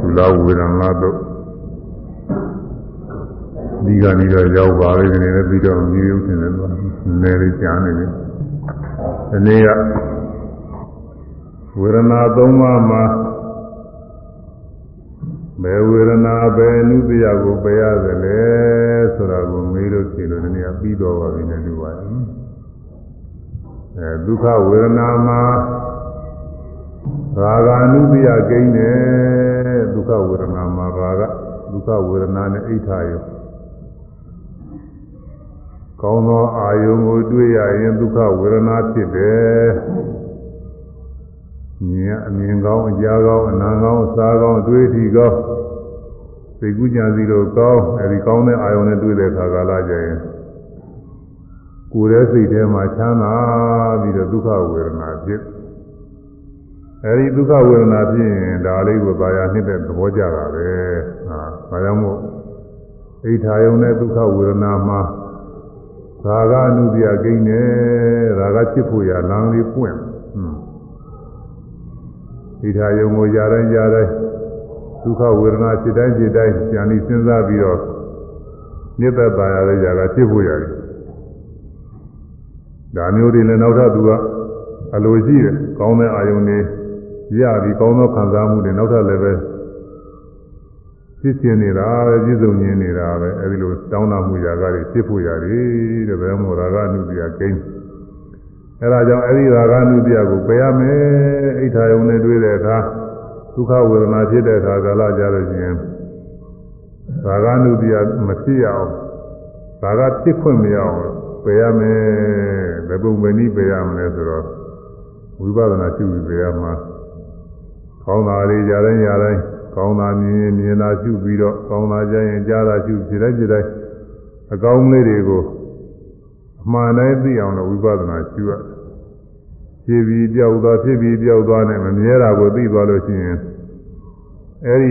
သူလာဝေဒနာတော့ဒီကနေတော့ရောက်ပါလေဒီနေ့လည်းပြီးတော့မြေရုပ်တင်တယ်သူကနည်းလေးကြားနေပြီဒီနေ့ကဝေဒနာ၃ပါးမှာဘယ်ဝေဒနာဘယ်အနုပယကိုပယ်ရသလဲဆိုတာကိုမေးလို့ဖြေလို့ဒီနေ့ကပြီးတော့ပါပြီနဲ့တူပါတယ်အဲဒုက္ခဝေဒနာမှာ ရာဂာနုပယကိန်းတယ်ဒုက္ခဝေဒနာမှာရာဂဒုက္ခဝေဒနာနဲ့အိဋ္ဌာယောကောင်းသောအာယုံကိုတွေ့ရရင်ဒုက္ခဝေဒနာဖြစ်တယ်မြင်အမြင်ကောင်းအကြားကောင်းအနာကောင်းအစားကောင်းအတွေ့အထိကောင်းစိတ်ကူးကြံစီလို့ကောင်းအဲဒီကောင်းတဲ့အာယုံနဲ့တွေ့တဲ့အခါကာလကျရင်ကိုယ်ရဲ့စိတ်ထဲမှာချမ်းသာပြီးတော့ဒုက္ခဝေဒနာဖြစ် အဲဒီဒုက္ခဝေဒနာဖြစ်ရင်ဒါလေးကိုပါရနှစ်တဲ့သဘောကြတာပဲဟာဒါကြောင့်မို့အိဋ္ဌာယုံနဲ့ဒုက္ခဝေဒနာမှာရာဂအနုတ္တိယကိန်းနဲ့ရာဂဖြစ်ဖို့ရလမ်းလေးပွင့်ဟွန်းဣထာယုံကိုຢာတိုင်းຢာတိုင်းဒုက္ခဝေဒနာဖြစ်တိုင်းဖြစ်တိုင်းဉာဏ်ဤစဉ်းစားပြီးတော့မြစ်သက်ပါရတဲ့ຢာကဖြစ်ဖို့ရတယ်ဒါမျိုးတွေလည်းနောက်ထပ်သူကအလိုရှိတယ်ကောင်းတဲ့အာယုန်တွေ ရပြီးကောင်းသောခံစားမှုတွေနောက်ထပ်လည်းပဲဖြစ်ခြင်းနေတာပဲပြည့်စုံခြင်းနေတာပဲအဲဒီလိုတောင်းတမှုຢာကတွေဖြစ်ဖို့ရတယ်တဲ့ဘယ်မှာရာဂအနုတ္တိယကိန်းအဲဒါကြောင့်အဲဒီရာဂနုတ္တိယကိုပယ်ရမယ်အိဋ္ဌာယုံနဲ့တွေ့တဲ့အခါဒုက္ခဝေဒနာဖြစ်တဲ့အခါကာလကြလို့ရှိရင်ရာဂနုတ္တိယမဖြစ်ရအောင်ရာဂဖြစ်ခွင့်မရအောင်ပယ်ရမယ်ဘယ်ပုံပဲနည်းပယ်ရမလဲဆိုတော့ဝိပဿနာရှုပြီးပယ်ရမှာ ကောင်းတာလေးကြတိုင်းကြတိုင်းကောင်းတာမြင်မြင်တာရှုပြီးတော့ကောင်းတာကြရင်ကြားတာရှုဖြစ်တိုင်းဖြစ်တိုင်းအကောင်းလေးတွေကိုအမှန်တိုင်းသိအောင်လို့ဝိပဿနာရှုရဖြစ်ပြီးပြောက်သွားဖြစ်ပြီးပြောက်သွားနဲ့မမြဲတာကိုသိသွားလို့ရှိရင်အဲဒီ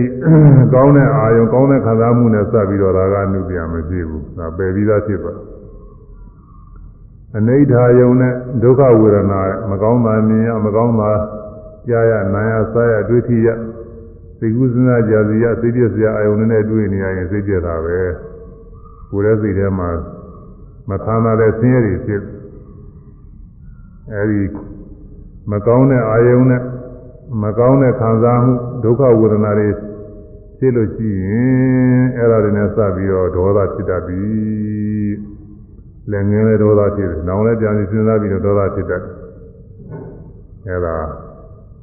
ကောင်းတဲ့အာယုံကောင်းတဲ့ခံစားမှုနဲ့စပ်ပြီးတော့ဒါကနုပြမဖြစ်ဘူးဒါပယ်ပြီးသားဖြစ်သွားအနိဋ္ဌာယုံနဲ့ဒုက္ခဝေဒနာမကောင်းတာမြင်ရမကောင်းတာ ကြားရနာရစားရတွေ့ထိရသိကုသနာကြာစီရသိပြစရာအာယုံနဲ့တွေ့နေရရင်သိပြတာပဲကိုယ်ရဲ့စိတ်ထဲမှာမသမ်းသာတဲ့ဆင်းရဲတွေဖြစ်အဲဒီမကောင်းတဲ့အာယုံနဲ့မကောင်းတဲ့ခံစားမှုဒုက္ခဝေဒနာတွေဖြစ်လို့ရှိရင်အဲ့ဒါတွေနဲ့စပြီးတော့ဒေါသဖြစ်တတ်ပြီလည်းငင်းလည်းဒေါသဖြစ်တယ်။နောင်လည်းပြန်ပြီးစဉ်းစားပြီးတော့ဒေါသဖြစ်တတ်တယ်။အဲ့ဒါ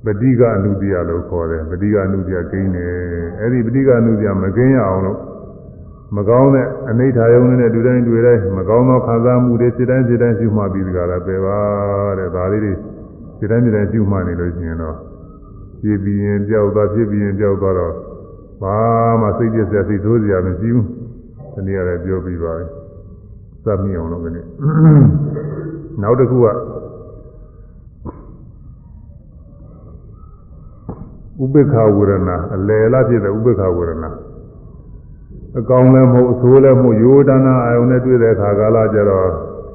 ပဋိကအနုတ္တိယလို့ခေါ်တယ်ပဋိကအနုတ္တိယကိန်းတယ်။အဲ့ဒီပဋိကအနုတ္တိယမကိန်းရအောင်လို့မကောင်းတဲ့အနိဋ္ဌာယုံနဲ့တူတိုင်းတွေ့တိုင်းမကောင်းသောခံစားမှုတွေစိတ်တိုင်းစိတ်တိုင်းရှုမှပြီးကြတာပဲပါတဲ့ဒါလေးတွေစိတ်တိုင်းစိတ်တိုင်းရှုမှနေလို့ရှိရင်တော့ဖြစ်ပြီးရင်ကြောက်သွားဖြစ်ပြီးရင်ကြောက်သွားတော့ဘာမှစိတ်ပြည့်စရာစိတ်ဆိုးစရာမရှိဘူးဒီနေ့ရတယ်ပြောပြီးပါပြီစပ်မိအောင်လို့ဒီနေ့နောက်တစ်ခုက ဥပေက္ခဝေဒနာအလယ်လားဖြစ်တဲ့ဥပေက္ခဝေဒနာအကောင်လည်းမဟုတ်အဆိုးလည်းမဟုတ်ယောဒနာအာယုန်နဲ့တွေ့တဲ့အခါကာလကျတော့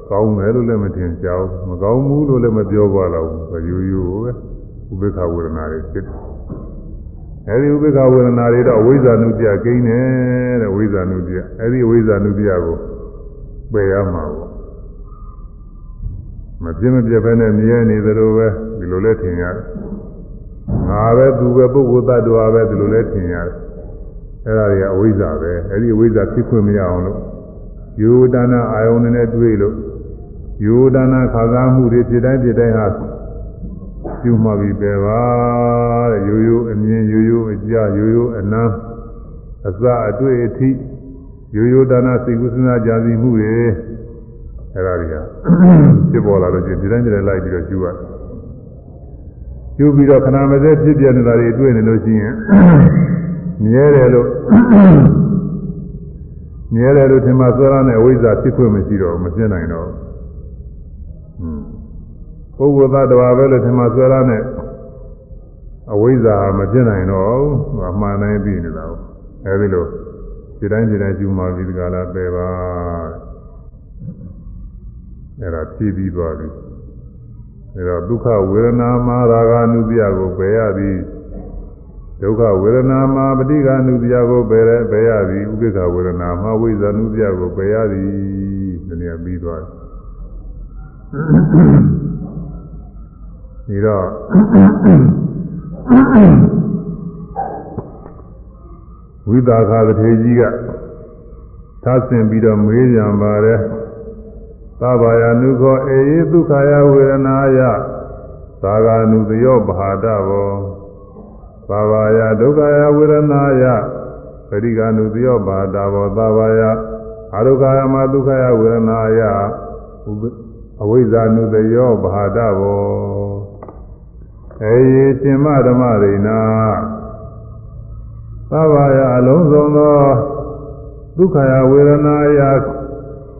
ကောင်းတယ်လို့လည်းမထင်ကြဘူးမကောင်းဘူးလို့လည်းမပြောပါတော့ဘူးရိုးရိုးပဲဥပေက္ခဝေဒနာတွေဖြစ်တယ်အဲဒီဥပေက္ခဝေဒနာတွေတော့ဝိဇ္ဇာနုပြကိန်းတယ်တဲ့ဝိဇ္ဇာနုပြအဲဒီဝိဇ္ဇာနုပြကိုပယ်ရမှာပေါ့မပြင်းမပြတ်ပဲနဲ့မြဲနေသလိုပဲဒီလိုလဲထင်ရတယ် ငါပဲသူပဲပုဂ္ဂိုလ်သတ္တဝါပဲဒီလိုလဲထင်ရတယ်အဲ့ဒါတွေကအဝိဇ္ဇာပဲအဲ့ဒီအဝိဇ္ဇာဖြစ်ခွင့်မရအောင်လို့ယောဒနာအာယုန်နဲ့တွေ့လို့ယောဒနာခါစားမှုတွေဖြစ်တိုင်းဖြစ်တိုင်းဟာပြုမှပြီးပဲပါတဲ့ရိုးရိုးအမြင်ရိုးရိုးအကြားရိုးရိုးအနမ်းအစအတွေ့အထိရိုးရိုးဒါနာစိတ်ကူးစဉ်းစားကြံစည်မှုတွေအဲ့ဒါတွေကဖြစ်ပေါ်လာလို့ချင်းဒီတိုင်းဒီတိုင်းလိုက်ပြီးတော့ကျူရတယ် ကျူပြီးတော့ခဏမစဲဖြစ်ပြနေတာတွေတွေ့နေလို့ရှိရင်မြဲတယ်လို့မြဲတယ်လို့ထင်မှသောရနဲ့အဝိဇ္ဇာဖြစ်ခွင့်မရှိတော့မဖြစ်နိုင်တော့ပုဂ္ဂိုလ်သတ္တဝါပဲလို့ထင်မှဆွဲရနဲ့အဝိဇ္ဇာမပြည့်နိုင်တော့ဘူးအမှန်တိုင်းပြီးနေတာကိုအဲဒီလိုဒီတိုင်းဒီတိုင်းကျူမှပြီးဒီကလာပယ်ပါအဲဒါဖြည့်ပြီးသွားပြီ အဲတော့ဒုက္ခဝေဒနာမှာရာဂ ानु ပြကိုပယ်ရသည်ဒုက္ခဝေဒနာမှာပဋိက္ခဏုတရားကိုပယ်ရဲပယ်ရသည်ဥပိ္ပခဝေဒနာမှာဝိဇ္ဇာနုတရားကိုပယ်ရသည်ဒီနေ့ပြီးသွားတယ်ဒီတော့ဝိသခာတထေကြီးကသာဆင်ပြီးတော့မေးကြံပါတယ် သဗ္ဗယနုခောအေယဒုက္ခယဝေဒနာယသာဂာနုတယောဘာဒဘောသဗ္ဗယဒုက္ခယဝေဒနာယပရိက္ခဏုတယောဘာဒဘောသဗ္ဗယအဒုက္ခယမဒုက္ခယဝေဒနာယအဝိဇ္ဇာနုတယောဘာဒဘောအေယရှင်မဓမ္မရိနာသဗ္ဗယအလုံးစုံသောဒုက္ခယဝေဒနာယ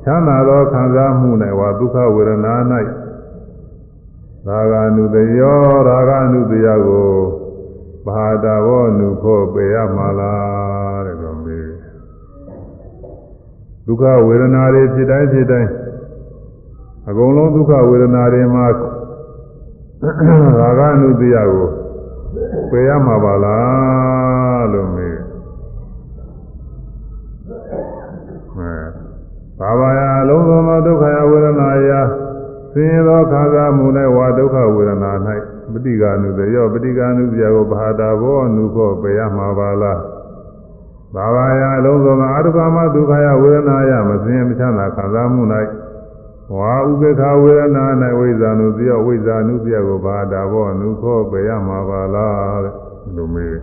ချမ်းသာသောခံစားမှု၌ဝါဒုက္ခဝေဒနာ၌ရာဂ ानु တယောရာဂ ानु တရားကိုဘာတာဘောနုခောပေရမှာလားတဲ့တော့မေးဒုက္ခဝေဒနာတွေဖြစ်တိုင်းဖြစ်တိုင်းအကုန်လုံးဒုက္ခဝေဒနာတွေမှာရာဂ ानु တရားကိုပေရမှာပါလားလို့မေး ေ ဘာဝယအလုံးစုံသောဒုက္ခယဝေဒနာယဆင်းရဲသောခါသာမှု၌ဝါဒုက္ခဝေဒနာ၌ပฏิကာနုတယောပฏิကာနုပြကိုဘာတာဘောအနုခောပယ်ရမှာပါလားဘာဝယအလုံးစုံသောအတုကမဒုက္ခယဝေဒနာယမဆင်းရဲမချမ်းသာခါသာမှု၌ဝါဥပေက္ခဝေဒနာ၌ဝိဇ္ဇာနုတယောဝိဇ္ဇာနုပြကိုဘာတာဘောအနုခောပယ်ရမှာပါလားတဲ့လူမေး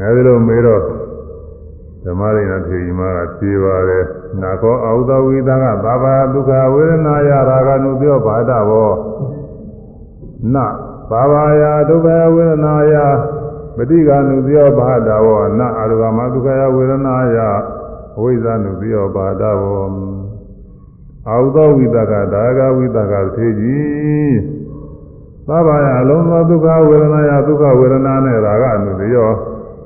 အဲဒီလိုမေးတော့ဓမ္မရိနာထေရီမကဖြေပါတယ်နာခောအာဟုတဝိသကဘာဘာဒုက္ခဝေဒနာယရာဂနုပြောဘာဒဘောနဘာဘာယဒုက္ခဝေဒနာယပฏิကနုပြောဘာဒဘောနအာရုဂမဒုက္ခဝေဒနာယအဝိဇ္ဇနုပြောဘာဒဘောအာဟုတဝိသကဒါဂဝိသကထေကြီးသဗ္ဗယအလုံးသောဒုက္ခဝေဒနာယဒုက္ခဝေဒနာနဲ့ရာဂနုပြော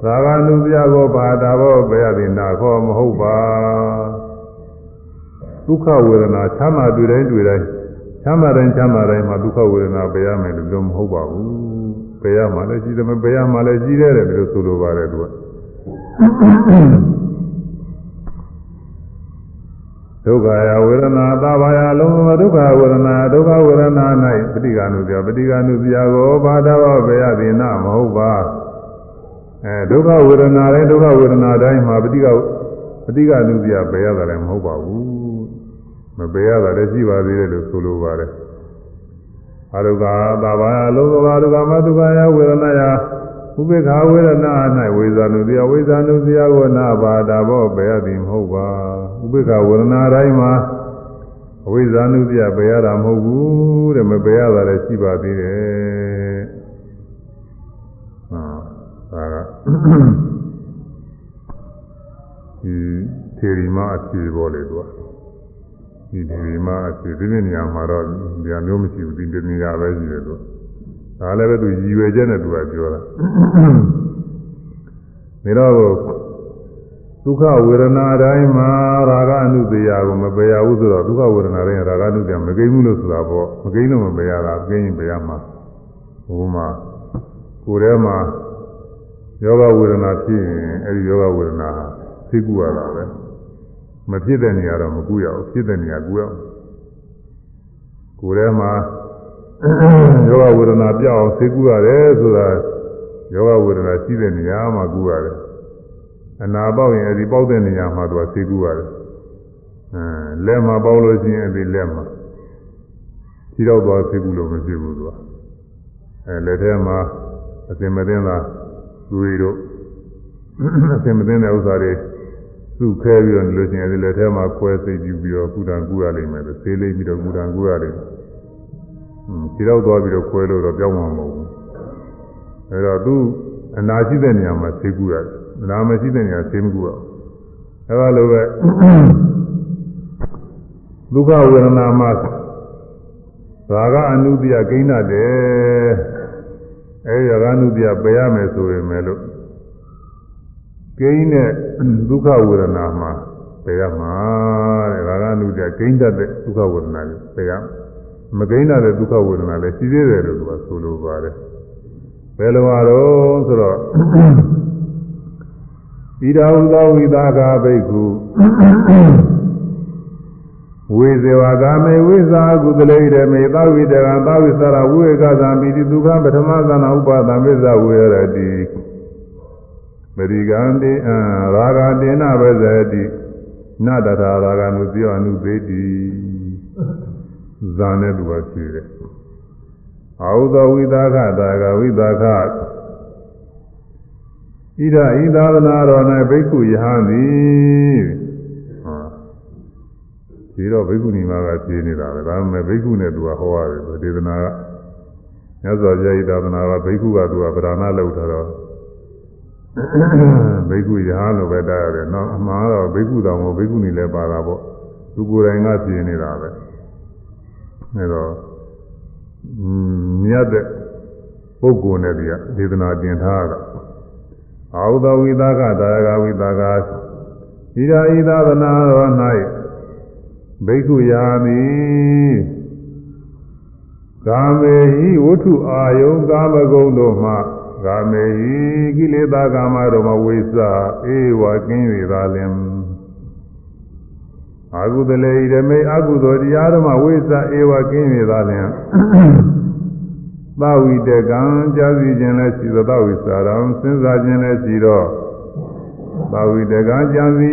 သာဂနုပြကိုဘာတာဘောဘယ်ရသည်နာခောမဟုတ်ပါဒုက္ခဝေဒနာချမ်းသာတွေ့တိုင်းတွေ့တိုင်းချမ်းသာတိုင်းချမ်းသာတိုင်းမှာဒုက္ခဝေဒနာပယ်ရမယ်လို့မဟုတ်ပါဘူးပယ်ရမှလည်းရှိတယ်မပယ်ရမှလည်းရှိတယ်တဲ့လို့ဆိုလိုပါတယ်သူကဒုက္ခယဝေဒနာသဘာယလုံးစုံဒုက္ခဝေဒနာဒုက္ခဝေဒနာ၌ပဋိက္ခဏုပြပဋိက္ခဏုပြကိုဘာတာဘောဘယ်ရသည်နာမဟုတ်ပါ အဲဒုက္ခဝေဒနာတိုင်းဒုက္ခဝေဒနာတိုင်းမှာပฏิကပฏิကနုပြပယ်ရတာလည်းမဟုတ်ပါဘူးမပယ်ရတာလည်းရှိပါသေးတယ်လို့ဆိုလိုပါတယ်အရုကသာဘာအလုံးစုံအရုကမတုကယဝေဒနာယဥပေက္ခဝေဒနာ၌ဝေဇာနုတိယဝေဇာနုတိယဝနာဘာတာဘောပယ်ရသည်မဟုတ်ပါဥပေက္ခဝေဒနာတိုင်းမှာအဝိဇ္ဇာနုတိယပယ်ရတာမဟုတ်ဘူးတဲ့မပယ်ရတာလည်းရှိပါသေးတယ် ဒါကဒီထေရီမအဖြေပေါ်လေသူကဒီထေရီမအဖြေဒီနေ့နေရာမှာတော့ဒီအမျိုးမရှိဘူးဒီနေရာပဲရှိတယ်သူဒါလည်းပဲသူရည်ရွယ်ချက်နဲ့သူကပြောတာနေတော့ဒုက္ခဝေဒနာတိုင်းမှာရာဂအနုတရာကိုမပယ်ရဘူးဆိုတော့ဒုက္ခဝေဒနာတိုင်းရာဂအနုတရာမကိန်းဘူးလို့ဆိုတာပေါ့မကိန်းလို့မပယ်ရတာကိန်းရင်ပယ်ရမှာဟိုမှာကိုယ်ထဲမှာ ယောဂဝေဒနာဖြစ်ရင်အဲဒီယောဂဝေဒနာသိကူရတာပဲမဖြစ်တဲ့နေရာတော့မကူရဘူးဖြစ်တဲ့နေရာကူရအောင်ကိုယ်ထဲမှာယောဂဝေဒနာပြောက်အောင်သိကူရတယ်ဆိုတာယောဂဝေဒနာရှိတဲ့နေရာမှာကူရတယ်အနာပေါက်ရင်အဲဒီပေါက်တဲ့နေရာမှာသူကသိကူရတယ်အဲလက်မှာပေါက်လို့ရှိရင်အဲဒီလက်မှာခြေတော့သွားသိကူလို့မဖြစ်ဘူးသူကအဲလက်ထဲမှာအစင်မသိန်းသာလူ တွေတို့အစင်မသိတဲ့ဥစ္စာတွေစုခဲပြီးတော့လို့ရှိရင်ဒီလက်ထဲမှာခွဲသိပ်ယူပြီးတော့ကုတံကူရလိမ့်မယ်လို့ဆေးလိမ့်ပြီးတော့ကုတံကူရလိမ့်မယ်။ဟွန်းခြေတော့သွားပြီးတော့ခွဲလို့တော့ပြောင်းမှာမဟုတ်ဘူး။အဲတော့သူအနာရှိတဲ့နေရာမှာဆေးကူရတယ်။အနာမရှိတဲ့နေရာဆေးမကူရဘူး။အဲလိုပဲဒုက္ခဝေဒနာမှာရာဂအနုတ္တိယကိန်းတယ် အဲဒီရာဂနုတ္တိယပယ်ရမယ်ဆိုရင်လည်းလို့ကိန်းတဲ့ဒုက္ခဝေဒနာမှာပယ်ရမှာတဲ့ရာဂနုတ္တိယကိန်းတတ်တဲ့ဒုက္ခဝေဒနာကိုပယ်ရမကိန်းတဲ့ဒုက္ခဝေဒနာလည်းရှိသေးတယ်လို့သူကဆိုလိုပါတယ်ဘယ်လိုပါတော့ဆိုတော့ဣဒာဟုသောဝိသကာဘိက္ခု ဝေဇေဝကာမေဝိဇာကုသလေရမေသဝိတကံသဝိသရဝိဝေကသံမိတိဒုက္ခပထမသနာဥပါဒံဝိဇဝေရတိပရိကံတိအရာဂတေနဝဇတိနတထာရာဂနုပြောအနုသေတိဇာနဲ့သူကဖြေတယ်အာဟုသောဝိသကတာကဝိသကဣဒဣသာသနာတော်၌ဘိက္ခုယဟန်သည် ဒီတော့ဘိက္ခုနီမကဖြေနေတာပဲဒါပေမဲ့ဘိက္ခုနဲ့သူကဟောရတယ်ဒေသနာကမြတ်စွာဘုရားဤသာသနာကဘိက္ခုကသူကဗราဏလောက်ထားတော့ဘိက္ခုယဟန်လို့ပဲတားရတယ်နော်အမှန်တော့ဘိက္ခုတော်မို့ဘိက္ခုနီလည်းပါတာပေါ့သူကိုယ်တိုင်ကဖြေနေတာပဲအဲတော့မြတ်တဲ့ပုဂ္ဂိုလ်နဲ့ဒီကဒေသနာတင်ထားတာအာဟုသောဝိသကတာယကဝိသကဣဒာဣသာသနာတော်၌ ဘိက္ခုယာမိကာမေဟိဝတ္ထုအာယုကာမဂုဏ်တို့မှကာမေဟိကိလေသာကာမတို့မှဝိသအေဝကင်း၍သာလင်အာဟုတလေဓမေအကုသိုလ်တရားဓမ္မဝိသအေဝကင်း၍သာလင်သဝိတကံကြာစီခြင်းလည်းရှိသောသဝိစာရံစဉ်းစားခြင်းလည်းရှိသော သာဝိတကကြံစီ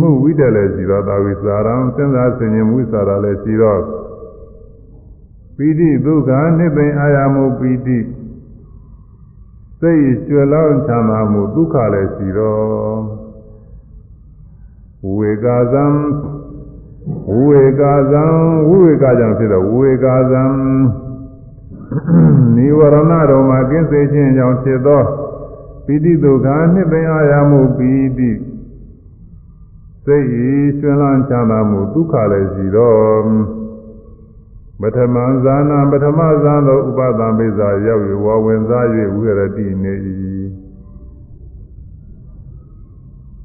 မှုဝိတလည်းရှိသောသာဝိစာရံစဉ်းစားဆင်ခြင်မှုစာရလည်းရှိသောပိဋိဒုက္ခနိဗ္ဗာန်အာရမှုပိဋိစိတ်ကျွယ်လောင်းချမ်းသာမှုဒုက္ခလည်းရှိသောဝေကာဇံဝေကာဇံဝေကာကြောင့်ဖြစ်သောဝေကာဇံနိဝရဏတော်မှာကင်းစေခြင်းကြောင့်ဖြစ်သော ပိဋိဒုက္ခနှစ်သိအာရမှုပိဋိစိတ်ဤကျွမ်းလန်းချမ်းသာမှုဒုက္ခလည်းရှိသောပထမဇာနာပထမဇာသောဥပဒံပိဇာရောက်၍ဝါဝင်စား၍ဝိရတိနေ၏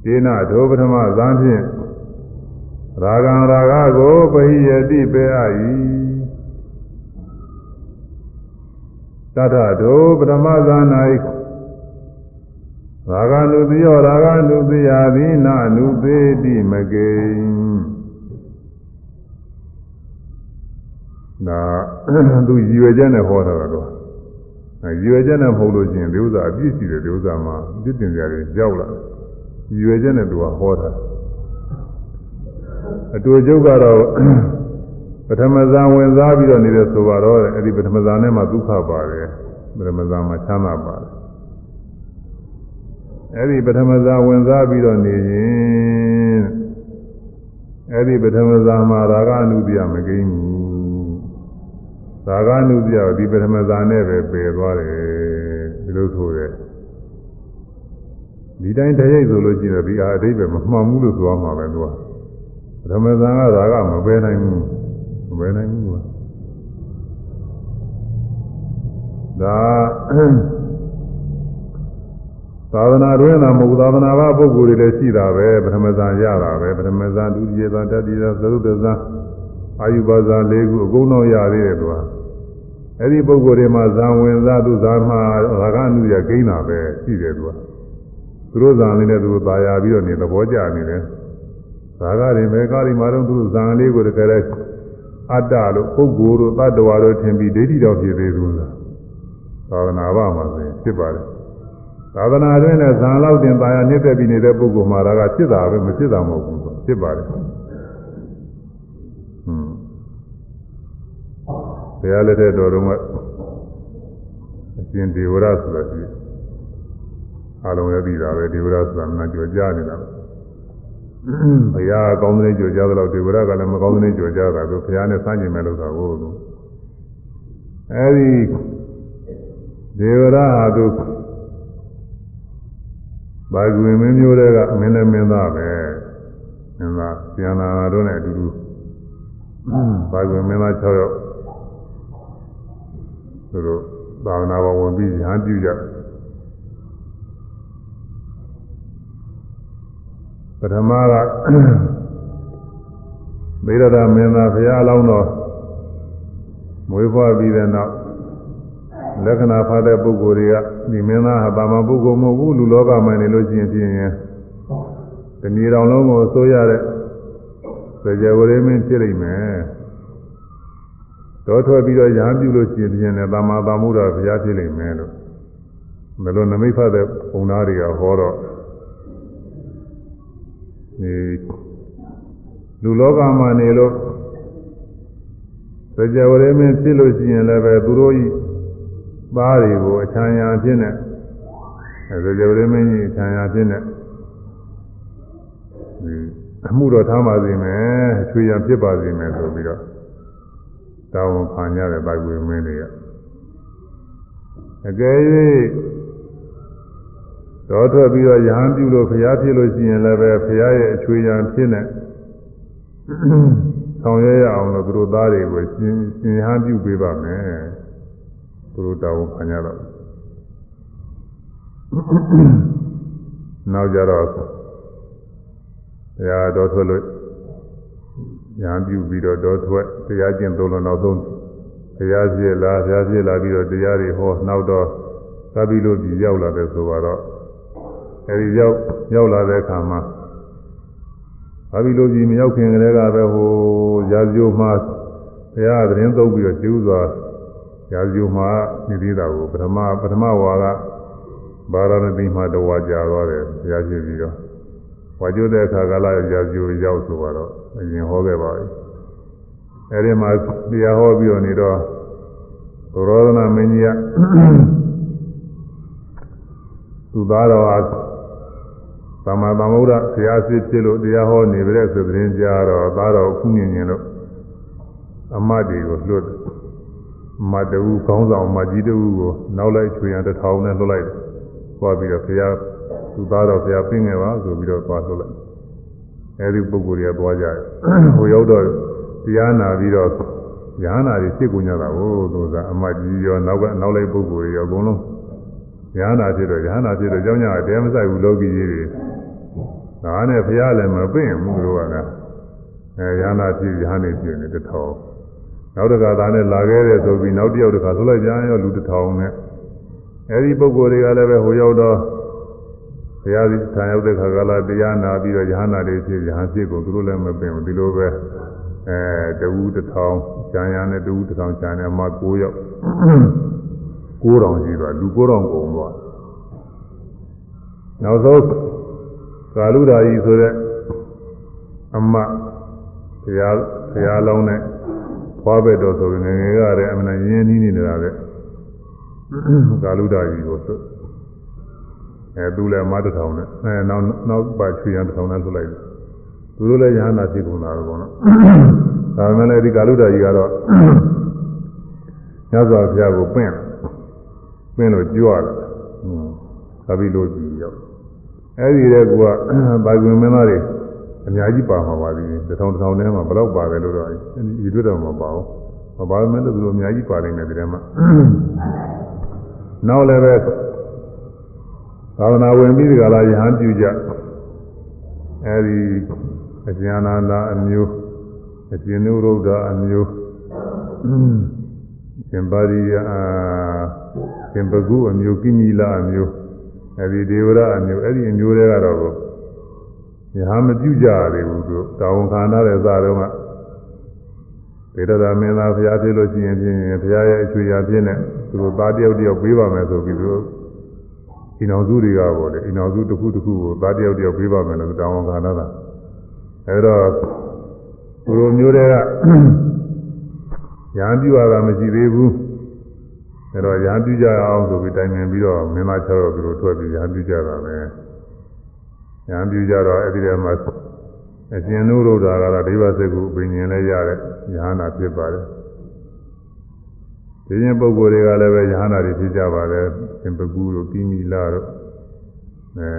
ဒေနဒုပထမဇာဖြင့်ရာဂံရာဂကိုပဟိယတိပေအ၏တထဒုပထမဇာ၌ ရာဂနုတိယောရာဂနုတိယသည်နာနုသေးတိမကိနာသူရည်ရွယ်ချက်နဲ့ဟောတာတော့ရည်ရွယ်ချက်နဲ့မဟုတ်လို့ရှိရင်ဒီဥစ္စာအပြည့်ရှိတယ်ဒီဥစ္စာမှာပြည့်တင်ကြတယ်ကြောက်လာရည်ရွယ်ချက်နဲ့သူကဟောတာအတူကျုပ်ကတော့ပထမဇန်ဝင်စားပြီးတော့နေတဲ့ဆိုပါတော့အဲ့ဒီပထမဇန်နဲ့မှဒုက္ခပါတယ်ပထမဇန်မှာချမ်းသာပါတယ် အဲ့ဒီပထမဇန်ဝင်စားပြီးတော့နေရင်အဲ့ဒီပထမဇန်မှာရာဂအနုတ္တိယမကိန်းဘူးရာဂအနုတ္တိယဒီပထမဇန်နဲ့ပဲပယ်သွားတယ်ဒီလိုဆိုတယ်ဒီတိုင်းတရိပ်ဆိုလို့ရှိရင်ဒီအားအတိတ်ပဲမမှန်ဘူးလို့ဆိုရမှာပဲသူကပထမဇန်ကရာဂမပယ်နိုင်ဘူးမပဲနိုင်ဘူးကွာဒါ သာသနာတွင်သာမဟုတ်သာသနာ့ဘပုဂ္ဂိုလ်တွေလည်းရှိတာပဲပထမဇန်ရတာပဲပထမဇန်ဒုတိယဇန်တတိယဇန်သရုပ်ဇန်အာယုဘဇန်၄ခုအကုန်လုံးရသေးတယ်သူကအဲ့ဒီပုဂ္ဂိုလ်တွေမှာဇန်ဝင်စားသူဇန်မှာရာဂအနုရကိန်းတာပဲရှိတယ်သူကသူတို့ဇန်လေးနဲ့သူတို့ตายာပြီးတော့နေသဘောကျနေတယ်ဇာကတွေမဲကားတွေမှာတော့သူဇန်လေးကိုတကယ်အတ္တလို့ပုဂ္ဂိုလ်တို့တ attva တို့ထင်ပြီးဒိဋ္ဌိတော်ဖြစ်သေးဘူးလားသာသနာ့ဘာမှာဆိုရင်ဖြစ်ပါတယ် သာသနာတွင်နဲ့ဇာလောက်တင်ပါရနှိမ့်သက်ပြီးနေတဲ့ပုဂ္ဂိုလ်မှာဒါကဖြစ်တာပဲမဖြစ်တာမဟုတ်ဘူးဆိုဖြစ်ပါတယ်ဟွန်းဘုရားလက်ထက်တော်တုန်းကအရှင်ဒေဝရဆိုတာရှိတယ်အားလုံးလည်းသိတာပဲဒေဝရဆိုတာငါကြော်ကြားနေတာပဲဘုရားကောင်းတဲ့ကြွကြသလောက်ဒေဝရကလည်းမကောင်းတဲ့ကြွကြတာသူဘုရားနဲ့ဆန်းကျင်မဲ့လို့သာကိုသူအဲဒီဒေဝရဟာသူ ဘာကွေမင်းမျိုးတွေကမင်းလည်းမင်းသားပဲမင်းသားပြန်လာတော့နဲ့အတူတူဘာကွေမင်းသား6ယောက်သူတို့သာဝနာဘဝင်ပြီးရဟန်းပြုကြပထမကမေရဒမင်းသားဘုရားအလောင်းတော်မွေးဖွားပြီးတဲ့နောက်လက္ခဏာဖတ်တဲ့ပုဂ္ဂိုလ်တွေက ဒီမင်းသားဟာတာမန်ပုဂ္ဂိုလ်မဟုတ်ဘူးလူလောကမှာနေလို့ရှိရင်ဖြစ်ရင်တဏီတော်လုံးကိုဆိုရတဲ့စေကြဝရိမင်းဖြစ်လိမ့်မယ်တော့ထွက်ပြီးတော့ရာပြုလို့ရှိရင်ပြင်တယ်တာမာတာမှုတော်ဘုရားဖြစ်လိမ့်မယ်လို့ဘယ်လိုနမိတ်ဖတ်တဲ့ပုံသားတွေကဟောတော့ဒီလူလောကမှာနေလို့စကြဝဠာမင်းဖြစ်လို့ရှိရင်လည်းပဲသူတို့ဤ သားတွေကိုအချမ်းရာဖြစ်နေစကြဝဠာမင်းကြီးအချမ်းရာဖြစ်နေအမှုတော်ထားပါစေမယ်အချွေရဖြစ်ပါစေမယ်ဆိုပြီးတော့တောင်းခံရတဲ့ပိုက်ဝေမင်းတွေကအကယ်၍တော်ထွက်ပြီးတော့ရဟန်းပြုလို့ဖျားဖြစ်လို့ရှိရင်လည်းပဲဖျားရဲ့အချွေရဖြစ်နေဆောင်ရွက်ရအောင်လို့သူတို့သားတွေကိုရှင်ရှင်ဟန်ပြုပေးပါမယ် သူတို့တောင်းခံရတော့နောက်ကြတော့တရားတော်ထွက်လို့ညာပြုပြီးတော့တော်ထွက်တရားကျင့်သုံးလို့နောက်ဆုံးတရားပြည့်လာတရားပြည့်လာပြီးတော့တရားတွေဟောနောက်တော့သတိလို့ပြီးရောက်လာတဲ့ဆိုတော့အဲဒီရောက်ရောက်လာတဲ့အခါမှာဘာပြီးလို့ကြီးမရောက်ခင်ကလေးကပဲဟိုရာဇိုမှာဘုရားသတင်းသုံးပြီးတော့ကျူးစွာ ရာဇိုမှာနေသေးတာကိုပထမပထမဝါကဘာရဏသီမှာတဝါကြာသွားတယ်ဘုရားရှိပြီးတော့ဝါကျိုးတဲ့အခါကလာရာဇိုရောက်ဆိုတော့အရင်ဟောခဲ့ပါပြီအဲဒီမှာတရားဟောပြီးတော့နေတော့ဘုရောဒနာမင်းကြီးကသူသားတော်ဟာသမ္မာသမ္ဗုဒ္ဓဆရာစစ်ဖြစ်လို့တရားဟောနေပြီတဲ့ဆိုတဲ့ကြားတော့သားတော်ခုမြင်မြင်လို့အမတ်တွေကိုလွတ် မတဝူခေါင်းဆောင်မကြီးတဝူကိုနောက်လိုက်ချွေရန်တစ်ထောင်နဲ့လွှတ်လိုက်သွားပြီးတော့ဘုရားသူသားတော်ဘုရားပြင်းခဲ့ပါဆိုပြီးတော့သွားလွှတ်လိုက်အဲဒီပုဂ္ဂိုလ်တွေကသွားကြတယ်ဟိုရောက်တော့တရားနာပြီးတော့ဉာဏ်နာတွေဖြစ်ကုန်ကြတာကိုသူကအမကြီးရောနောက်ကနောက်လိုက်ပုဂ္ဂိုလ်ရောအကုန်လုံးဉာဏ်နာဖြစ်တော့ဉာဏ်နာဖြစ်တော့ကြောင်းကြတရားမဆိုင်ဘူးလောကီကြီးတွေဒါနဲ့ဘုရားလည်းမပင့်ဘူးတို့ကအဲဉာဏ်နာဖြစ်ဉာဏ်နေဖြစ်နေတစ်ထောင် နောက်တစ်ခါသားနဲ့လာခဲ့တဲ့ဆိုပြီးနောက်တစ်ယောက်တစ်ခါဆိုလိုက်ပြန်ရောလူတစ်ထောင်နဲ့အဲဒီပုဂ္ဂိုလ်တွေကလည်းပဲဟိုရောက်တော့ဘုရားစီဆံရောက်တဲ့ခါကလာတရားနာပြီးတော့ရဟနာတွေဖြစ်ရဟန်းဖြစ်ကိုသူတို့လည်းမပင့်ဘူးဒီလိုပဲအဲတဝူတစ်ထောင်ကျန်ရနဲ့တဝူတစ်ထောင်ကျန်တယ်အမှ9ယောက်9000ရှိတော့လူ9000ကုန်သွားနောက်ဆုံးကာလူဓာကြီးဆိုတဲ့အမဘုရားဘုရားလောင်းနဲ့ ဖွားဘက်တော်ဆိုရင်ငယ်ငယ်ကတည်းကအမှန်ရင်းနှီးနေတာတဲ့ကာလူဓာကြီးကိုဆိုအဲသူလည်းမတထောင်နဲ့အဲနောက်နောက်ပါချွေရန်တထောင်နဲ့လွတ်လိုက်တယ်သူတို့လည်းရဟနာဖြစ်ကုန်တာပဲပေါ့နော်ဒါပေမဲ့လည်းဒီကာလူဓာကြီးကတော့ညဇောဘုရားကိုပင့်ပင့်လို့ကြွရတယ်ဟွန်းသာပြီးလို့ကြည့်ရောက်အဲ့ဒီတဲ့ကူကဘာကွင်မင်းသားတွေ အများကြီးပါမှာပါသည်တစ်ထောင်တစ်ထောင်ထဲမှာဘယ်တော့ပါတယ်လို့တော့ဒီတွေ့တော့မပါဘူးမပါမဲလို့သူတို့အများကြီးပါနေတယ်ဒီထဲမှာနောက်လည်းပဲသာသနာဝင်ပြီးဒီကလာယဟန်ပြုကြအဲ့ဒီအကျဉ်းနာနာအမျိုးအကျဉ်းနုရုဒ္ဓအမျိုးရှင်ပါရိယရှင်ပကုအမျိုးကိမိလာအမျိုးအဲဒီဒေဝရအမျိုးအဲ့ဒီအမျိုးတွေကတော့ ယဟမပြုကြရသေးဘူးသူတာဝန်ခံရတဲ့သာတော့ကဒေတသာမင်းသားဘုရားဖြစ်လို့ရှိရင်ဖြင့်ဘုရားရဲ့အချွေရာပြင်းနဲ့သူတို့သားတယောက်တယောက်ပေးပါမယ်ဆိုပြီးသူအိနောင်စုတွေကပေါ့လေအိနောင်စုတစ်ခုတစ်ခုကိုသားတယောက်တယောက်ပေးပါမယ်လို့တာဝန်ခံရတာအဲတော့သူတို့မျိုးတွေကညာပြုရတာမရှိသေးဘူးအဲတော့ရဟန်းပြုကြအောင်ဆိုပြီးတိုင်ပင်ပြီးတော့မင်းသား၆ယောက်သူတို့ထွက်ပြီးရဟန်းပြုကြတာပဲ ရဟန်းပြုကြတော့အဲ့ဒီထဲမှာအရှင်နုရုဒ္ဓကတော့ဒိဗ္ဗစကုပင်ញင်လည်းရတဲ့ယဟနာဖြစ်ပါတယ်ဒီရင်ပုဂ္ဂိုလ်တွေကလည်းပဲယဟနာတွေဖြစ်ကြပါတယ်ရှင်ပကူတို့ပြီးမီလာတို့အဲ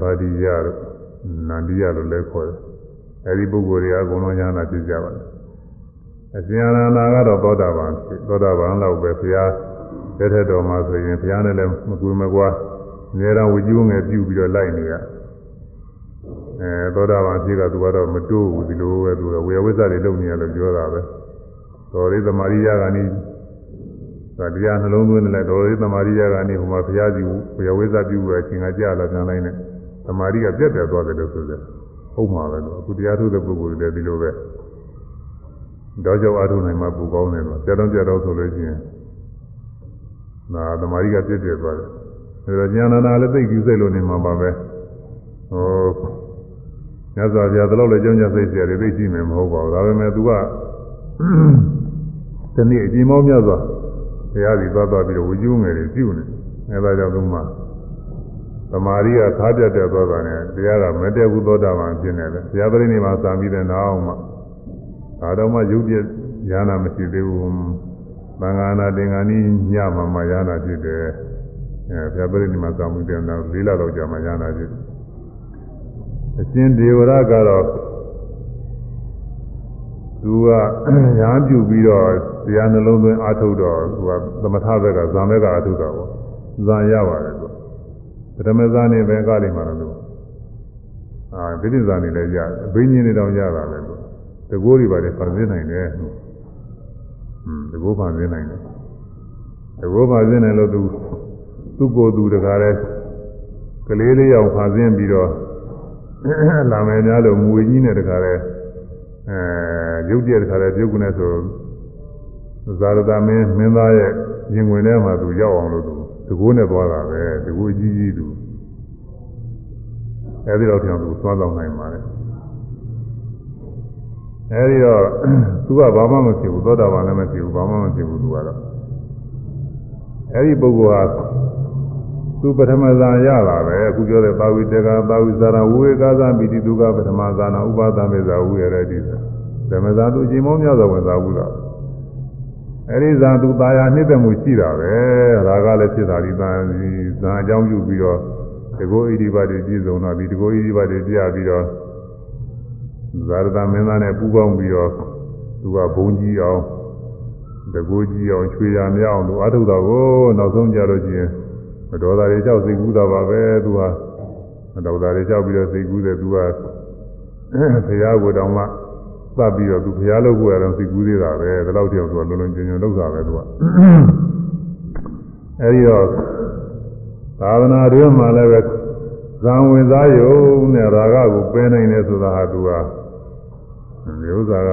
ဘာဒီယတို့နန္ဒီယတို့လည်းခေါ်တယ်အဲဒီပုဂ္ဂိုလ်တွေကအကုန်လုံးယဟနာဖြစ်ကြပါတယ်အရှင်အနန္ဒာကတော့သောတာပန်ဖြစ်သောတာပန်လောက်ပဲဘုရားတဲ့ထက်တော်မှာဆိုရင်ဘုရားနဲ့လည်းမကွေမကွာအများတော်ဝကြည့်ငယ်ပြုပြီးတော့လိုက်နေရ အဲသောတာပန်ဖြစ်ကသူကတော့မတိုးဘူးဒီလိုပဲသူကဝေယဝိဇ္ဇတွေလုပ်နေရလို့ပြောတာပဲတော်လေးသမာရိယကနေဒါတရားနှလုံးသွင်းတယ်လေတော်လေးသမာရိယကနေဟိုမှာဘုရားစီဘုရားဝိဇ္ဇပြုပဲအချိန်ကကြာလာပြန်လိုက်နဲ့သမာရိကပြက်ပြက်သွားတယ်လို့ဆိုတယ်ဟုတ်မှာပဲလို့အခုတရားထုတ်တဲ့ပုဂ္ဂိုလ်တွေလည်းဒီလိုပဲတော့ကြောက်အားထုတ်နိုင်မှပူကောင်းတယ်လို့ကြတော့ကြတော့ဆိုလို့ရှိရင်ဒါသမာရိကပြက်ပြက်သွားတယ်ဒါတော့ဉာဏနာလည်းသိကြည့်စိတ်လို့နေမှာပါပဲဟို ညဇာပြာတော့လည်းကြောင်းကြစိတ်เสียတယ်သိရှိမယ်မဟုတ်ပါဘူးဒါပေမဲ့ तू ကဒီနေ့အကြီးမောင်းမြတ်စွာဘုရားစီသွားသွားပြီးတော့ဝကျူးငယ်တွေပြုနေအဲဒါကြောင့်သူမှသမာဓိကခါပြတ်တဲ့သွားတာနဲ့တရားကမတည့်ဘူးသောတာပန်ဖြစ်နေတယ်ဘုရားပရိနိဗ္ဗာန်စံပြီးတဲ့နောက်မှဒါတော့မှယုတ်ပြဉာဏ်မရှိသေးဘူးသံဃာနာတင်္ဂာနီညမှာမှဉာဏ်ဖြစ်တယ်အဲဘုရားပရိနိဗ္ဗာန်စံပြီးတဲ့နောက်၄လလောက်ကြာမှဉာဏ်ဖြစ်တယ် အရှင်ဒေဝရကတော့သူကညာပြုပြီးတော့တရားနှလုံးသွင်းအာထုတ်တော့သူကသမထဘက်ကဇံဘက်ကအာထုတ်တာပေါ့ဇံရပါတယ်သူပထမဇာနေပဲကလိမ့်မှာလို့အာဒိဋ္ဌိဇာနေလည်းရတယ်အဘိညာဉ်တွေတောင်ရတာပဲသူတကိုးတွေပါလေဖန်ဆင်းနိုင်တယ်ဟွန်းတကိုးဖန်ဆင်းနိုင်တယ်တကိုးဖန်ဆင်းနိုင်လို့သူသူ့ကိုယ်သူတကားလဲကလေးလေးရောက်ဖန်ဆင်းပြီးတော့ လာမယ်များလို့မူကြီးနဲ့တခါလဲအဲရုပ်တရက်တခါလဲပြုတ်ကနေဆိုဇာရတမင်းမင်းသားရဲ့ရင်ဝင်ထဲမှာသူရောက်အောင်လို့သူတကိုးနဲ့သွားတာပဲတကိုးကြီးကြီးသူအဲဒီတော့ပြောင်းသူသွားတော့နိုင်ပါလေအဲဒီတော့သူကဘာမှမဖြစ်ဘူးသောတာပန်လည်းမဖြစ်ဘူးဘာမှမဖြစ်ဘူးသူကတော့အဲဒီပုဂ္ဂိုလ်ဟာ သူပထမဇာရလာပဲအခုပြောတဲ့ပါဝိတေကပါဝိဇာရဝေကာသမိတိဒုက္ခပထမဇာနာဥပါဒမေဇာဝုရတဲ့ဒီဓမ္မဇာသူချိန်မောင်းများစွာဝင်စားဘူးလားအဲဒီဇာသူตายာနှိမ့်သက်မှုရှိတာပဲဒါကလည်းဖြစ်တာဒီဇာဇာအကြောင်းပြုပြီးတော့တကောဣတိပါတိပြည့်စုံတော့ဒီတကောဣတိပါတိပြပြီးတော့ဇာရတမင်းသားနဲ့ပူးပေါင်းပြီးတော့သူကဘုံကြီးအောင်တကောကြီးအောင်ချွေရမြောက်အောင်သူအထုတော်ကိုနောက်ဆုံးကြတော့ချင်း မတော်တာတွေကြောက်စိတ်ကူးတာပါပဲသူကမတော်တာတွေကြောက်ပြီးတော့စိတ်ကူးတယ်သူကဘုရားကိုတောင်မှသတ်ပြီးတော့သူဘုရားလုပ်ဖို့ရတော့စိတ်ကူးသေးတာပဲဒီလောက်တည်းသူကလုံးလုံးကျင်ကျင်လုပ်တာပဲသူကအဲဒီတော့သာသနာ့တွင်မှာလည်းပဲဇံဝင်စားယုံနဲ့ရာဂကိုပယ်နိုင်တယ်ဆိုတာဟာသူကဒီဥစ္စာက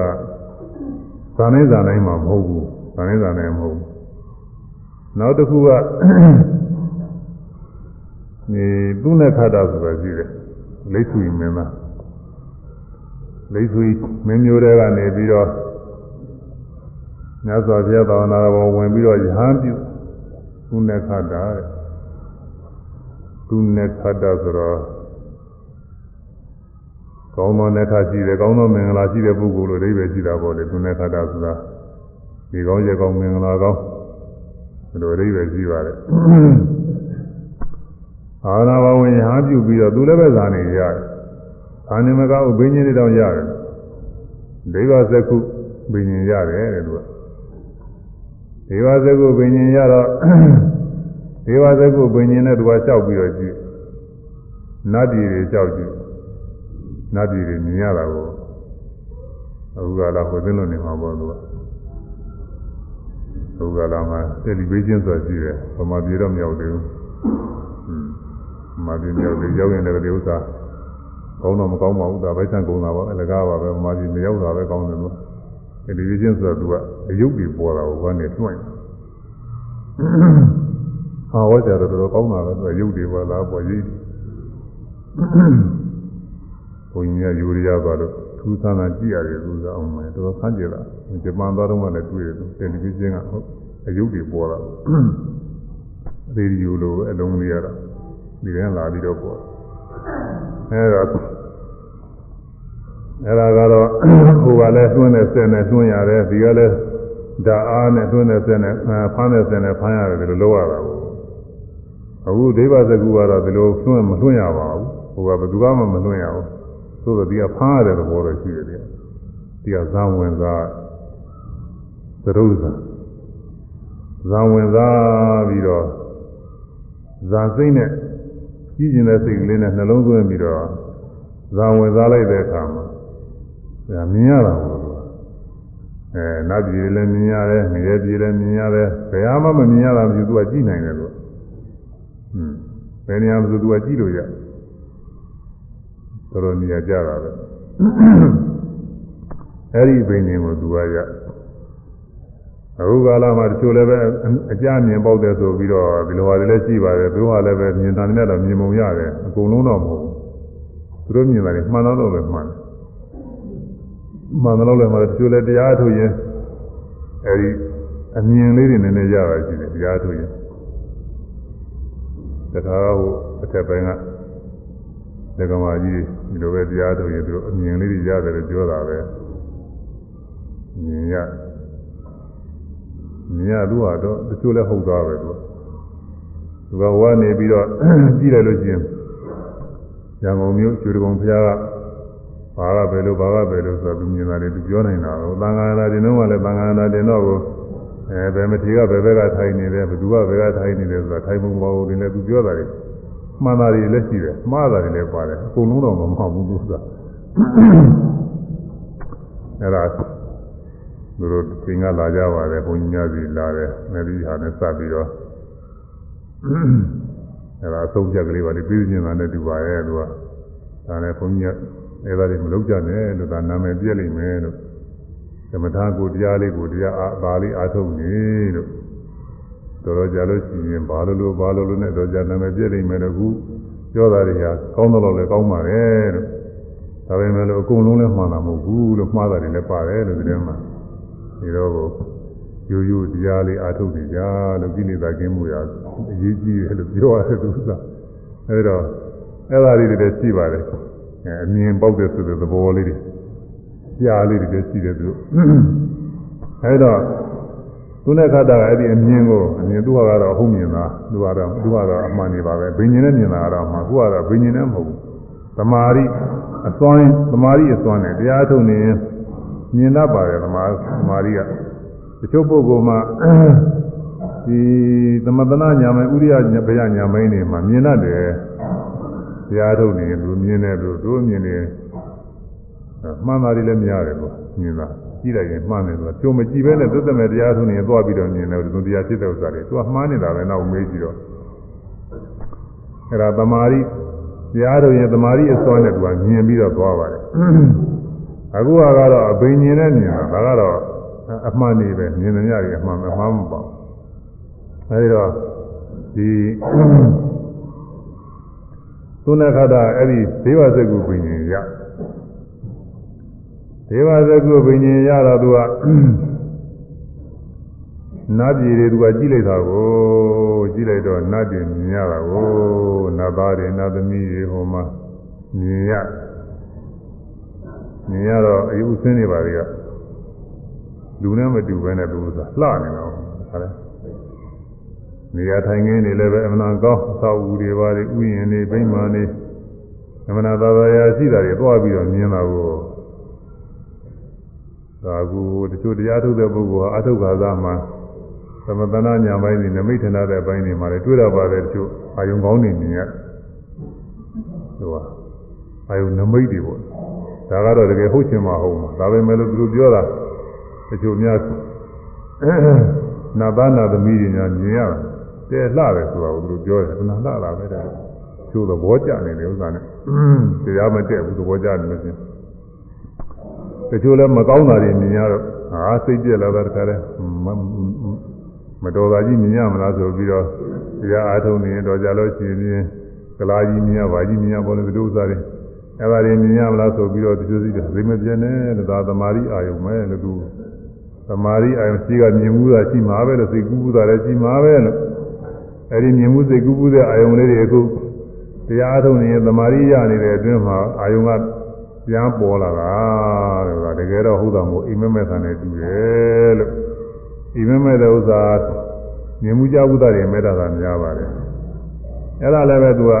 ဇာနေဇာနိုင်မှာမဟုတ်ဘူးဇာနေဇာနိုင်မဟုတ်ဘူးနောက်တစ်ခုက ဒီသူနဲ့ခါတာဆိုတာရှိတယ်လိတ်ဆွေမင်းသားလိတ်ဆွေမင်းမျိုးတွေကနေပြီးတော့မြတ်စွာဘုရားသာသနာတော်ဝင်ပြီးတော့ယဟန်ပြုသူနဲ့ခါတာတဲ့သူနဲ့ခါတာဆိုတော့ကောင်းသောနဲ့ခါရှိတယ်ကောင်းသောမင်္ဂလာရှိတဲ့ပုဂ္ဂိုလ်လိုအိဗယ်ရှိတာပေါ့လေသူနဲ့ခါတာဆိုတာဒီကောင်းရဲ့ကောင်းမင်္ဂလာကောင်းဒီလိုအိဗယ်ရှိပါတယ် အာနာဘဝင်ဟာပြုပြီးတော့သူလည်းပဲဇာနေရတယ်။ဇာနေမကဥဘိညာဉ်တွေတောင်ရတယ်။ဒိဗဇကုဘိညာဉ်ရတယ်တဲ့သူက။ဒိဗဇကုဘိညာဉ်ရတော့ဒိဗဇကုဘိညာဉ်နဲ့သူကလျှောက်ပြီးတော့ကြည့်။နတ်ပြည်တွေလျှောက်ကြည့်။နတ်ပြည်တွေမြင်ရတာကိုအခုကလာဟိုသိလို့နေမှာပေါ့သူက။အခုကလာမှာတယ်လီဗေးရှင်းဆိုတာရှိတယ်။ဗမာပြည်တော့မရောက်သေးဘူး။ မာပြည်မြောက်တွေရောက်ရင်လည်းဒီဥစ္စာကောင်းတော့မကောင်းပါဘူးဒါပဲဆန့်ကုန်တာပါအလကားပါပဲမာပြည်မရောက်တာပဲကောင်းတယ်လို့ဒီလိုချင်းဆိုတော့သူကအယုတ်တွေပေါ်တာကိုကနေတွန့်ဟာဝါကြတော့တော်ကောင်းတာပဲသူကယုတ်တွေပေါ်လာပေါ်ရိပ်ဘုန်းကြီးကယူရီးယားသွားလို့ထူးဆန်းတာကြည့်ရတယ်သူကအောင်မယ်တော်တော်ဆန်းကြလားဂျပန်သွားတော့မှလည်းတွေ့တယ်သူတယ်လီဗီရှင်းကဟုတ်အယုတ်တွေပေါ်တာရေဒီယိုလိုအလုံးလေးရတာ ဒီကနေ့လာပြီးတော့ပေါ်အဲဒါအဲဒါကတော့ဟိုကလည်းသွင်းတဲ့ဆက်နဲ့သွင်းရတယ်ဒီကလည်းဓာအားနဲ့သွင်းတဲ့ဆက်နဲ့ဖမ်းတဲ့ဆက်နဲ့ဖမ်းရတယ်ဒီလိုလုပ်ရတာပေါ့အခုဒိဗ္ဗစကုကတော့ဒီလိုသွင်းမသွင်းရပါဘူးဟိုကဘယ်သူမှမသွင်းရဘူးသို့တော့ဒီကဖမ်းရတဲ့သဘောတော့ရှိတယ်ဒီကဇံဝင်စားသရုပ်ဇံဇံဝင်စားပြီးတော့ဇာစိတ်နဲ့ ကြီးကျင်တဲ့စိတ်ကလေးနဲ့နှလုံးသွင်းပြီးတော့ဇာဝင်စားလိုက်တဲ့အခါမှာဒါမြင်ရတာပေါ့အဲနတ်ပြည်လည်းမြင်ရတယ်ငရဲပြည်လည်းမြင်ရတယ်ဘယ်ဟာမှမမြင်ရတာမရှိသူကကြည့်နိုင်တယ်လို့ဟွန်းဘယ်နေရာမှာသူကကြည့်လို့ရတော်တော်နေရာကြတာပဲအဲ့ဒီဘိနေကိုသူကရ အခုကာလမှာတချို့လည်းပဲအကြမြင်ပေါက်တယ်ဆိုပြီးတော့ဒီလိုဟာတွေလည်းရှိပါတယ်သူတို့ကလည်းပဲမြင်တာနဲ့တော့မြင်ပုံရတယ်အကုန်လုံးတော့မဟုတ်ဘူးသူတို့မြင်တာတွေမှန်တော့ပဲမှန်တယ်မှန်တော့လည်းမှတချို့လည်းတရားထုတ်ရင်အဲဒီအမြင်လေးတွေနည်းနည်းရတာရှိတယ်တရားထုတ်ရင်တခါဟိုအထက်ပိုင်းကဒကမာကြီးဒီလိုပဲတရားထုတ်ရင်သူတို့အမြင်လေးတွေရတယ်လို့ပြောတာပဲမြင်ရ မြင်ရသူကတော့တချို့လည်းဟုတ်သွားပဲသူကသူကဝါနေပြီးတော့ကြည့်လိုက်လို့ရှိရင်ရန်ကုန်မြို့ကျွေးကုံဖျားကဘာကပဲလို့ဘာကပဲလို့ဆိုတော့သူမြင်တာလေသူပြောနိုင်တာတော့သံဃာနာတင်တော့ကလည်းသံဃာနာတင်တော့ကိုအဲဘယ်မထေကဘယ်ဘက်ကထိုင်နေတယ်ဘယ်သူကဘယ်ကထိုင်နေတယ်ဆိုတာထိုင်ပုံပေါ်ကိုလည်းသူပြောတာလေမှန်တာတွေလည်းရှိတယ်မှားတာတွေလည်းပါတယ်အကုန်လုံးတော့မမှန်ဘူးသူကအဲ့ဒါ သူတို့သင်္ကလာကြပါတယ်ဘုန်းကြီးများစီလာတယ်မယ်ဒီဟာနဲ့စပ်ပြီးတော့အဲ့ဒါအဆုံးဖြတ်ကလေးပါလေပြည်ညင်တာနဲ့တူပါရဲ့သူကဒါနဲ့ဘုန်းကြီးကအဲ့ဒါတွေမလုပ်ကြနဲ့လို့ဒါနာမည်ပြည့်လိမ့်မယ်လို့သမထကိုတရားလေးကိုတရားအားပါလေးအားထုတ်နေလို့တော်တော်ကြာလို့ရှိရင်ဘာလို့လို့ဘာလို့လို့နဲ့တော့ကြာနာမည်ပြည့်လိမ့်မယ်လို့ခုပြောတာတွေဟာကောင်းတော့လည်းကောင်းပါတယ်လို့ဒါပေမဲ့လို့အကုန်လုံးလည်းမှန်တာမဟုတ်ဘူးလို့မှားတာတွေလည်းပါတယ်လို့ဒီထဲမှာ ဒီတော့ကိုရိုးရိုးတရားလေးအားထုတ်နေကြလို့ကိလေသာကင်းမှုရအရေးကြီးတယ်လို့ပြောရတယ်သူကအဲဒါအဲ့ဒါလေးတွေလည်းရှိပါတယ်အဲအမြင်ပေါက်တဲ့ဆိုတဲ့သဘောလေးတွေကြားလေးတွေလည်းရှိတယ်သူအဲဒါသူနဲ့ခတ်တာကအဲ့ဒီအမြင်ကိုအမြင်သူကတော့ဟုတ်မြင်တာသူကတော့သူကတော့အမှန်နေပါပဲဘိညာဉ်နဲ့မြင်တာကတော့မှကိုကတော့ဘိညာဉ်နဲ့မဟုတ်ဘူးသမာဓိအစွမ်းသမာဓိအစွမ်းနဲ့တရားထုတ်နေရင် မြင်တတ်ပါတယ်သမာသမာဓိကတချို့ပုဂ္ဂိုလ်မှာဒီသမထနာညာမိုင်ဥရိယဘယညာမိုင်နေမှာမြင်တတ်တယ်တရားထုတ်နေသူမြင်တယ်သူတို့မြင်နေမှန်တာတွေလည်းများတယ်လို့မြင်တာကြည့်လိုက်ရင်မှန်တယ်ဆိုတာကြုံမကြည့်ပဲနဲ့သုတမဲ့တရားထုတ်နေရင်သွားပြီးတော့မြင်တယ်သူတရားဖြစ်တဲ့ဥစ္စာတွေသူကမှားနေတာပဲနောက်မေးကြည့်တော့အဲ့ဒါသမာဓိတရားထုတ်ရင်သမာဓိအစွမ်းနဲ့သူကမြင်ပြီးတော့သွားပါတယ် အခုကတော့အဘိညာဉ်နဲ့မြင်တာဒါကတော့အမှန်နေပဲမြင်နေရတယ်အမှန်မမှားမပေါ့အဲဒီတော့ဒီသုဏခတအဲ့ဒီဒေဝစကုပင်ရှင်ရဒေဝစကုပင်ရှင်ရတော့သူကနတ်ပြည်တွေသူကကြည့်လိုက်တာကိုကြည့်လိုက်တော့နတ်ပြည်မြင်ရတာကိုနတ်သားတွေနတ်သမီးတွေဟိုမှာမြင်ရ မြင်ရတော့အယူဆင်းနေပါလေကလူနဲ့မတူဘဲနဲ့သူကလှနေတော့ဟာလေနေရာထိုင်ခင်းနေလည်းပဲအမှန်ကောင်းအသောအူတွေပါလေဥယျာဉ်တွေဗိမာန်တွေအမှန်သာသာရာရှိတာတွေသွားပြီးတော့မြင်တာကိုဒါကူတချို့တရားထုတ်တဲ့ပုဂ္ဂိုလ်ဟာအထုတ်ခါသားမှာသမတနာညာပိုင်းတွေနမိတ်ထနာတဲ့အပိုင်းတွေမှာလည်းတွေ့ရပါတယ်တချို့အာယုံကောင်းနေမြင်ရဟိုဟာအာယုံနမိတ်တွေပေါ့ ဒါကတော့တကယ်ဟုတ်ချင်မှာဟုတ်မှာဒါပဲမဲ့လို့သူတို့ပြောတာတချို့များနာသားနာသမီးတွေညာမြင်ရတယ်လှတယ်ဆိုတာကိုသူတို့ပြောတယ်ခဏလှလာပဲတဲ့ချို့သဘောကျနေတယ်ဥစ္စာနဲ့တရားမတက်ဘူးသဘောကျနေလို့ချင်းတချို့လည်းမကောင်းတာတွေမြင်ရတော့ဟာစိတ်ပြက်လာတာတခါလဲမတော်တာကြီးမြင်ရမလားဆိုပြီးတော့တရားအားထုတ်နေတော့ကြလို့ရှိရင်ကလာကြီးမြင်ရပါကြီးမြင်ရပေါ်လို့ဒီလိုဥစ္စာတွေ အဲ့ဒါတွေမြင်ရမလားဆိုပြီးတော့ဒီလိုစီတယ်သိမပြင်းနဲ့လို့ဒါသမာဓိအာယုံပဲလို့သူသမာဓိအာယုံရှိကမြင်မှုတာရှိမှာပဲလို့စိတ်ကူးမှုတာလည်းရှိမှာပဲလို့အဲ့ဒီမြင်မှုစိတ်ကူးမှုတဲ့အာယုံလေးတွေအခုတရားအထုတ်နေရင်သမာဓိရနေတဲ့အတွင်းမှာအာယုံကပြန်ပေါ်လာတာလို့ကတကယ်တော့ဟုတ်တာမို့အိမ်မက်မဲ့ဆန်နဲ့တူတယ်လို့အိမ်မက်မဲ့တဲ့ဥစ္စာမြင်မှုကြောက်ဥဒ္ဒါတွေမဲ့တာသာများပါတယ်အဲ့ဒါလည်းပဲသူက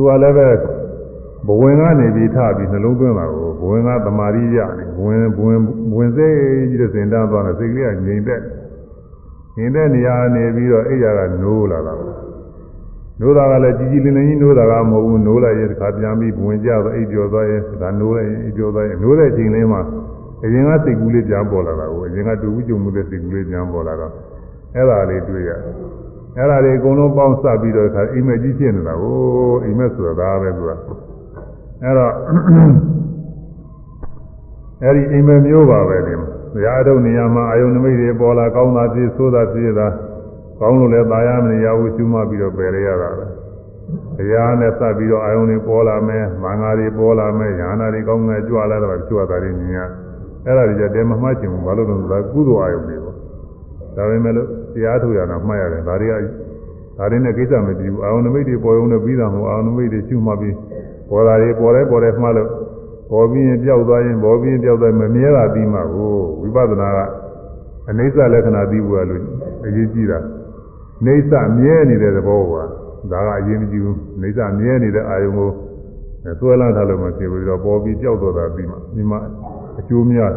သူကလည်းပဲဘဝင်ကနေပြီးထပြီးနှလုံးသွင်းတာကိုဘဝင်ကသမာဓိရနေဘဝင်ဘဝင်ဘဝင်စိတ်ကြီးတဲ့စင်တန်းသွားတယ်စိတ်ကလေးကငြိမ်သက်ငြိမ်သက်နေရနေပြီးတော့အိယာကနိုးလာတာနိုးတာကလည်းကြီးကြီးလင်းလင်းကြီးနိုးတာကမဟုတ်ဘူးနိုးလိုက်ရင်တစ်ခါပြန်ပြီးဘဝင်ကြတော့အိပ်ကျော်သွားရင်ဒါနိုးလိုက်ရင်အိပ်ကျော်သွားရင်နိုးတဲ့အချိန်လေးမှာအရင်ကစိတ်ကူးလေးပြန်ပေါ်လာတာကိုအရင်ကတူဘူးကြုံမှုတဲ့စိတ်ကူးလေးပြန်ပေါ်လာတော့အဲ့ဒါလေးတွေ့ရတယ် အဲ့ဒါလေးအကုန်လုံးပေါင်းစပ်ပြီးတော့ခါအိမ်မက်ကြီးဖြစ်နေတာကိုအိမ်မက်ဆိုတာဒါပဲသူကအဲ့တော့အဲ့ဒီအိမ်မက်မျိုးပါပဲဒီဘုရားထုတ်နေရာမှာအာယုန်နမိတ်တွေပေါ်လာကောင်းတာဖြစ်ဆိုးတာဖြစ်တာကောင်းလို့လည်းตายရမနေရဘူးရှုမှတ်ပြီးတော့ပယ်ရရတာပဲတရားနဲ့စပ်ပြီးတော့အာယုန်တွေပေါ်လာမယ်မင်္ဂလာတွေပေါ်လာမယ်ညာနာတွေကောင်းငယ်ကြွလာတော့ကြွတာတွေမြင်ရအဲ့ဒါတွေကြတဲမမှတ်ချင်ဘူးဘာလို့လဲဆိုတော့ကုသိုလ်အာယုန်တွေပေါ့ဒါပေမဲ့လို့ တရားထုတ်ရတာမှတ်ရတယ်ဒါတွေကဒါတွေနဲ့ကိစ္စမတည်ဘူးအာယုန်နမိတ်တွေပေါ်ရုံနဲ့ပြီးတာမဟုတ်အာယုန်နမိတ်တွေရှုမှတ်ပြီးပေါ်လာတွေပေါ်တယ်ပေါ်တယ်မှတ်လို့ပေါ်ပြီးရင်ပျောက်သွားရင်ပေါ်ပြီးရင်ပျောက်သွားမမြဲတာပြီးမှကိုဝိပဿနာကအနိစ္စလက္ခဏာသိဖို့ရလို့အရေးကြီးတာနေစ္စမြဲနေတဲ့သဘောကဒါကအရေးမကြီးဘူးနေစ္စမြဲနေတဲ့အာယုံကိုသွဲလာထားလို့မဖြစ်ဘူးတော့ပေါ်ပြီးပျောက်သွားတာပြီးမှဒီမှာအကျိုးများ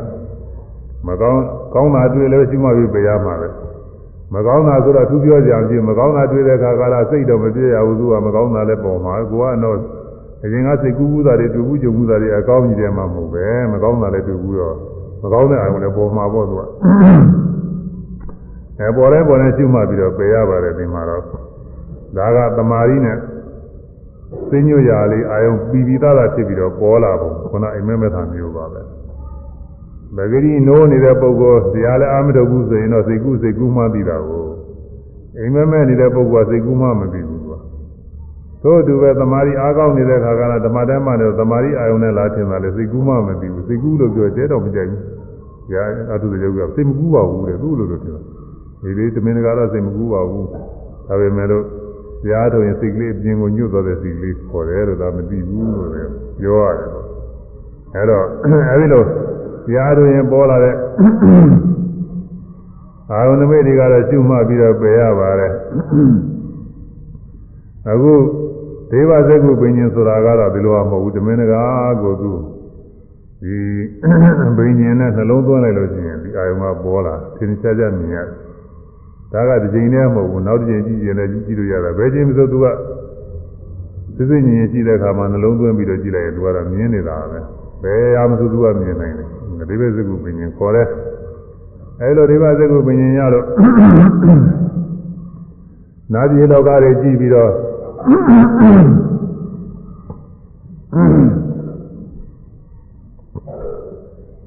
မကောင်းကောင်းတာတွေ့လို့ရှိမှပြီးပြရမှာပဲ မကောင်းတာဆိုတော့သူပြောကြအောင်ပြင်မကောင်းတာတွေ့တဲ့အခါကလည်းစိတ်တော့မပြည့်ရဘူးသူကမကောင်းတာလည်းပေါ်မှာကိုကတော့အရင်ကစိတ်ကူးကူးတာတွေတွေ့ဘူးကြုံဘူးတာတွေအကောင်းကြီးတယ်မှမဟုတ်ပဲမကောင်းတာလည်းတွေ့ဘူးတော့မကောင်းတဲ့အာရုံလည်းပေါ်မှာပေါ့သူကအဲပေါ်လဲပေါ်လဲရှုမှတ်ပြီးတော့ပယ်ရပါတယ်ဒီမှာတော့ဒါကတမာရီနဲ့သိညွတ်ရာလေးအာယုံပြီးပြီးသားသားဖြစ်ပြီးတော့ပေါ်လာပုံခုနအိမ်မက်မက်သာမျိုးပါပဲ ဘဂရီနိုးနေတဲ့ပုဂ္ဂိုလ်တရားလည်းအာမထုတ်ဘူးဆိုရင်တော့စိတ်ကူးစိတ်ကူးမှသိတာကိုအိမ်မက်မက်နေတဲ့ပုဂ္ဂိုလ်ကစိတ်ကူးမှမသိဘူးကွာသို့တူပဲတမာရီအားကောင်းနေတဲ့ခါကလည်းဓမ္မတမ်းမှလည်းတမာရီအာယုံနဲ့လာထင်တာလေစိတ်ကူးမှမသိဘူးစိတ်ကူးလို့ပြောတဲတော့မကြိုက်ဘူး။ညာအထုတရုပ်ကစိတ်မကူးပါဘူးတဲ့သူ့လိုလိုပြောဒီလေးတမင်တကာတော့စိတ်မကူးပါဘူးဒါပေမဲ့လို့ရားထုတ်ရင်စိတ်ကလေးအပြင်ကိုညွတ်သွားတဲ့စိတ်ကလေးခေါ်တယ်လို့ဒါမသိဘူးလို့ပြောရတယ်အဲတော့အဲဒီလို ရားထုတ်ရင်ပေါ်လာတဲ့အာရုံနမိတ်တွေကတော့ရှုမှတ်ပြီးတော့ပယ်ရပါတယ်အခုဒေဝစကုပင်ရှင်ဆိုတာကတော့ဒီလိုမဟုတ်ဘူးတမင်တကာကိုသူဒီဘိညာဉ်နဲ့နှလုံးသွင်းလိုက်လို့ရှိရင်ဒီအာယုံကပေါ်လာသင်္ချာချမြင်ရတယ်ဒါကတစ်ချိန်တည်းမဟုတ်ဘူးနောက်တစ်ချိန်ကြည့်ရင်လည်းကြည့်လို့ရတာဘယ်ချိန်မှဆိုသူကသိသိဉာဏ်ရှိတဲ့အခါမှာနှလုံးသွင်းပြီးတော့ကြည့်လိုက်ရင်သူကတော့မြင်နေတာပဲဘယ်အားမဆိုသူကမြင်နိုင်တယ် ဒီဘက်စကုပင်ရှင်ခေါ်တယ်အဲလိုဒီဘက်စကုပင်ရှင်ရလို့နာပြည်လောကတွေကြည့်ပြီးတော့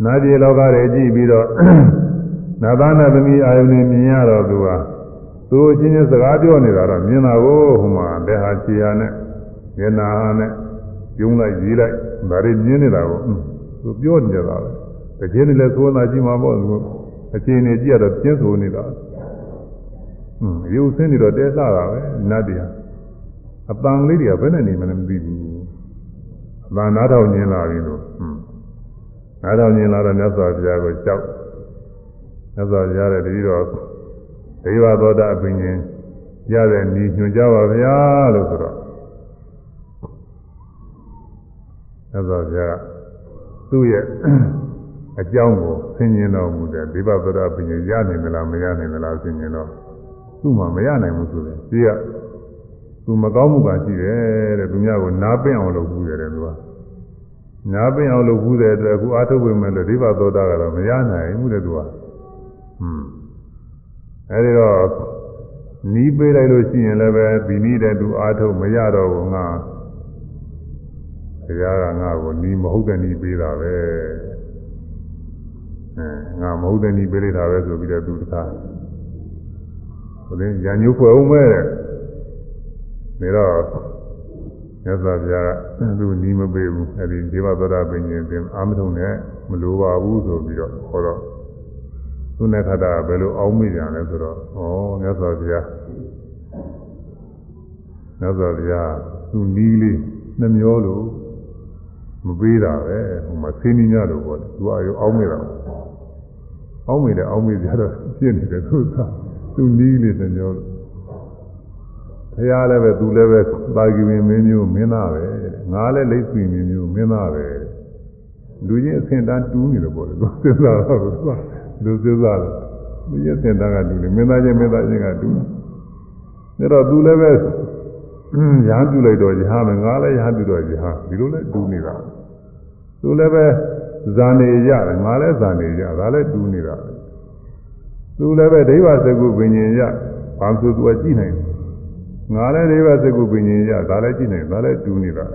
နာပြည်လောကတွေကြည့်ပြီးတော့နာသနာသမီးအာယုန်နဲ့မြင်ရတော့သူဟာသူအချင်းချင်းစကားပြောနေတာတော့မြင်တာကိုဟိုမှာလက်ဟာခြေဟာနဲ့မျက်နာဟာနဲ့ယုံလိုက်ရေးလိုက်ဒါတွေမြင်နေတာကိုသူပြောနေကြတာပဲ တကယ်လည်းသုံးတာကြည့်မှာပေါ့သူအချင်းနေကြည့်ရတော့ပြင်းဆိုနေတာဟွန်းရုပ်ဆင်းနေတော့တဲလှတာပဲနတ်တရားအပန်လေးတွေကဘယ်နဲ့နေမှလည်းမသိဘူးအပန်နားထောင်ညင်လာပြီလို့ဟွန်းနားထောင်ညင်လာတော့မြတ်စွာဘုရားကိုကြောက်မြတ်စွာဘုရားတဲ့တတိတော်ဒေဝသောတာအပင်ရှင်ရတဲ့ဤညွှန်ကြပါဗျာလို့ဆိုတော့မြတ်စွာဘုရားသူ့ရဲ့ အကြောင်းကိုဆင်ញင်တော်မူတဲ့ဒေဝသောတာအပင်ရှင်ရနိုင်မလားမရနိုင်မလားဆင်ញင်တော့သူ့မှာမရနိုင်ဘူးဆိုတယ်ဒီကသူမကောင်းမှုကရှိတယ်တဲ့သူများကိုနားပင့်အောင်လုပ်ဘူးတယ်သူကနားပင့်အောင်လုပ်ဘူးတဲ့အတွက်အခုအာထုတ်ဝင်မဲ့လို့ဒေဝသောတာကတော့မရနိုင်ဘူးတဲ့သူကဟွန်းအဲဒီတော့နီးပေးလိုက်လို့ရှိရင်လည်းပဲဒီနည်းတဲ့သူအာထုတ်မရတော့ဘူးငါတရားကငါ့ကိုနီးမဟုတ်တဲ့နီးပေးတာပဲအဲ ငါမဟုတ်တဲ့နီးပေးလိုက်တာပဲဆိုပြီးတော့သူတခါဟိုလည်းရညိုးဖွဲ့အောင်မဲ့တဲ့ဒါတော့မြတ်စွာဘုရားကသူနီးမပေးဘူးအဲဒီဒေဝသောတာပင်ရှင်တင်အာမထုံနဲ့မလိုပါဘူးဆိုပြီးတော့ဟောတော့သူနဲ့ခတာဘယ်လိုအောင်းမိကြလဲဆိုတော့ဩမြတ်စွာဘုရားမြတ်စွာဘုရားသူနီးလေးနှမျောလို့မပေးတာပဲဟိုမှာဆင်းနီးညလို့ပေါ့သူအရောအောင်းမိတာ အောင်းမိတယ်အောင်းမိကြတော့ဖြစ်နေတယ်သူကသူနီးလေးနှမျောလို့ဘုရားလည်းပဲသူလည်းပဲသာဂီဝင်မင်းမျိုးမင်းသားပဲငါလည်းလိတ်ဆွေမင်းမျိုးမင်းသားပဲလူချင်းအဆင့်တန်းတူးနေတယ်ပေါ့လေသူစဉ်းစားတော့သူကလူစဉ်းစားတော့လူချင်းအဆင့်တန်းကတူတယ်မင်းသားချင်းမင်းသားချင်းကတူတယ်ဒါတော့သူလည်းပဲရာပြုလိုက်တော့ရဟမယ်ငါလည်းရာပြုတော့ရဟဒီလိုလဲတူနေတာသူလည်းပဲ ဇာနေရတယ်ငါလည်းဇာနေရဒါလည်းတူးနေတာသူလည်းပဲဒိဗ္ဗစကုပညာရဘာလို့သူကကြည့်နိုင်ငါလည်းဒိဗ္ဗစကုပညာရဒါလည်းကြည့်နိုင်ဒါလည်းတူးနေတာ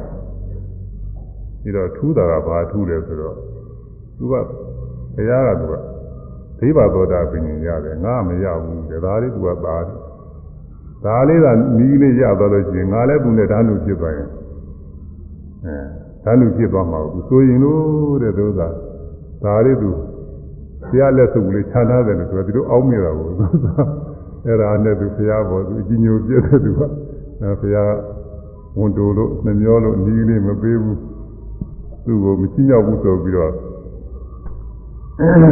ပြီးတော့ထူးတာကဘာထူးလဲဆိုတော့သူကဘုရားကသူကဒိဗ္ဗသောတာပညာရတယ်ငါမရဘူးတဲ့ဒါလေးသူကပါတယ်ဒါလေးကနီးလေးရသွားလို့ရှိရင်ငါလည်းသူနဲ့ဓာတ်လို့ဖြစ်သွားရင်အဲ ဓာတ်လူဖြစ်သွားမှာဘူးဆိုရင်လို့တဲ့သူကဒါလေးသူဘုရားလက်စုပ်လေးခြားထားတယ်လို့ဆိုတော့ဒီလိုအောင်းမိတာကိုအဲ့ဒါနဲ့သူဘုရားပေါ်သူအကြီးညိုပြည့်တဲ့သူကအဲဘုရားဝန်တိုလို့နှမျောလို့နီးလေးမပေးဘူးသူ့ကိုမချိမြောက်ဘူးဆိုပြီးတော့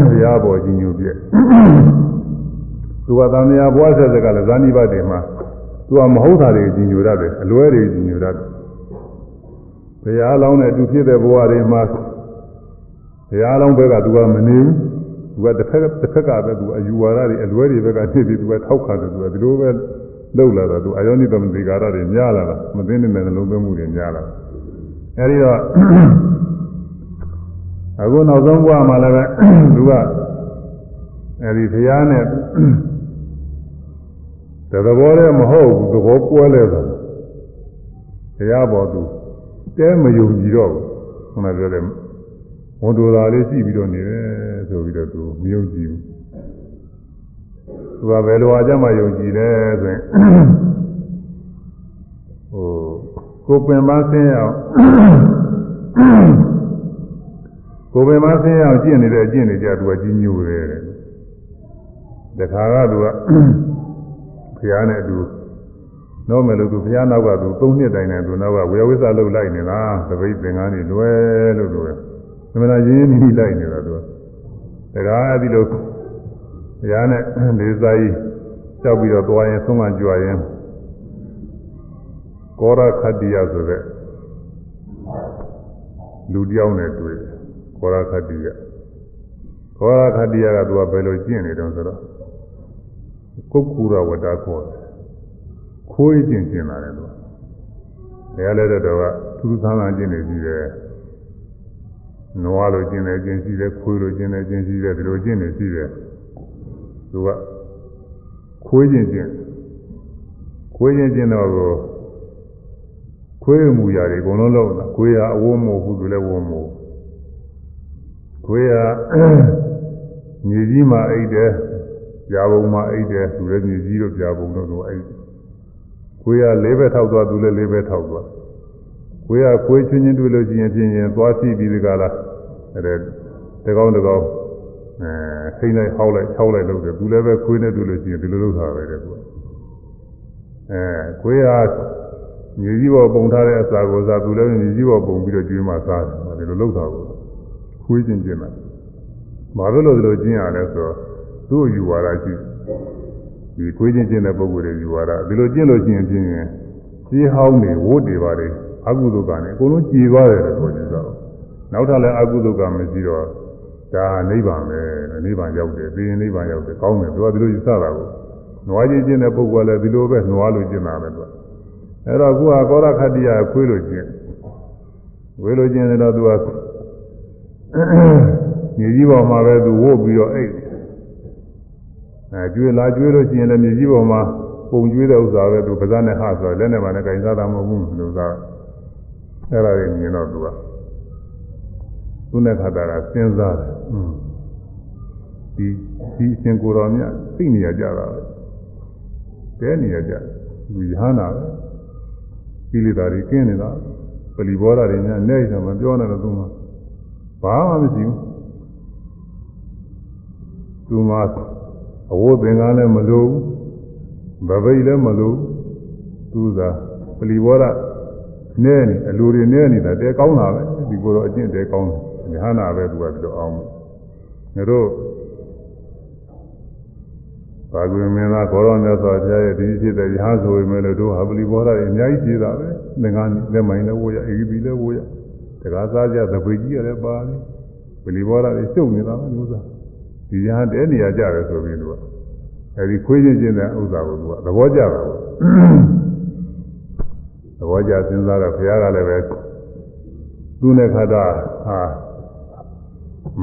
ဘုရားပေါ်ကြီးညိုပြည့်သူကသံဃာဘွားဆက်စကလည်းဇာနိဘတ်တွေမှာသူကမဟုတ်တာတွေကြီးညိုရတယ်အလွဲတွေကြီးညိုရတယ် ဘုရားလောင်းနဲ့အတူဖြစ်တဲ့ဘဝတွေမှာဘုရားလောင်းဘက်ကသူကမနေဘူးသူကတစ်ဖက်တစ်ဖက်ကပဲသူအယူဝါဒတွေအလွဲတွေဘက်ကဖြစ်ပြီးသူကထောက်ခံတယ်သူကဒီလိုပဲလှုပ်လာတာသူအယောနိသမတိကာရတွေများလာတာမသိနေတဲ့နှလုံးသွင်းမှုတွေများလာအဲဒီတော့အခုနောက်ဆုံးဘဝမှာလည်းပဲသူကအဲဒီဘုရားနဲ့တသဘောတည်းမဟုတ်ဘူးသဘောကွဲလဲတာတရားပေါ်သူ တဲမယုံကြည်တော့ဘူးခုနပြောတယ်ဝန်တော်သာလေးရှိပြီးတော့နေတယ်ဆိုပြီးတော့သူမယုံကြည်ဘူးသူကဘယ်လိုအကြမ်းမှယုံကြည်လဲဆိုရင်ဟိုကိုပင်ပန်းဆင်းအောင်ကိုပင်ပန်းဆင်းအောင်ကျင့်နေတဲ့အကျင့်တွေကြသူကကြီးညိုတယ်တဲ့တခါကသူကဘုရားနဲ့အ တူတော့မယ်လို့သူဘုရားနောက်ကသူ၃နှစ်တိုင်နဲ့သူနောက်ကဝေယဝိသလုတ်လိုက်နေတာသပိတ်သင်္ကန်းတွေလွယ်လို့သူသမဏရင်းနှီးလိုက်နေတာသူတကားအဲ့ဒီလိုဘုရားနဲ့လေးစားကြီးကြောက်ပြီးတော့သွားရင်ဆုံးမကြွရင်ကောရခတ္တိယဆိုတဲ့လူတယောက်နဲ့တွေ့ကောရခတ္တိယကောရခတ္တိယကသူကဘယ်လိုကျင့်နေတုံးဆိုတော့ကုက္ကူရဝတ္တခေါ်တယ် ခိုးကျင်ကျင်လာတယ်သူကဘယ်လဲတော့ကသူသူဆန်းဆန်းကျင်နေပြီတယ်နွားလိုကျင်နေကျင်ရှိတယ်ခွေးလိုကျင်နေကျင်ရှိတယ်ဒီလိုကျင်နေရှိတယ်သူကခိုးကျင်ကျင်ခွေးကျင်ကျင်တော့ကိုခွေးမူရာတွေအကုန်လုံးလောက်တာခွေးဟာအဝတ်မဟုတ်ဘူးသူလည်းဝတ်မဟုတ်ခွေးဟာမြေကြီးမှာအိတ်တယ်ပြာပုံမှာအိတ်တယ်သူလည်းမြေကြီးတို့ပြာပုံတို့တို့အိတ် ကိုယ်ကလေးဘက်ထောက်သွားသူလည်းလေးဘက်ထောက်သွားကိုယ်ကကိုယ်ချင်းချင်းတွေ့လို့ရှိရင်ပြင်းရင်သွားစီပြီးဒီကလာအဲတကောင်းတကောင်းအဲခိမ့်လိုက်ဟောက်လိုက်ခြောက်လိုက်လို့တယ်သူလည်းပဲခွေးနဲ့တွေ့လို့ရှိရင်ဒီလိုလုပ်တာပဲတဲ့သူအဲကိုယ်ကမြေကြီးပေါ်ပုံထားတဲ့အစာကိုစားသူလည်းမြေကြီးပေါ်ပုံပြီးတော့ကျွေးမှစားတယ်ဒီလိုလုပ်တာကိုခွေးချင်းချင်းလာဘာလို့လို့ဒီလိုကျင်းရလဲဆိုတော့သူ့ယူဝါဒရှိ ဒီခွေးချင်းချင်းတဲ့ပုဂ္ဂိုလ်တွေယူဝါဒဒီလိုကျင့်လို့ရှိရင်ပြင်းရင်ကြီးဟောင်းနေဝတ်တွေပါတယ်အကုသိုလ်ကလည်းအကုန်လုံးကြည်သွားတယ်လို့ပြောကြတော့နောက်ထပ်လည်းအကုသိုလ်ကမရှိတော့ဒါနိဗ္ဗာန်ပဲနိဗ္ဗာန်ရောက်တယ်ပြီးရင်နိဗ္ဗာန်ရောက်တယ်ကောင်းတယ်သူကဒီလိုယူဆတာကိုနွားချင်းချင်းတဲ့ပုဂ္ဂိုလ်ကလည်းဒီလိုပဲနွားလိုကျင့်တာပဲသူကအဲ့တော့ခုကကောရခတ္တိယခွေးလိုကျင့်ဝေလိုကျင့်တယ်တော့သူကညီကြီးပေါ်မှာပဲသူဝုတ်ပြီးတော့အိတ် အဲကျွေးလာကျွေးလို့ရှိရင်လည်းမြေကြီးပေါ်မှာပုံကျွေးတဲ့ဥစ္စာပဲသူပါးစပ်နဲ့ဟဆိုလက်နဲ့မှလည်းကင်စားတာမဟုတ်ဘူးလို့သာအဲ့ဒါတွေမြင်တော့သူကသူနဲ့ခါတာကစဉ်းစားတယ်อืมဒီဒီအရှင်ကိုတော်မြတ်သိနေရကြတာပဲတဲနေရကြလူရဟနာပဲကိလေသာတွေကင်းနေတာပလီဘောဓာတွေများနဲ့ရမပြောနဲ့တော့သူမှဘာမှမရှိဘူးသူမှ အဝတ်သင်္ကန်းလည်းမလိုဘူးဗပိတ်လည်းမလိုသူသာပလီဘောရနဲနေအလိုတွေနဲနေတာတဲကောင်းတာပဲဒီကိုတော့အကျင့်တဲကောင်းတယ်ဉာဏ်နာပဲသူကဒီလိုအောင်ငါတို့ဘာကွေမင်းသားဘောရောမြတ်စွာဘုရားရဲ့ဒီဖြစ်တဲ့ရဟဆိုပေမဲ့လို့တို့ဟာပလီဘောရတွေအများကြီးရှိတာပဲသင်္ကန်းလက်မိုင်းလည်းဝိုးရအေဂီပီလည်းဝိုးရတကားစားကြသပိတ်ကြီးရတယ်ပါလေပလီဘောရတွေရှုပ်နေတာပဲလို့သာ ဒီရဟတဲနေရာကြတယ်ဆိုပြီးသူကအဲဒီခွေးချင်းချင်းတဲ့ဥစ္စာကိုသူကသဘောကျတာပေါ့သဘောကျစဉ်းစားတော့ဘုရားကလည်းပဲသူ့နဲ့ခါတာဟာ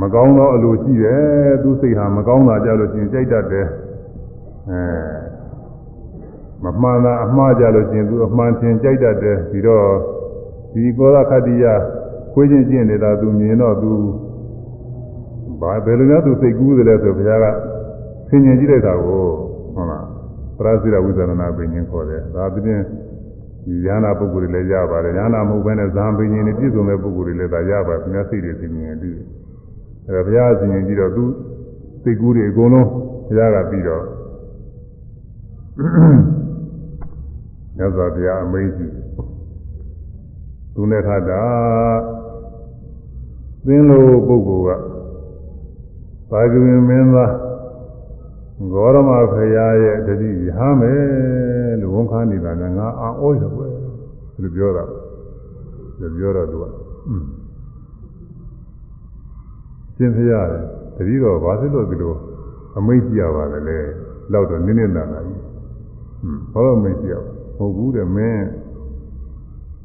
မကောင်းသောအလိုရှိတယ်သူစိတ်ဟာမကောင်းတာကြလို့ရှိရင်ကြိုက်တတ်တယ်အဲမမှန်တာအမှားကြလို့ရှိရင်သူအမှန်ထင်ကြိုက်တတ်တယ်ပြီးတော့ဒီကောရခတ္တိယခွေးချင်းကျင့်နေတာသူမြင်တော့သူ ဘာဘယ်လိုများသူစိတ်ကူးတယ်လဲဆိုဘုရားကဆင်ញင်ကြည့်လိုက်တာကိုဟုတ်လားပရစိရဝိသရဏပင်ချင်းခေါ်တယ်ဒါပြင်းဉာဏပုဂ္ဂိုလ်တွေလည်းရပါတယ်ဉာဏမဟုတ်ဘဲနဲ့ဇာပင်ချင်းတွေပြည့်စုံတဲ့ပုဂ္ဂိုလ်တွေလည်းဒါရပါတယ်သူများစိတ်တွေဆင်ញင်ပြီးအဲဒါဘုရားဆင်ញင်ကြည့်တော့သူစိတ်ကူးတွေအကုန်လုံးဘုရားကပြီးတော့မြတ်စွာဘုရားအမိန့်ရှိသူနဲ့ခါတာသင်လိုပုဂ္ဂိုလ်က သာဂဝေမင်းသားဂေါရမဖရာရဲ့တတိရဟမယ်လို့ဝန်ခံနေတာကငါအာဩရပဲလို့ပြောတာလို့ပြောတော့သူကရှင်ဖရာတယ်တတိတော့ဘာဖြစ်လို့ဒီလိုအမိတ်ကြည့်ရပါလဲလေလောက်တော့နင်းနေတာကြီးဟွန်းဘာလို့အမိတ်ကြည့်ရမဟုတ်ဘူးတဲ့မင်း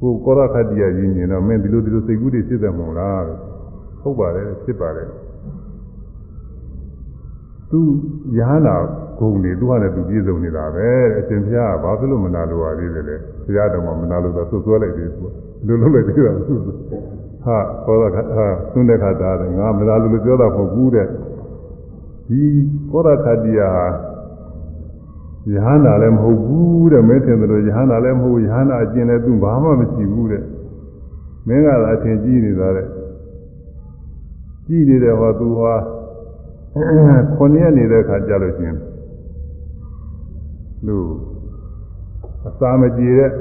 ကိုကောရခတ္တိယကြီးမြင်တော့မင်းဒီလိုဒီလိုစိတ်ကူးတွေဖြစ်တယ်မဟုတ်လားဟုတ်ပါတယ်ဖြစ်ပါတယ် သူရဟနာဂုံတွေသူကလည်းသူပြည့်စုံနေတာပဲအရှင်ဘုရားကဘာဖြစ်လို့မနာလိုပါသေးတယ်လဲဘုရားတော်မှာမနာလိုတော့ဆွဆွဲလိုက်သေးသူကလိုလိုလိုက်သေးတာသူဟာကောရခဟာသွန်းတဲ့ခါတာတယ်ငါမနာလိုလို့ပြောတာမဟုတ်ဘူးတဲ့ဒီကောရခတ္တိယဟာယဟန္တာလည်းမဟုတ်ဘူးတဲ့မင်းထင်တယ်လို့ယဟန္တာလည်းမဟုတ်ယဟန္တာအကျင့်လည်းသူဘာမှမရှိဘူးတဲ့မင်းကသာအထင်ကြီးနေတာတဲ့ကြီးနေတယ်ဟောသူဟာ ခုနှစ်ရက်နေတဲ့ခါကြလို့ချင်းလူအစာမကြေတဲ့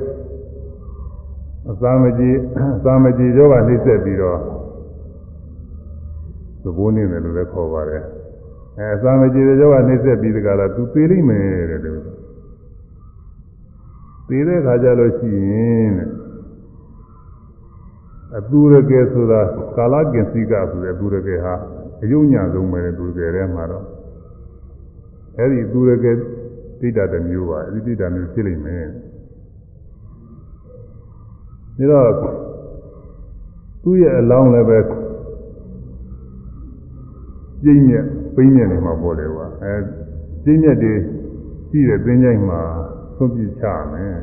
အစာမကြေအစာမကြေကြောကနှိမ့်ဆက်ပြီးတော့သဘောနေတယ်လို့လည်းခေါ်ပါတယ်အဲအစာမကြေတဲ့ကြောကနှိမ့်ဆက်ပြီးတကလားသူသေးလိမ့်မယ်တဲ့လို့သေးတဲ့ခါကြလို့ရှိရင်တဲ့အတူရကယ်ဆိုတာကာလကင်စိကဆိုတဲ့အတူရကယ်ဟာ အယုံညာဆုံးပဲသူရကယ်ထဲမှာတော့အဲ့ဒီသူရကယ်ဒိဋ္ဌတမျိုးပါအဲ့ဒီဒိဋ္ဌမျိုးဖြစ်လိမ့်မယ်ဒါတော့သူ့ရဲ့အလောင်းလည်းပဲကျင်းမြက်ပိန်းမြက်နေမှာပေါ်တယ်ကွာအဲကျင်းမြက်တွေရှိတဲ့သင်္ချိုင်းမှာသွန်ပြချမယ်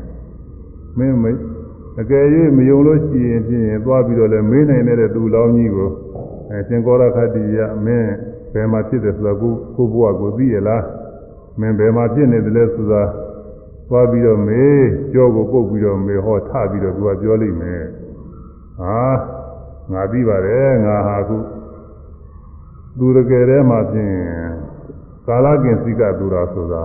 မင်းမအကယ်၍မယုံလို့ရှိရင်ဖြင့်သွားပြီးတော့လည်းမေးနိုင်တဲ့သူလောင်းကြီးကို အဲရှင်ကောရခတ္တိယမင်းဘယ်မှာဖြစ်တယ်ဆိုတာကိုကိုဘုရားကိုသိရလားမင်းဘယ်မှာဖြစ်နေတယ်လဲဆိုတာသွားပြီးတော့မေးကြောကိုပုတ်ပြီးတော့မေးဟောထပြီးတော့သူကပြောလိမ့်မယ်ဟာငါသိပါတယ်ငါဟာခုသူတကယ်တည်းမှာဖြင့်ကာလကင်စိကသူရာဆိုတာ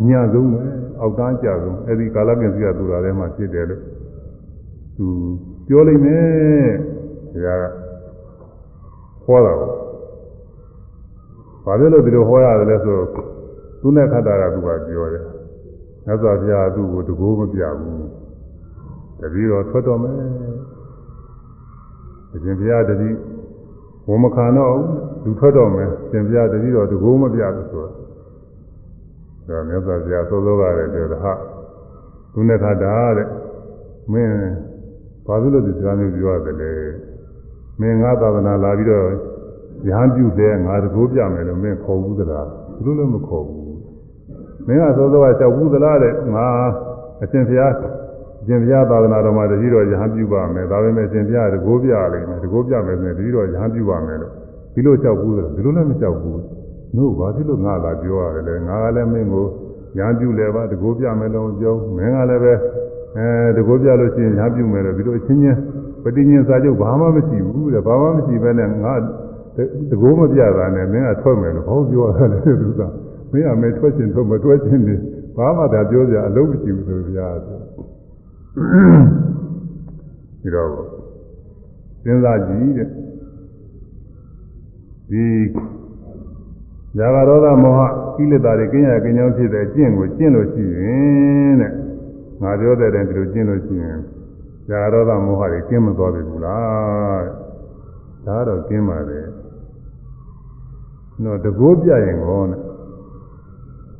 အညာဆုံးပဲအောက်တန်းကြဆုံးအဲဒီကာလကင်စိကသူရာထဲမှာဖြစ်တယ်လို့သူပြောလိမ့်မယ်ဒါက ဟောတာကိုဘာဖြစ်လို့ဒီလိုဟောရတယ်လဲဆိုသူနဲ့ခတ်တာကသူကပြောတယ်မြတ်စွာဘုရားသူ့ကိုတကိုးမပြဘူးတပည့်တော်ထွက်တော်မယ်အရှင်ဘုရားတတိဝမခံတော့လူထွက်တော်မယ်ရှင်ဘုရားတတိတော်တကိုးမပြဘူးဆိုတော့ဒါမြတ်စွာဘုရားသောသောကလည်းပြောတာဟာသူနဲ့ခတ်တာတဲ့မင်းဘာဖြစ်လို့ဒီစကားမျိုးပြောရတယ်လဲ မင်းငါသာသနာလာပြီးတော့ရဟန်းပြုတဲ့ငါတကိုးပြမယ်လို့မင်းခေါ်ဘူးသလားသူတို့လည်းမခေါ်ဘူးမင်းကသောသောကလျှောက်ဘူးသလားတဲ့ငါအရှင်ဘုရားအရှင်ဘုရားသာသနာတော်မှာတတိတော်ရဟန်းပြုပါမယ်ဒါပေမဲ့အရှင်ဘုရားတကိုးပြလိမ့်မယ်တကိုးပြမယ်ဆိုရင်တတိတော်ရဟန်းပြုပါမယ်လို့ဒီလိုလျှောက်ဘူးသလားဒီလိုလည်းမလျှောက်ဘူးတို့ဘာဖြစ်လို့ငါလာပြောရတယ်လဲငါကလည်းမင်းကိုရဟန်းပြုလဲပါတကိုးပြမယ်လို့ပြောမင်းကလည်းပဲအဲတကိုးပြလို့ရှိရင်ရဟန်းပြုမယ်လို့ဒီလိုအချင်းချင်း ပဋိညာဉ်စာချုပ်ဘာမှမရှိဘူးတဲ့ဘာမှမရှိဘဲနဲ့ငါတကိုးမပြတာနဲ့မင်းကထွက်မယ်လို့ဟောပြောရတယ်သူကမင်းကမဲထွက်ချင်းထွက်မထွက်ချင်းနေဘာမှသာပြောကြအလုံးမရှိဘူးဆိုပြရတယ်ဒီတော့စဉ်းစားကြည့်တဲ့ဒီဇာဂရောဂမောဟကိလေသာတွေကင်းရကင်းကြောင်းဖြစ်တဲ့အကျင့်ကိုကျင့်လို့ရှိရင်တဲ့ငါပြောတဲ့တိုင်ဒီလိုကျင့်လို့ရှိရင် ဇာရောသမောဟတွေကင်းမသွားပြီဘူးလားဒါတော့ကင်းပါလေနော်တကိုးပြရင်ကောနဲ့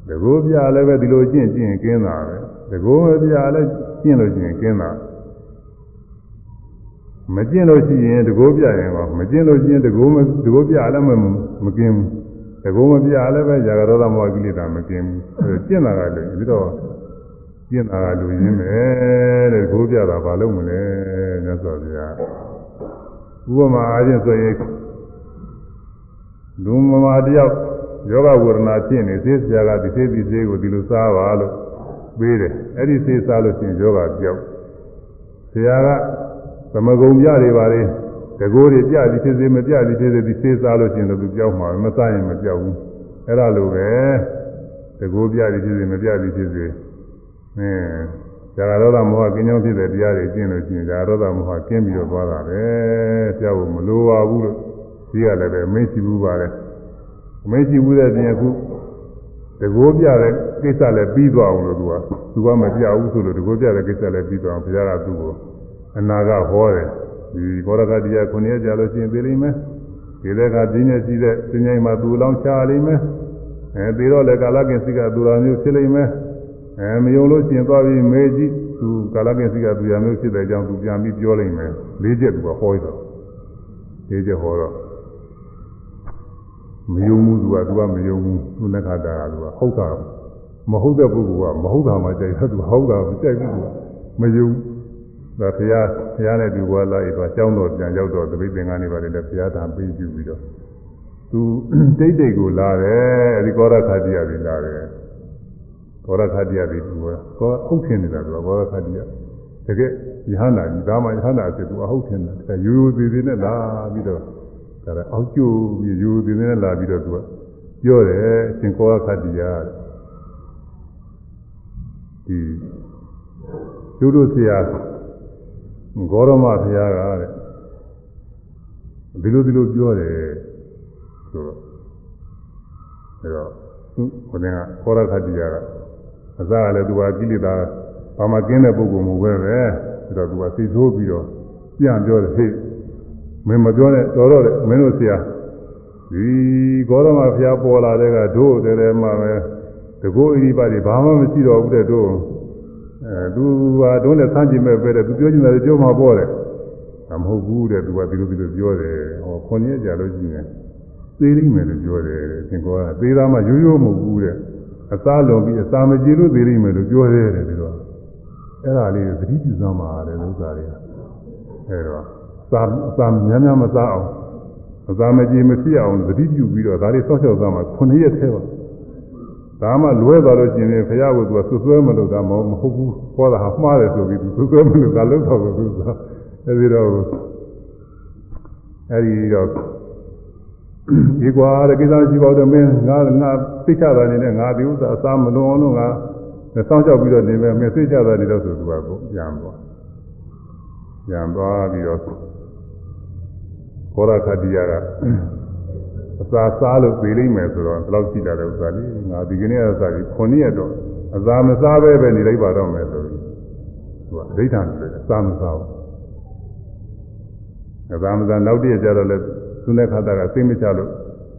တကိုးပြလည်းပဲဒီလိုကျင့်ကျင့်ကင်းတာပဲတကိုးမပြလည်းကျင့်လို့ရှိရင်ကင်းတာမကျင့်လို့ရှိရင်တကိုးပြရင်ကောမကျင့်လို့ရှိရင်တကိုးမတကိုးပြလည်းမမကင်းဘူးတကိုးမပြလည်းပဲဇာရောသမောဟကိလေသာမကင်းဘူးအဲကျင့်တာကလည်းပြီးတော့ ကျင့်တာကလူရင်းပဲတဲ့တကိုးပြတာဘာလို့မလဲမြတ်စွာဘုရားဥပမာအားဖြင့်ဆိုရင်လူမမာတယောက်ယောဂဝေဒနာဖြစ်နေသေဆရာကဒီသေဒီသေးကိုဒီလိုစားပါလို့ပေးတယ်အဲ့ဒီသေစားလို့ရှိရင်ယောဂပြောက်ဆရာကသမဂုံပြတွေပါလေတကိုးတွေပြသည်ဖြစ်စေမပြသည်ဖြစ်စေဒီသေစားလို့ရှိရင်တော့သူပြောက်မှာမစားရင်မပြောက်ဘူးအဲ့ဒါလိုပဲတကိုးပြသည်ဖြစ်စေမပြသည်ဖြစ်စေ အဲဇာရောဒမောဟကင်းကြောင်းဖြစ်တဲ့တရားတွေကျင့်လို့ရှိရင်ဇာရောဒမောဟကင်းပြီးတော့သွားတာပဲပြောက်ဖို့မလိုပါဘူးလို့ဒီကလည်းပဲမင်းရှိဘူးပါလေမရှိဘူးတဲ့ပြင်အခုတကိုးပြတဲ့ကိစ္စလည်းပြီးသွားအောင်လို့သူကသူကမပြဘူးဆိုလို့တကိုးပြတဲ့ကိစ္စလည်းပြီးသွားအောင်ဘုရားကသူ့ကိုအနာကဟောတယ်ဒီဘောရကတရားခုနှစ်ရက်ကြာလို့ရှိရင်သိလိမ့်မယ်ဒီလက်ကပြင်းနေရှိတဲ့စဉ္ညာမှာသူ့လောင်းချလိမ့်မယ်အဲပြီးတော့လည်းကာလကင်စိကသူတော်မျိုးဖြစ်လိမ့်မယ် အဲမယုံလို့ရှိရင်သွားပြီးမေးကြည့်သူကာလကင်စိကသူရမျိုးဖြစ်တဲ့အကြောင်းသူပြန်ပြီးပြောလိမ့်မယ်လေးချက်သူကဟောရတော့လေးချက်ဟောတော့မယုံဘူးသူကသူကမယုံဘူးသူနဲ့ခါတာကသူကဟုတ်တာမဟုတ်တဲ့ပုဂ္ဂိုလ်ကမဟုတ်တာမှကြိုက်တယ်သူဟုတ်တာမကြိုက်ဘူးမယုံဒါဘုရားဘုရားနဲ့ဒီဘွားလာပြီးတော့ကျောင်းတော်ပြန်ရောက်တော့တပိတ်သင်္ကန်းတွေပါတယ်လည်းဘုရားသာပေးပြုပြီးတော့သူတိတ်တိတ်ကိုလာတယ်အဲဒီကောရခတိယပြီးလာတယ် ကောရခတိယပြီးသူကကောဟုတ်ထင်နေတာသူကကောရခတိယတကယ်ယဟန္တာကြီးဒါမှယဟန္တာဆိုသူအဟုတ်ထင်တယ်ရိုးရိုးသေးသေးနဲ့လာပြီးတော့ဒါလည်းအောက်ကျပြီးရိုးသေးသေးနဲ့လာပြီးတော့သူကပြောတယ်ရှင်ကောရခတိယဒီကျိုးတို့ဆရာဂေါရမဘုရားကတဲ့ဒီလိုဒီလိုပြောတယ်ဆိုတော့အဲတော့သူခေါင်းကခောရခတိယက အစားကလည်းသူကကိလေသာဘာမှကင်းတဲ့ပုဂ္ဂိုလ်မဟုတ်ပဲပဲအဲတော့သူကသိသိုးပြီးတော့ပြန်ပြောတယ်ဟေ့မင်းမပြောနဲ့တော်တော့တယ်မင်းတို့ဆရာဒီဂေါရမဘုရားပေါ်လာတဲ့ကတို့တည်းတည်းမှပဲတကောဣရိပါတွေဘာမှမရှိတော့ဘူးတဲ့တို့အဲသူကတုံးနဲ့ဆန်းကြည့်မဲ့ပဲတဲ့သူပြောချင်တယ်ပြောမှာပေါ့တဲ့မဟုတ်ဘူးတဲ့သူကဒီလိုဒီလိုပြောတယ်ဟောခွန်ရက်ကြာလို့ရှိရင်သေးလိမ့်မယ်လို့ပြောတယ်သင်ကောကသေးသားမှရိုးရိုးမဟုတ်ဘူးတဲ့ အသားလွန်ပြီးအစာမကြည့်လို့သေးလိမ့်မယ်လို့ပြောတယ်တဲ့ဒီတော့အဲ့ဒါလေးသတိပြုစမ်းပါတဲ့ဥစ္စာတွေကအဲ့တော့စာအစာများများမစားအောင်အစာမကြည့်မဖြစ်အောင်သတိပြုပြီးတော့ဒါလေးစောင့်ရှောက်စမ်းပါ9ရက်ထဲပါဒါမှလွဲသွားလို့ရှိရင်ဘုရားကသူကဆွဆွဲမလို့ဒါမဟုတ်ဘူးဟောတာဟာမှားတယ်ဆိုပြီးသူဆွဆွဲမလို့ဒါလုံးတော့သူကအဲဒီတော့အဲဒီတော့ ဒီကွာတဲ့ကိစ္စရှိပါတော့မင်းငါငါသိချတာနေနဲ့ငါဒီဥစ္စာအစားမလွန်အောင်လို့ငါစောင့်ကြောက်ပြီးတော့နေမယ်မင်းသိချတာနေတော့ဆိုသူကကိုပြန်သွားပြန်သွားပြီးတော့ခောရခတိယကအစာစားလို့ပြေးလိမ့်မယ်ဆိုတော့ဘယ်လောက်ရှိတာလဲဥစ္စာလေးငါဒီကနေ့အစားကြီး9ရက်တော့အစာမစားပဲပဲနေလိုက်ပါတော့မယ်ဆိုပြီးသူကအဋ္ဌာန်တယ်အစာမစားဘူးအစာမစားနောက်တည့်ကျတော့လဲ သူနဲ့ခါတာကစိတ်မချလို့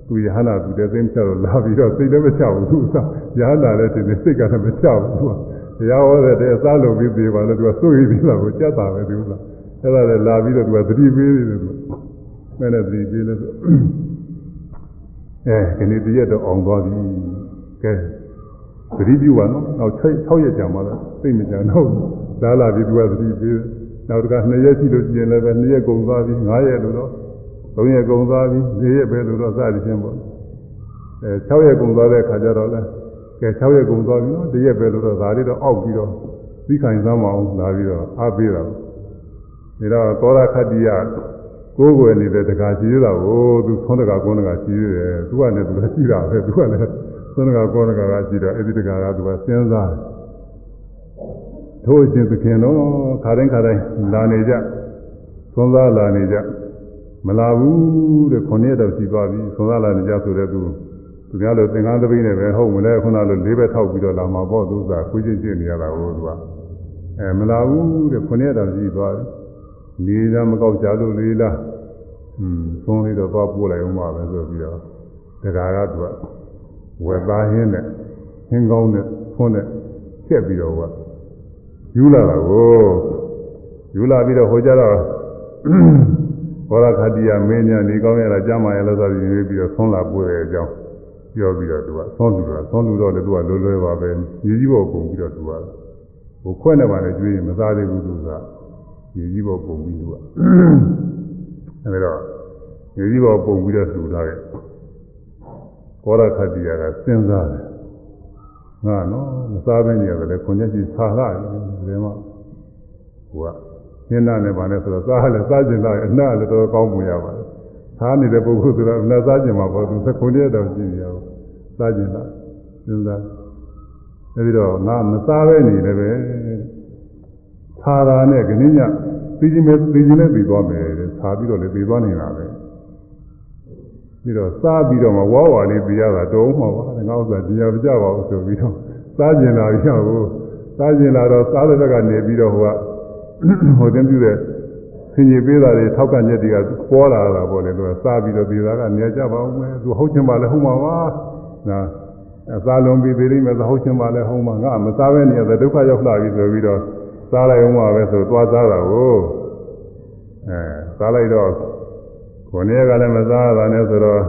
သူယဟနာသူတဲ့စိတ်မချလို့လာပြီးတော့စိတ်လည်းမချဘူးသူကယဟနာလည်းတင်နေစိတ်ကလည်းမချဘူးသူကတရားဟောတဲ့အစားလုံးပြီးပြေပါလို့သူကစိုးရိမ်ပြီးလာကိုကြက်တာပဲသူကအဲ့ဒါလည်းလာပြီးတော့သူကသတိပေးနေတယ်သူကမဲ့နဲ့သတိပေးလို့အဲဒီနေ့တရက်တော့အောင်သွားပြီကဲသတိပြုပါနော်နောက်6 6ရက်ကြာမှလည်းသိမကြတော့ဒါလာပြီးသူကသတိပေးနောက်တက2ရက်ရှိလို့ကျင်လည်းပဲ2ရက်ကုန်သွားပြီ9ရက်လို့တော့ 3ရက်ကုန်သွားပြီ4ရက်ပဲလို့တော့စသည်ချင်းပေါ့အဲ6ရက်ကုန်သွားတဲ့ခါကျတော့လဲကဲ6ရက်ကုန်သွားပြီနော်1ရက်ပဲလို့တော့ဒါလေးတော့အောက်ပြီးတော့သိခိုင်သမ်းမအောင်လာပြီးတော့အားပေးတာဒါတော့သောရခတ္တိယကိုယ်ွယ်နေတဲ့တကာရှိရတာကိုသူသွန်းတကာကောတကာရှိရတယ်သူကလည်းသူလည်းရှိတာပဲသူကလည်းသွန်းတကာကောတကာကရှိတော့အဲ့ဒီတကာကသူကစဉ်းစားထို့အရှင်သခင်တော့ခါတိုင်းခါတိုင်းလာနေကြသွန်းစားလာနေကြ မလာဘူးတဲ့ခုနှစ်တော့ရှိသွားပြီသွန်းစားလာနေကြဆိုတဲ့သူသူများလို့သင်္ကန်းသပိနဲ့ပဲဟုတ်မလဲခုနလိုလေးဘက်ထောက်ပြီးတော့လာမှာပေါ့သူကခွေးချင်းချင်းနေရတာကိုသူကအဲမလာဘူးတဲ့ခုနှစ်တော့ရှိသွားပြီလေးလားမကောက်ကြလို့လေးလားอืมသုံးလေးတော့သွားပို့လိုက်အောင်ပါပဲဆိုပြီးတော့တခါကသူကဝက်သားဟင်းနဲ့ဟင်းကောင်းနဲ့ဖွန်းနဲ့ချက်ပြီးတော့ကယူလာတာကိုယူလာပြီးတော့ဟိုကြတော့ ဘောရခတိယမင်းညာနေကောင်းရတာကြမ်းမာရလို့ဆိုပြီးနေပြီးတော့ဆုံးလာပို့တဲ့အကြောင်းပြောပြီးတော့သူကဆုံးလူတော့ဆုံးလူတော့လည်းသူကလွယ်လွယ်ပါပဲညီကြီးဘောပုံပြီးတော့သူကဟိုခွဲ့နေပါလေကျွေးရင်မစားသေးဘူးသူကညီကြီးဘောပုံပြီးသူကအဲဒါတော့ညီကြီးဘောပုံပြီးတော့သူထားတဲ့ဘောရခတိယကစဉ်းစားတယ်ငါနော်မစားဘဲနေရတယ်ခွန်ချက်ကြီးဆာလာတယ်ဒီမှာဟိုက ညနာနဲ့ပါနဲ့ဆိုတော့စားလည်းစားကျင်တော့အနှလည်းတော်ကောင်းမှုရပါတယ်သားနေတဲ့ပုဂ္ဂိုလ်ဆိုတော့အနှစားကျင်မှာပေါ့သူသခွန်ရက်တော့ရှိနေရောစားကျင်တာစဉ်းစားအဲဒီတော့ငါမစားဘဲနေလည်းပဲသာသာနဲ့ခဏညသိချင်းမဲ့သိချင်းနဲ့ပြီးသွားမယ်တဲ့သာပြီးတော့လည်းပြီးသွားနေတာပဲပြီးတော့စားပြီးတော့မှဝါဝါလေးပြရတာတုံးမှာပါငါဥစ္စာတရားမကြပါဘူးဆိုပြီးတော့စားကျင်လာပြီဟောစားကျင်လာတော့စားတဲ့ဘက်ကနေပြီးတော့ဟိုက ဟိုတင်ပြတဲ့ဆင်ကြီးပေးတာတွေထောက်ကညက်တွေကပေါ်လာတာပေါ့လေသူကစားပြီးတော့ဒီသားကနေကြပါဦးမယ်သူဟုတ်ချင်ပါလဲဟုတ်မှာပါနာအစားလုံးပြီးသေးလိမ့်မယ်ဟုတ်ချင်ပါလဲဟုတ်မှာငါမစားဘဲနေရတဲ့ဒုက္ခရောက်လာပြီဆိုပြီးတော့စားလိုက်အောင်ပါပဲဆိုသွားစားတာကိုအဲစားလိုက်တော့ကိုနေကလည်းမစားရတာနဲ့ဆိုတော့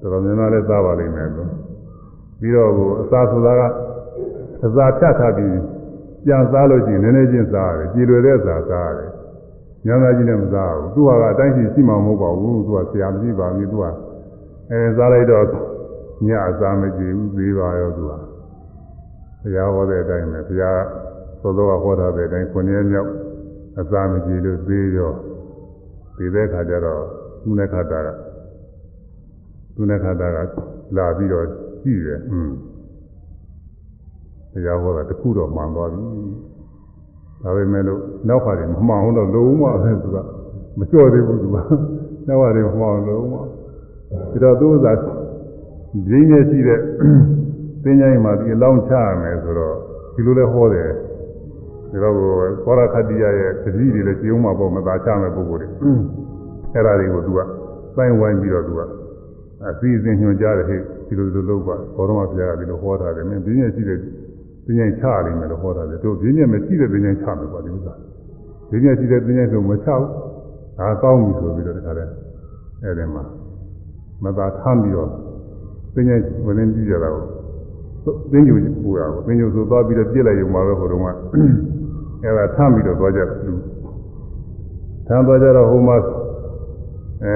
တော်တော်များများလည်းစားပါလိမ့်မယ်သူပြီးတော့ကိုအစားဆိုတာကအစာဖြတ်ထားပြီး ပြန်စားလို့ရှိရင်နည်းနည်းချင်းစားရတယ်ကြည်လွယ်တဲ့စားစားရတယ်ညံသာကြီးနဲ့မစားဘူးသူကအတိုင်းရှိရှိမှမဟုတ်ပါဘူးသူကဆရာမရှိပါဘူးသူကအဲစားလိုက်တော့ညအစာမကြည့်ဘူးသေးပါရောသူကဘုရားဟောတဲ့အတိုင်းပဲဘုရားသောသောကဟောထားတဲ့အတိုင်းခုနှစ်မြောက်အစာမကြည့်လို့သေးရောဒီတဲ့ခါကျတော့သူနဲ့ခါတာကသူနဲ့ခါတာကလာပြီးတော့ကြည့်တယ်อืม တရားဟောတာတခုတော့မှန်သွားပြီဒါပေမဲ့လို့နောက်ခါတွေမမှန်အောင်တော့လုံးဝပဲသူကမကြော့သေးဘူးသူကနောက်ခါတွေမမှန်အောင်လုံးဝဒါတော့သူဥစ္စာရင်းရရှိတဲ့သင်္ချိုင်းမှာဒီအလောင်းချရမယ်ဆိုတော့ဒီလိုလဲဟောတယ်ဒါတော့ဘောရခတိယရဲ့တတိတွေလည်းကျုံမှာပေါ့မသာချမယ်ပုဂ္ဂိုလ်တွေအဲ့ဒါတွေကိုသူကစိုင်းဝိုင်းပြီးတော့သူကအစီအစဉ်ညွှန်ကြားတယ်ဟဲ့ဒီလိုလိုလုပ်ပါဘောရမဘုရားကဒီလိုဟောထားတယ်မင်းဒီနေ့ရှိတဲ့ ပညာချလိမ့်မယ်လို့ဟောတာလေတို့ပညာမရှိတဲ့ပညာချမယ်ပေါ့ဒီဥစ္စာပညာရှိတဲ့ပညာဆိုမချဘူးဒါကောင်းပြီဆိုပြီးတော့တခါတည်းအဲ့ဒီမှာမသာထမ်းပြီးတော့ပညာဝင်နေကြည့်ကြတာကိုသင်္ကြန်ပူတာကိုသင်္ကြန်ဆိုသွားပြီးတော့ပြစ်လိုက်ရုံပါပဲဟိုတုန်းကအဲ့ဒါထမ်းပြီးတော့သွားကြတယ်ထမ်းသွားကြတော့ဟိုမှာအဲ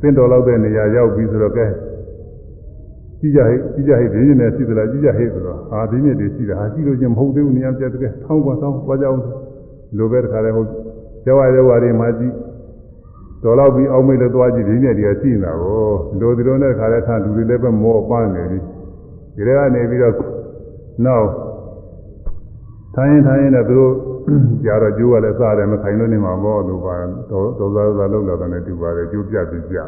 သင်တော်လောက်တဲ့နေရာရောက်ပြီးဆိုတော့ကဲ ကြည့်ကြဟိကြည့်ကြဟိဒီနေ့နဲ့ရှိသလားကြည့်ကြဟိဆိုတော့ဟာဒီနေ့တည်းရှိတာဟာရှိလို့ချင်းမဟုတ်သေးဘူးနေရာပြတ်တဲ့ထောင်းပါထောင်းသွားကြအောင်လိုပဲတခါလဲဟုတ်ကျောဝကျောဝတွေမှာကြည့်တော်တော့ပြီးအောက်မိတ်လို့သွားကြည့်ဒီနေ့တည်းရှိနေတာကိုလိုဒီလိုနဲ့တခါလဲထားလူတွေလည်းပဲမောပန်းနေပြီဒီထဲကနေပြီးတော့နောက်ထိုင်းထိုင်းနဲ့သူတို့ကြာတော့ကျိုးကလည်းစားတယ်မခိုင်လို့နေမှာပေါ့လို့ပါတော်တော်သားသားလောက်လာတယ်တူပါတယ်ကျိုးပြပြပြ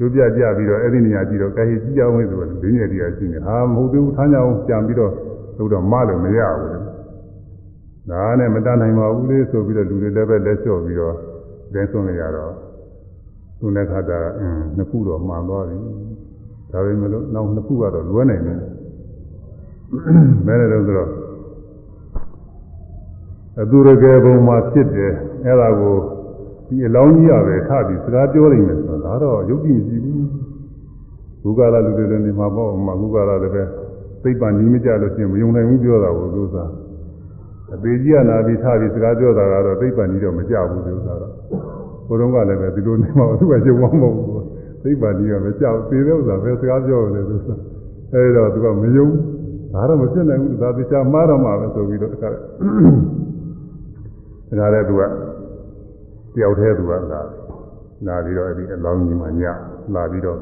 ကျိုးပြကြပြီးတော့အဲ့ဒီနေရာကြည့်တော့ကဲကြည့်ကြအောင်ဆိုတော့ဒင်းရည်တရားရှိနေဟာမဟုတ်သေးဘူးထမ်းကြအောင်ကြံပြီးတော့လို့တော့မလို့မရဘူးဒါနဲ့မတတ်နိုင်ပါဘူးလေဆိုပြီးတော့လူတွေလည်းပဲလက်လျှော့ပြီးတော့ဒင်းဆုံးနေရတော့သူနဲ့ခါတာအင်းနှစ်ခုတော့မှန်သွားပြီဒါပေမဲ့လို့နောက်နှစ်ခုကတော့လွဲနိုင်တယ်မဲတယ်လို့ဆိုတော့အသူရကယ်ပုံမှာဖြစ်တယ်အဲ့ဒါကို ဒီအလောင်းကြီးရပဲထပြီးစကားပြောနိုင်မယ်ဆိုတော့ဒါတော့ယုတ်ကြည်မရှိဘူးဘုရားလာလူတွေလည်းနေမှာပေါ့မှာဘုရားလာလည်းပဲသိပ္ပံကြီးမကြလို့ရှိရင်မယုံနိုင်ဘူးပြောတာကိုသူစားအသေးကြီးကလာပြီးထပြီးစကားပြောတာကတော့သိပ္ပံကြီးတော့မကြဘူးသူစားတော့ဘုရုံးကလည်းပဲဒီလိုနေမှာသူကရုံမမဟုတ်ဘူးသိပ္ပံကြီးကမကြောက်သေးတဲ့ဥစ္စာပဲစကားပြောတယ်သူစားအဲဒီတော့သူကမယုံဒါတော့မဖြစ်နိုင်ဘူးဒါသေချာမှားတော့မှာပဲဆိုပြီးတော့တခါတခါလဲသူက တယောက်တည်းသူကလာလာပြီးတော့အဲ့ဒီအလောင်းကြီးမှညလာပြီးတော့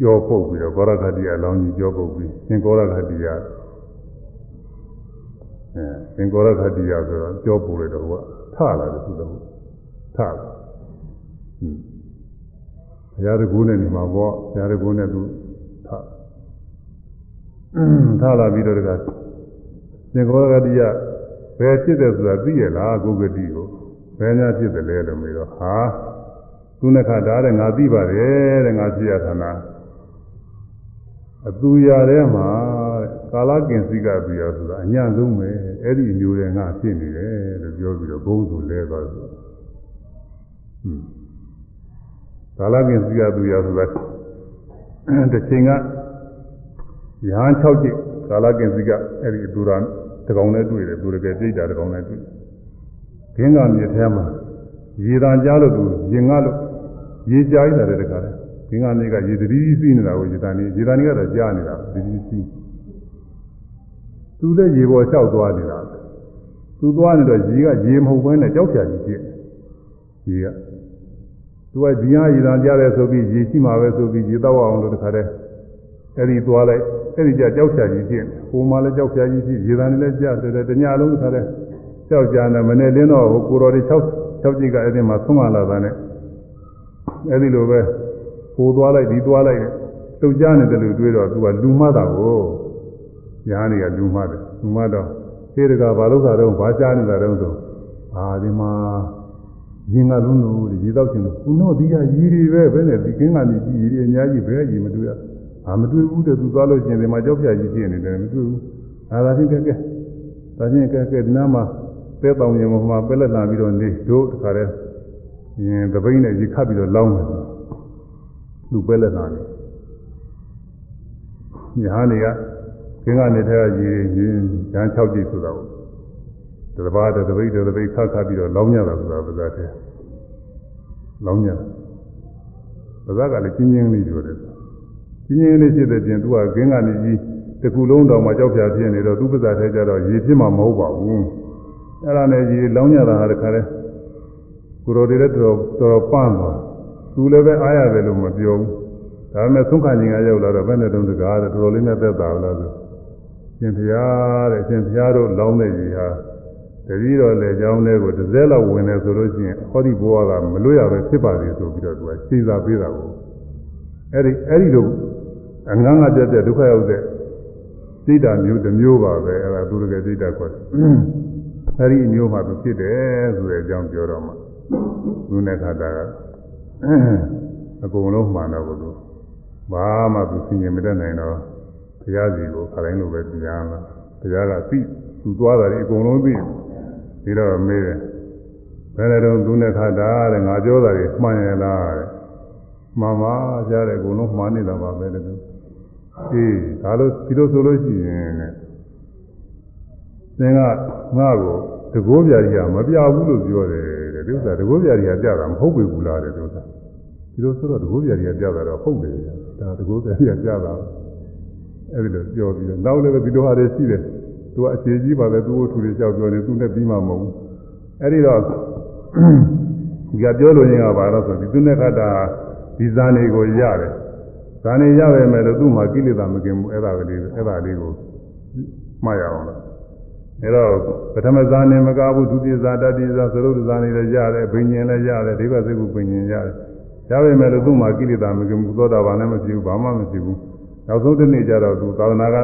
ကြောပုတ်ပြီးတော့ကောရခတိအလောင်းကြီးကြောပုတ်ပြီးသင်ကောရခတိရအဲသင်ကောရခတိရဆိုတော့ကြောပုတ်လိုက်တော့ကထလာတယ်သူတော့ထလာဟွန်းဘုရားတကူနဲ့နေမှာပေါ့ဘုရားတကူနဲ့သူထထလာပြီးတော့တကသင်ကောရခတိရဘယ်ဖြစ်တယ်ဆိုတာသိရလားကိုဂတိကို ဘယ်များဖြစ်တယ်လဲလို့မေးတော့ဟာသူနဲ့ခါတားတဲ့ငါသိပါတယ်တဲ့ငါဖြစ်ရသနာအသူရထဲမှာတဲ့ကာလကင်စိကသူရဆိုတာအညာဆုံးပဲအဲ့ဒီအမျိုးတွေငါဖြစ်နေတယ်လို့ပြောပြီးတော့ဘုန်းဆိုလဲသွားဆိုဟွန်းကာလကင်စိကသူရဆိုတာတစ်ချိန်ကရဟန်း6ကျိကာလကင်စိကအဲ့ဒီသူရတကောင်နဲ့တွေ့တယ်သူတကယ်ပြိတ္တာတကောင်နဲ့တွေ့ ခင်းကမြေထဲမှာရေတံကြားလို့သူရင်ငါလို့ရေကြားရတဲ့တခါလဲခင်းကမြေကရေတတိစီးနေတာကိုရေတံနေရေတံနေကတော့ကြားနေတာတတိစီးသူလည်းရေပေါ်လျှောက်သွားနေတာသူသွားနေတော့ရေကရေမဟုတ်ဘဲနဲ့ကြောက်ဖြာကြီးဖြစ်ရေကသူကဒီဟာရေတံကြားတယ်ဆိုပြီးရေရှိမှာပဲဆိုပြီးရေတော့အောင်လို့တခါတည်းအဲ့ဒီသွားလိုက်အဲ့ဒီကြကြောက်ဖြာကြီးဖြစ်ဟိုမှာလည်းကြောက်ဖြာကြီးဖြစ်ရေတံလည်းကြားတယ်တညလုံးတခါတည်း ကြောက်ကြတယ်မနေ့လင်းတော့ဟိုကိုတော်တွေ6 6ကြိတ်ကအဲ့ဒီမှာဆုံးမလာတာနဲ့အဲ့ဒီလိုပဲဟိုသွားလိုက်ဒီသွားလိုက်တုတ်ကြနေတယ်လို့တွေးတော့သူကလူမှတ်တာကိုညာနေကလူမှတ်တယ်လူမှတ်တော့သေတကဘာလို့သာတော့ဘာကြားနေတာတော့ဆိုအာဒီမှာရင်ကလုံးလို့ရေတော့ချင်းလို့ခုတော့ဒီကရီတွေပဲဘယ်နဲ့ဒီကင်းကနေကြီးရီအများကြီးပဲကြီးမတွေ့ရအာမတွေ့ဘူးတဲ့သူသွားလို့ချင်းဒီမှာကြောက်ပြကြီးဖြစ်နေတယ်မတွေ့ဘူးအာဒါချင်းကဲကဲဒါချင်းကဲကဲဒီနားမှာ ပဲတောင်ရင်မှာပဲလက်လာပြီးတော့နေတို့တခါတည်းရင်သပိန်းနဲ့ရေခတ်ပြီးတော့လောင်းတယ်လူပဲလက်လာနေညာနေကခင်းကနေထဲကရေရင်ရန်6ကြိတ်ဆိုတာကိုတရဘာတသပိတ်တသပိတ်ခတ်ခတ်ပြီးတော့လောင်းရတာဆိုတာပါဇာတဲ့လောင်းရပါဇာကလည်းကျင်းချင်းလေးပြောတယ်ကျင်းချင်းလေးဖြစ်တဲ့ပြင်သူကခင်းကနေကြီးတကူလုံးတော်မှာကြောက်ဖြာဖြစ်နေတော့သူ့ပါဇာထဲကျတော့ရေဖြစ်မှာမဟုတ်ပါဘူး အဲ့ဒါနဲ့ကြီးလောင်းရတာဟာတခါလဲကိုရိုတွေလည်းတော်တော်ပန်းသွားသူလည်းပဲအားရတယ်လို့မပြောဘူးဒါပေမဲ့သုံးခါချင်းကရောက်လာတော့ဘယ်နဲ့တုံးတကားတော်တော်လေးနဲ့သက်သာလားဆိုရှင်ဘုရားတဲ့ရှင်ဘုရားတို့လောင်းတဲ့ကြီးဟာတတိတော်လေကြောင်းလေးကိုတစ်စက်လောက်ဝင်တယ်ဆိုလို့ရှိရင်ဟောဒီဘဝကမလွတ်ရပဲဖြစ်ပါလေဆိုပြီးတော့သူကရှင်းစာပေးတာကိုအဲ့ဒီအဲ့ဒီလိုအငန်းငါပြတ်ပြတ်ဒုက္ခရောက်တဲ့စိတ်ဓာမျိုးတစ်မျိုးပါပဲအဲ့ဒါသူတကယ်စိတ်ဓာခေါ်တယ် အဲ့ဒီအမျိုးမှသူဖြစ်တယ်ဆိုတဲ့အကြောင်းပြောတော့မှသူနဲ့ခါတာကအကုန်လုံးမှန်တော့ဘူးဘာမှသူသိရင်မတတ်နိုင်တော့ဘုရားစီကိုခတိုင်းလိုပဲတရားလာဘုရားကသိသူသွားတာဒီအကုန်လုံးသိပြီးတော့မေးတယ်ဘယ်နဲ့တော့သူနဲ့ခါတာတဲ့ငါပြောတာတွေမှန်ရလားတဲ့မှန်ပါကြားတယ်အကုန်လုံးမှန်နေတာပါပဲတဲ့သူအေးဒါလို့ဒီလိုဆိုလို့ရှိရင်တဲ့သင်ကငါ့ကို တကိုးပြာကြီးကမပြဘူးလို့ပြောတယ်တဲ့ဒီဥစ္စာတကိုးပြာကြီးကပြတာမဟုတ်ပြီဘူးလားတဲ့ဒီဥစ္စာဒီလိုဆိုတော့တကိုးပြာကြီးကပြတာတော့ဟုတ်တယ်ဒါတကိုးပြာကြီးကပြတာအဲ့ဒီလိုပြောပြီးတော့နောက်လည်းဒီလိုဟာတွေရှိတယ်သူကအခြေကြီးပါပဲသူ့ကိုထူတွေကြောက်ပြောနေသူနဲ့ပြီးမှမဟုတ်ဘူးအဲ့ဒီတော့ဒီကပြောလို့ရင်ကဘာလို့ဆိုဒီသူနဲ့ခတ်တာဒီဇာနေကိုရတယ်ဇာနေရပဲမဲ့လို့သူ့မှာကိလေသာမကင်ဘူးအဲ့ဒါကလေးအဲ့ဒါလေးကိုမှတ်ရအောင်လို့ အဲတော့ပထမဇာနေမကဘူးဒုတိယဇာတတိယဇာသရုပ်ဇာနေလည်းရတယ်ဘိညာဉ်လည်းရတယ်ဒိဗ္ဗစကုဘိညာဉ်ရတယ်ရပါမယ်လို့သူ့မှာကိလေသာမကင်ဘူးသောတာပန်လည်းမဖြစ်ဘူးဘာမှမဖြစ်ဘူးနောက်ဆုံးတစ်နေ့ကျတော့သူသာသနာက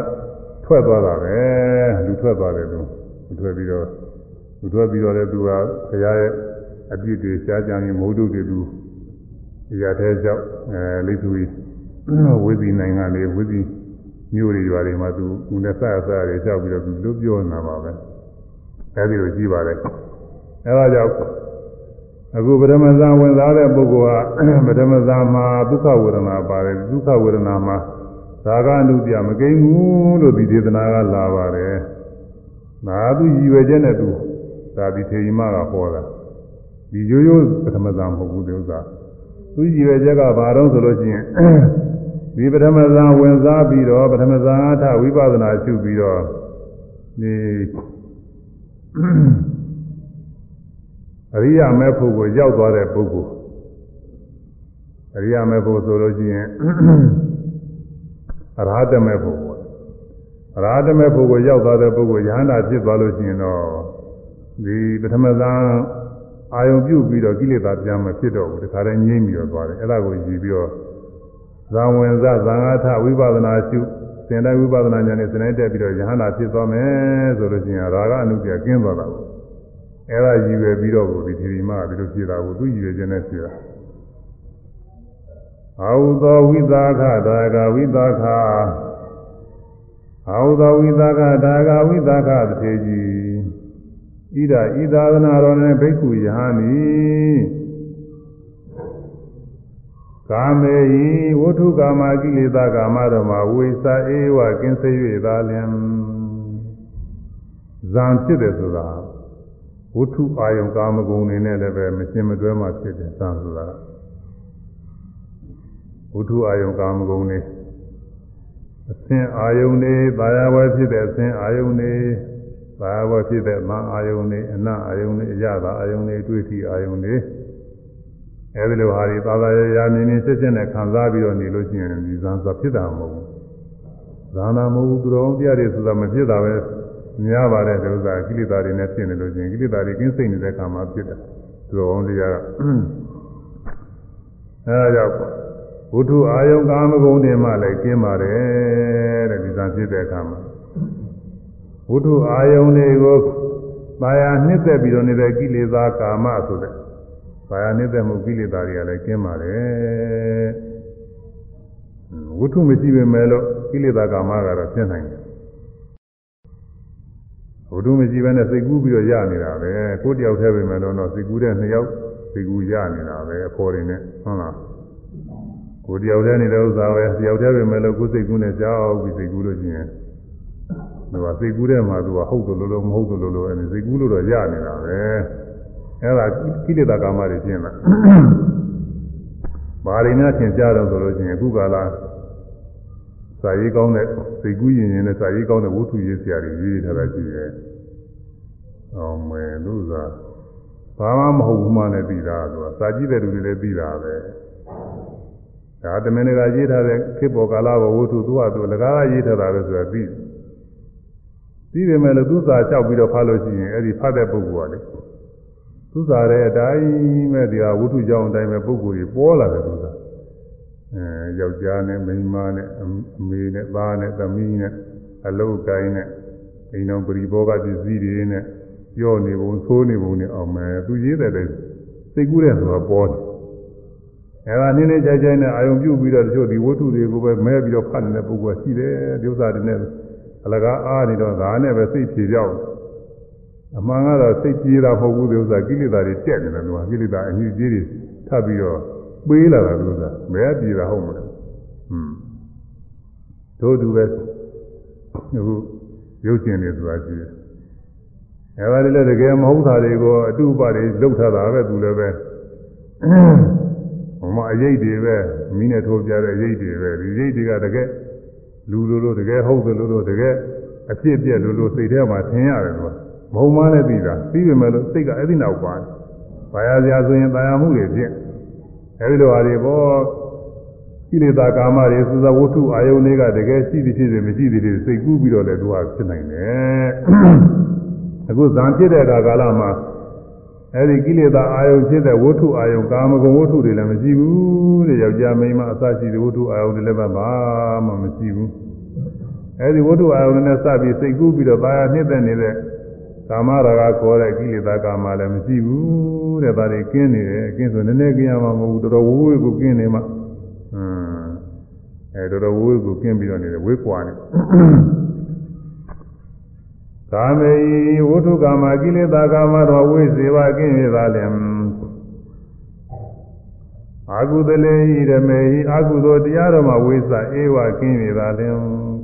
ထွက်သွားတာပဲလူထွက်သွားတယ်သူထွက်ပြီးတော့သူထွက်ပြီးတော့လည်းသူကဘုရားရဲ့အပြစ်တွေရှားကြံရင်မဟုတ်တို့တွေသူဒီရတဲ့ကြောင့်အဲလိသူကြီးဝိဇီနိုင်ငံလေးဝိဇီ မြို့တွေရွာတွေမှာသူဦးနဲ့ဆဆတွေကြောက်ပြီးတော့သူတို့ပြောနေတာပါပဲအဲဒီလိုကြီးပါတယ်အဲဒါကြောင့်အခုပထမဇန်ဝင်စားတဲ့ပုဂ္ဂိုလ်ကပထမဇန်မှာဒုက္ခဝေဒနာပါတယ်ဒုက္ခဝေဒနာမှာသာဂအနုပြမကိန်းဘူးလို့ဒီဒေသနာကလာပါတယ်။ဒါသူရည်ရွယ်ချက်နဲ့သူသာဒီထေရီမကဟောတာဒီရိုးရိုးပထမဇန်မဟုတ်ဘူးဒီဥစ္စာသူရည်ရွယ်ချက်ကဘာတော့ဆိုလို့ရှိရင် ဒီပထမဇန်ဝင်စားပြီးတော့ပထမဇန်အထဝိပဿနာရှုပြီးတော့ဒီအရိယာမေဖို့ကိုရောက်သွားတဲ့ပုဂ္ဂိုလ်အရိယာမေဖို့ဆိုလို့ရှိရင်အရဟတမေဖို့ပေါ့အရဟတမေဖို့ကိုရောက်သွားတဲ့ပုဂ္ဂိုလ်ယဟန္တာဖြစ်သွားလို့ရှိရင်တော့ဒီပထမဇန်အာယုံပြုတ်ပြီးတော့ကိလေသာပြန်မဖြစ်တော့ဘူးတခါတည်းငြိမ့်ပြီးတော့သွားတယ်အဲ့ဒါကိုယူပြီးတော့ ဇံဝင်ဇဇံငါထဝိပဿနာရှုသင်တိုင်းဝိပဿနာဉာဏ်နဲ့သင်တိုင်းတက်ပြီးတော့ယဟန္တာဖြစ်သွားမယ်ဆိုလို့ရှိရင်ရာဂအနုပြကင်းသွားတာကိုအဲ့ဒါယူရပြီးတော့ဒီဒီမကဒီလိုဖြစ်တာကိုသူယူရခြင်းနဲ့ဖြစ်တာအာဟုသောဝိသခဒါကဝိသခအာဟုသောဝိသကဒါဂဝိသကတထေကြီးဣဒဣသာသနာတော်နဲ့ဘိက္ခုယဟန်ဤ ကာမေဟိဝဋ္ထုကာမကိလေသာကာမတော်မှာဝိသအေဝကင်းစေ၍သာလျင်ဇံဖြစ်တယ်ဆိုတာဝဋ္ထုအာယုံကာမဂုဏ်တွေနဲ့လည်းပဲမရှင်းမတွဲမှဖြစ်တယ်ဇံဆိုတာဝဋ္ထုအာယုံကာမဂုဏ်တွေအသင်အာယုန်နေပါရဝဲဖြစ်တဲ့အသင်အာယုန်နေပါရဝဲဖြစ်တဲ့မအာယုန်နေအနအာယုန်နေအရသာအာယုန်နေတွေ့ထီအာယုန်နေ အဲဒီလိုဟာဒီသာသာရရာမြင်မြင်စစ်စစ်နဲ့ခံစားပြီးတော့နေလို့ရှိရင်ဒီဇန်ဆိုဖြစ်တာမဟုတ်ဘူးဇာနာမဟုတ်ဘူးသူတော်တရားတွေဆိုတာမဖြစ်တာပဲများပါတယ်ဒီဥစ္စာကိလေသာတွေနဲ့ဖြစ်နေလို့ရှိရင်ကိလေသာတွေကင်းစိတ်နေတဲ့ခါမှာဖြစ်တယ်သူတော်တရားကအဲဒါကြောင့်ဘုထုအာယုံကာမဂုဏ်တွေမှလည်းကျင်းပါတယ်တဲ့ဒီစားဖြစ်တဲ့အခါမှာဘုထုအာယုံတွေကိုပါရနှစ်သက်ပြီးတော့နေတဲ့ကိလေသာကာမဆိုတဲ့ ပါရနှစ်သက်မှုကိလေသာတွေကလည်းကျင်းပါတယ်ဝုထုမရှိပေမဲ့လို့ကိလေသာကာမကတော့ဖြစ်နိုင်တယ်ဝုထုမရှိဘဲနဲ့စိတ်ကူးပြီးတော့ရနေတာပဲကိုယ်တယောက်တည်းပဲမဲ့လို့တော့စိတ်ကူးတဲ့နှစ်ယောက်စိတ်ကူးရနေတာပဲအဖော်တွေနဲ့ဟုတ်လားကိုတယောက်တည်းနေတဲ့ဥစ္စာပဲတယောက်တည်းပဲမဲ့လို့ကိုယ်စိတ်ကူးနဲ့ကြောက်ပြီးစိတ်ကူးလို့ရှိရင်သူကစိတ်ကူးတဲ့မှာသူကဟုတ်တယ်လို့လို့မဟုတ်တယ်လို့လို့အဲစိတ်ကူးလို့တော့ရနေတာပဲ အဲဒါကိလေသာကာမတွေကျင်းလာဘာတွေများသင်ကြတော့ဆိုလို့ရှိရင်အခုကာလစာရေးကောင်းတဲ့စိတ်ကူးရင်ရင်နဲ့စာရေးကောင်းတဲ့ဝတ္ထုရေးဆရာတွေရေးထားတာရှိတယ်။အောင်မယ်လို့သာဘာမှမဟုတ်ဘူးမှလည်းပြီးတာသူကစာကြည့်တဲ့လူတွေလည်းပြီးတာပဲ။ဒါတမင်တကာရေးထားတဲ့ခေတ်ပေါ်ကာလဘဝတ္ထုသူကသူလကားရေးထားတာပဲဆိုတာပြီးပြီးပေမဲ့လို့သူစာလျှောက်ပြီးတော့ဖတ်လို့ရှိရင်အဲ့ဒီဖတ်တဲ့ပုဂ္ဂိုလ်ကလေ သူစာတဲ့အတိုင်းပဲဒီဟာဝတ္ထုကြောင့်အတိုင်းပဲပုဂ္ဂိုလ်ကြီးပေါ်လာတယ်သူစာအဲယောက်ျားနဲ့မိန်းမနဲ့အမေနဲ့သားနဲ့သမီးနဲ့အလုပ်ကိုင်းနဲ့အိမ်တော်ပရိဘောဂပစ္စည်းတွေနဲ့ပြောနေပုံသိုးနေပုံနဲ့အောင်မယ်သူရေးတဲ့တဲ့စိတ်ကူးတဲ့ဆိုတာပေါ်တယ်အဲဒါနည်းနည်းကြိုက်ကြိုက်နဲ့အာယုံပြုတ်ပြီးတော့တချို့ဒီဝတ္ထုတွေကိုပဲမဲပြီးတော့ဖတ်နေတဲ့ပုဂ္ဂိုလ်ရှိတယ်ဒီဥစ္စာတွေနဲ့အလကားအားနေတော့ဒါနဲ့ပဲစိတ်ဖြေပြောက် အမှန်ကတော့စိတ်ပြေးတာမဟုတ်ဘူးဒီဥစ္စာကိလေသာတွေတက်နေတယ်လို့ကိလေသာအညစ်အကြေးတွေထပ်ပြီးတော့ပေးလာတာဒီဥစ္စာမဲပြေးတာဟုတ်မလားဟွန်းတို့သူပဲအခုရုပ်ရှင်တွေဆိုတာရှိတယ်အဲဒါတွေလည်းတကယ်မဟုတ်တာတွေကိုအတုပတွေလုပ်ထားတာပဲသူလည်းပဲဟိုမှာအရေးတွေပဲမိနဲ့ထိုးပြတဲ့အရေးတွေပဲဒီရေးတွေကတကယ်လူလိုလိုတကယ်ဟုတ်တယ်လို့လို့တကယ်အဖြစ်ပြက်လို့လို့စိတ်ထဲမှာထင်ရတယ်ကွာ မဟုတ်မှလည်းသိတာသိပေမဲ့လို့စိတ်ကအဲ့ဒီနောက်ပါဘာယာစရာဆိုရင်တာယာမှုတွေဖြစ်အဲဒီလိုဟာတွေပေါ့ကိလေသာကာမတွေသုဇဝတ္ထုအာယုန်တွေကတကယ်ရှိသည်ဖြစ်စေမရှိသည်ဖြစ်စိတ်ကူးပြီးတော့လည်းသူကဖြစ်နိုင်တယ်အခုဇံဖြစ်တဲ့အခါကာလမှာအဲဒီကိလေသာအာယုန်ဖြစ်တဲ့ဝတ္ထုအာယုန်ကာမဂုဏ်ဝတ္ထုတွေလည်းမရှိဘူးတဲ့ယောက်ျားမိန်းမအစရှိတဲ့ဝတ္ထုအာယုန်တွေလည်းဘာမှမရှိဘူးအဲဒီဝတ္ထုအာယုန်နဲ့စပြီးစိတ်ကူးပြီးတော့ဘာယာနှစ်သက်နေတဲ့ ကာမရာဂခေါ်တဲ့ကိလေသာကာမလည်းမရှိဘူးတဲ့ဒါတွေကင်းနေတယ်ကင်းဆိုနည်းနည်းကင်းရမှာမဟုတ်ဘူးတော်တော်ဝိုးဝေးကိုကင်းနေမှဟွန်းအဲတော်တော်ဝိုးဝေးကိုကင်းပြီးတော့နေတယ်ဝေးကွာနေကာမေဝုထုကာမကိလေသာကာမတော်ဝိစေဝကင်းရသာလင်အာကုသလေဟိရမေဟိအာကုသောတရားတော်မှာဝိသအေဝကင်းရသာလင်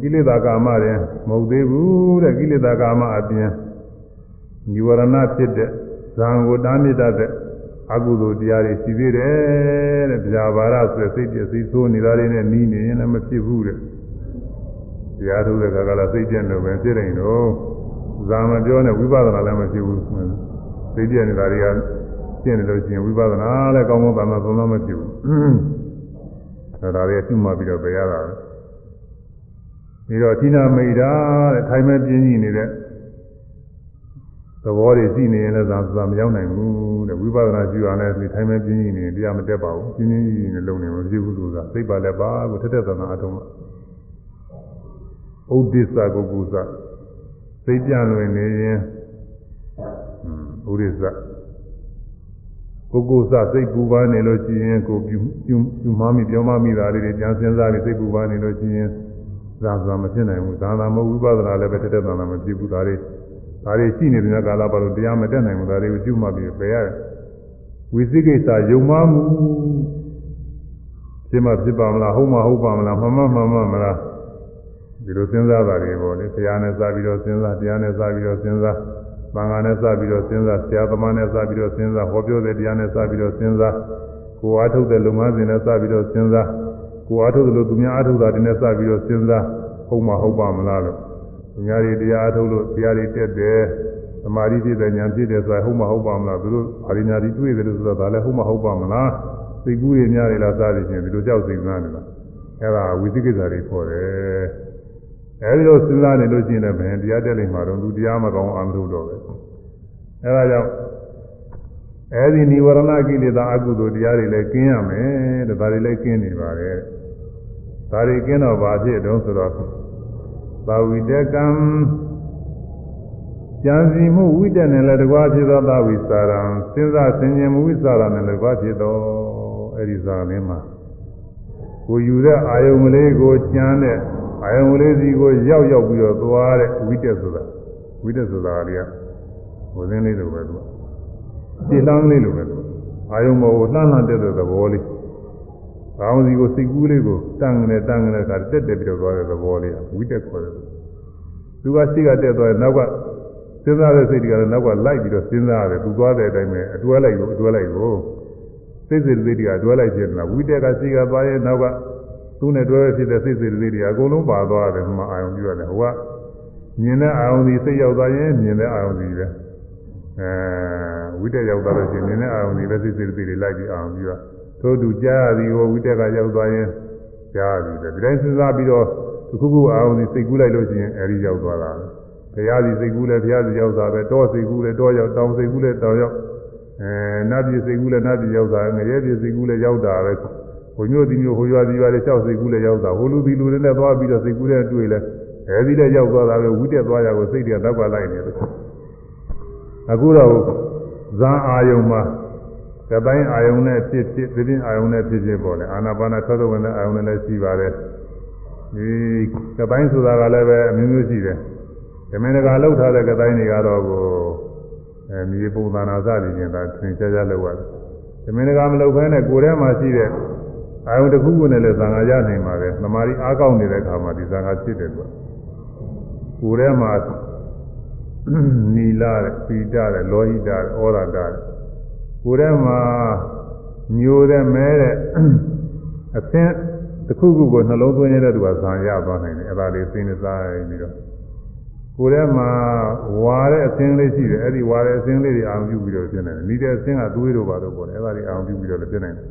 ကိလေသာကာမတွေမဟုတ်သေးဘူးတဲ့ကိလေသာကာမအပြင် និဝရဏဖြစ်တဲ့ဇံကိုတားမြစ်တတ်တဲ့အကုသိုလ်တရားတွေရှိသေးတယ်တဲ့ဗျာပါရဆိုစိတ်ပြည့်စိတ်ဆိုးနေတာတွေနဲ့နီးနေရင်လည်းမဖြစ်ဘူးတဲ့တရားထုတ်တဲ့ခါကလည်းစိတ်ပြည့်လို့ပဲဖြစ်နေတော့ဇာမပြောနဲ့ဝိပဿနာလည်းမဖြစ်ဘူးစိတ်ပြည့်နေတာတွေကရှင်းနေလို့ရှိရင်ဝိပဿနာလည်းကောင်းကောင်းသာသာသုံးလို့မဖြစ်ဘူးအဲဒါတွေရှိမှပြီးတော့ပြရတာပဲပြီးတော့ဌိနာမိတ်တာတဲ့ထိုင်မဲ့ပြင်းကြီးနေတဲ့ သဘောတွေရှိနေရင်လည်းသာသာမရောက်နိုင်ဘူးတဲ့ဝိပဿနာရှိရလဲဒီထိုင်မဲ့ပြင်းကြီးနေတရားမတက်ပါဘူးပြင်းပြင်းကြီးနေလုံးနေမဖြစ်ဘူးလို့သာသိပါလည်းပါကိုထက်တဲ့သနာအထုံးမှာဥဒိစ္စကုကုသသိပြလွင်နေရင်ဥဒိစ္စကုကုသစိတ်ပူပါနေလို့ရှိရင်ကိုပြုပြုပြုမှမိပြောမှမိတာလေးတွေပြန်စဉ်းစားပြီးစိတ်ပူပါနေလို့ရှိရင်ဇာဇာမဖြစ်နိုင်ဘူးဇာဇာမဟုတ်ဝိပဿနာလည်းပဲတက်တက်သာသာမဖြစ်ဘူးဒါတွေ ဒါတွေရှိနေတဲ့ကာလပါလို့တရားမတက်နိုင်ဘူးဒါတွေကိုကျွမှပြီးပယ်ရတယ်ဝိသိကိစ္စယုံမှမှုဖြစ်မှဖြစ်ပါမလားဟုတ်မှဟုတ်ပါမလားမှန်မှမှန်မှမလားဒီလိုစဉ်းစားတာတွေပေါ့လေတရားနဲ့စပြီးတော့စဉ်းစားတရားနဲ့စပြီးတော့စဉ်းစားသံဃာနဲ့စပြီးတော့စဉ်းစားဆရာသမားနဲ့စပြီးတော့စဉ်းစားဟောပြောတဲ့တရားနဲ့စပြီးတော့စဉ်းစားကိုအားထုတ်တဲ့လုံငန်းစဉ်နဲ့စပြီးတော့စဉ်းစားကိုအားထုတ်တယ်လို့သူများအားထုတ်တာတွေနဲ့စပြီးတော့စဉ်းစားဟုတ်မှဟုတ်ပါမလားလို့ သူများတွေတရားအားထုတ်လို့တရားတွေတက်တယ်သမာဓိဖြစ်တဲ့ဉာဏ်ဖြစ်တယ်ဆိုတာဟုတ်မှဟုတ်ပါမလားသူတို့အာရိညာတိတွေ့တယ်လို့ဆိုတော့ဒါလည်းဟုတ်မှဟုတ်ပါမလားစိတ်ကူးရများတယ်လားစသည်ဖြင့်ဒီလိုကြောက်စိတ်နာနေလားအဲ့ဒါဝိသိကိစ္စတွေခေါ်တယ်အဲဒီလိုစဉ်းစားနေလို့ရှိရင်လည်းဘယ်တရားတက်လိမ့်မှာတော့သူတရားမကောင်းအောင်လုပ်တော့ပဲအဲဒါကြောင့်အဲဒီនិဝရဏကိလေသာအကုသိုလ်တရားတွေလည်းကျင်းရမယ်တဲ့ဒါတွေလည်းကျင်းနေပါတယ်ဒါတွေကျင်းတော့ဘာဖြစ်တုံးဆိုတော့ သာဝိတကံကြံစီမှုဝိတက်နဲ့လည်းတကွာဖြစ်သောသာဝိစာရံစဉ်းစားဆင်ခြင်မှုဝိစာရနဲ့လည်းတကွာဖြစ်သောအဲဒီဇာလင်းမှာကိုယူတဲ့အာယုံကလေးကိုကြမ်းတဲ့အာယုံကလေးစီကိုရောက်ရောက်ပြီးတော့သွားတဲ့ဝိတက်ဆိုတာဝိတက်ဆိုတာကလေးကဟိုစင်းလေးလိုပဲသူကခြေလမ်းလေးလိုပဲသူအာယုံမောကိုလှမ်းလှမ်းတက်တဲ့သဘောလေး ကောင်းစီကိုစိတ်ကူးလေးကိုတန်းနေတန်းနေကတက်တက်ပြီးတော့သွားတဲ့သဘောလေးဝိတက်ခေါ်တယ်သူကရှိကတက်သွားတယ်နောက်ကစဉ်းစားတဲ့စိတ်တွေကလည်းနောက်ကလိုက်ပြီးတော့စဉ်းစားရတယ်သူသွားတဲ့အတိုင်းပဲအတွဲလိုက်ကိုအတွဲလိုက်ကိုစိတ်စိတ်စိတ်တွေကအတွဲလိုက်ဖြစ်နေတာဝိတက်ကရှိကသွားရဲ့နောက်ကသူ့နဲ့တွဲဖြစ်တဲ့စိတ်စိတ်စိတ်တွေအကုန်လုံးပါသွားတယ်မှအာယုံပြုရတယ်ဟိုကမြင်တဲ့အာယုံဒီစိတ်ရောက်သွားရင်မြင်တဲ့အာယုံဒီပဲအဲဝိတက်ရောက်သွားလို့ရှိရင်မြင်တဲ့အာယုံဒီပဲစိတ်စိတ်စိတ်တွေလိုက်ပြီးအာယုံပြုရထို့တူကြား ရသည်ဟိုဝိတက်ကရောက်သွားရင်ကြားရသည်ပဲဒီတိုင်းစဉ်းစားပြီးတော့တစ်ခုခုအာယုံဒီစိတ်ကူးလိုက်လို့ရှိရင်အဲဒီရောက်သွားတာဘုရားစီစိတ်ကူးလဲဘုရားစီရောက်တာပဲတောစိတ်ကူးလဲတောရောက်တောင်စိတ်ကူးလဲတောင်ရောက်အဲနတ်ပြည်စိတ်ကူးလဲနတ်ပြည်ရောက်တာငရဲပြည်စိတ်ကူးလဲရောက်တာပဲဟိုမျိုးဒီမျိုးဟိုရွာဒီရွာလေးလျှောက်စိတ်ကူးလဲရောက်တာဟိုလူဒီလူတွေနဲ့သွားပြီးတော့စိတ်ကူးလဲတွေ့လဲအဲဒီလည်းရောက်သွားတာပဲဝိတက်သွားရကိုစိတ်တွေကတောက်ကလိုက်နေတယ်အခုတော့ဇာအာယုံမှာ ကပိုင်းအာယုံနဲ့ဖြစ်ဖြစ်ပြင်းအာယုံနဲ့ဖြစ်ဖြစ်ပေါ်တယ်အာနာပါနာသောတဝင်တဲ့အာယုံနဲ့လည်းရှိပါတယ်ဒီကပိုင်းဆိုတာကလည်းပဲအမျိုးမျိုးရှိတယ်ဓမင်းတကာလှုပ်ထားတဲ့ကတိုင်းတွေကတော့ကိုအဲမြေပုံသနာစသည်ချင်းသာသင်ကြကြလောက်ရတယ်ဓမင်းတကာမလှုပ်ဖဲနဲ့ကိုယ်ထဲမှာရှိတဲ့အာယုတစ်ခုခုနဲ့လည်းသံဃာရနိုင်ပါတယ်သမာဓိအားကောင်းနေတဲ့အခါမှာဒီသံဃာဖြစ်တယ်ကွာကိုယ်ထဲမှာနီလာတဲ့ပိတာတဲ့လောဟိတာတဲ့ဩရတာတဲ့ ကိုယ်ထဲမှာညိုတဲ့မဲတဲ့အသင်းတစ်ခုခုကိုနှလုံးသွင်းရတဲ့သူကဇံရသွားနိုင်တယ်အဲ့ဒါလေးသိနေစားပြီးတော့ကိုယ်ထဲမှာဝါတဲ့အသင်းလေးရှိတယ်အဲ့ဒီဝါတဲ့အသင်းလေးတွေအာရုံပြုပြီးတော့ဖြစ်နေတယ်နီးတဲ့အသင်းကသွေးတို့ပါတော့ပေါ့လေအဲ့ဒါတွေအာရုံပြုပြီးတော့လည်းဖြစ်နေတယ်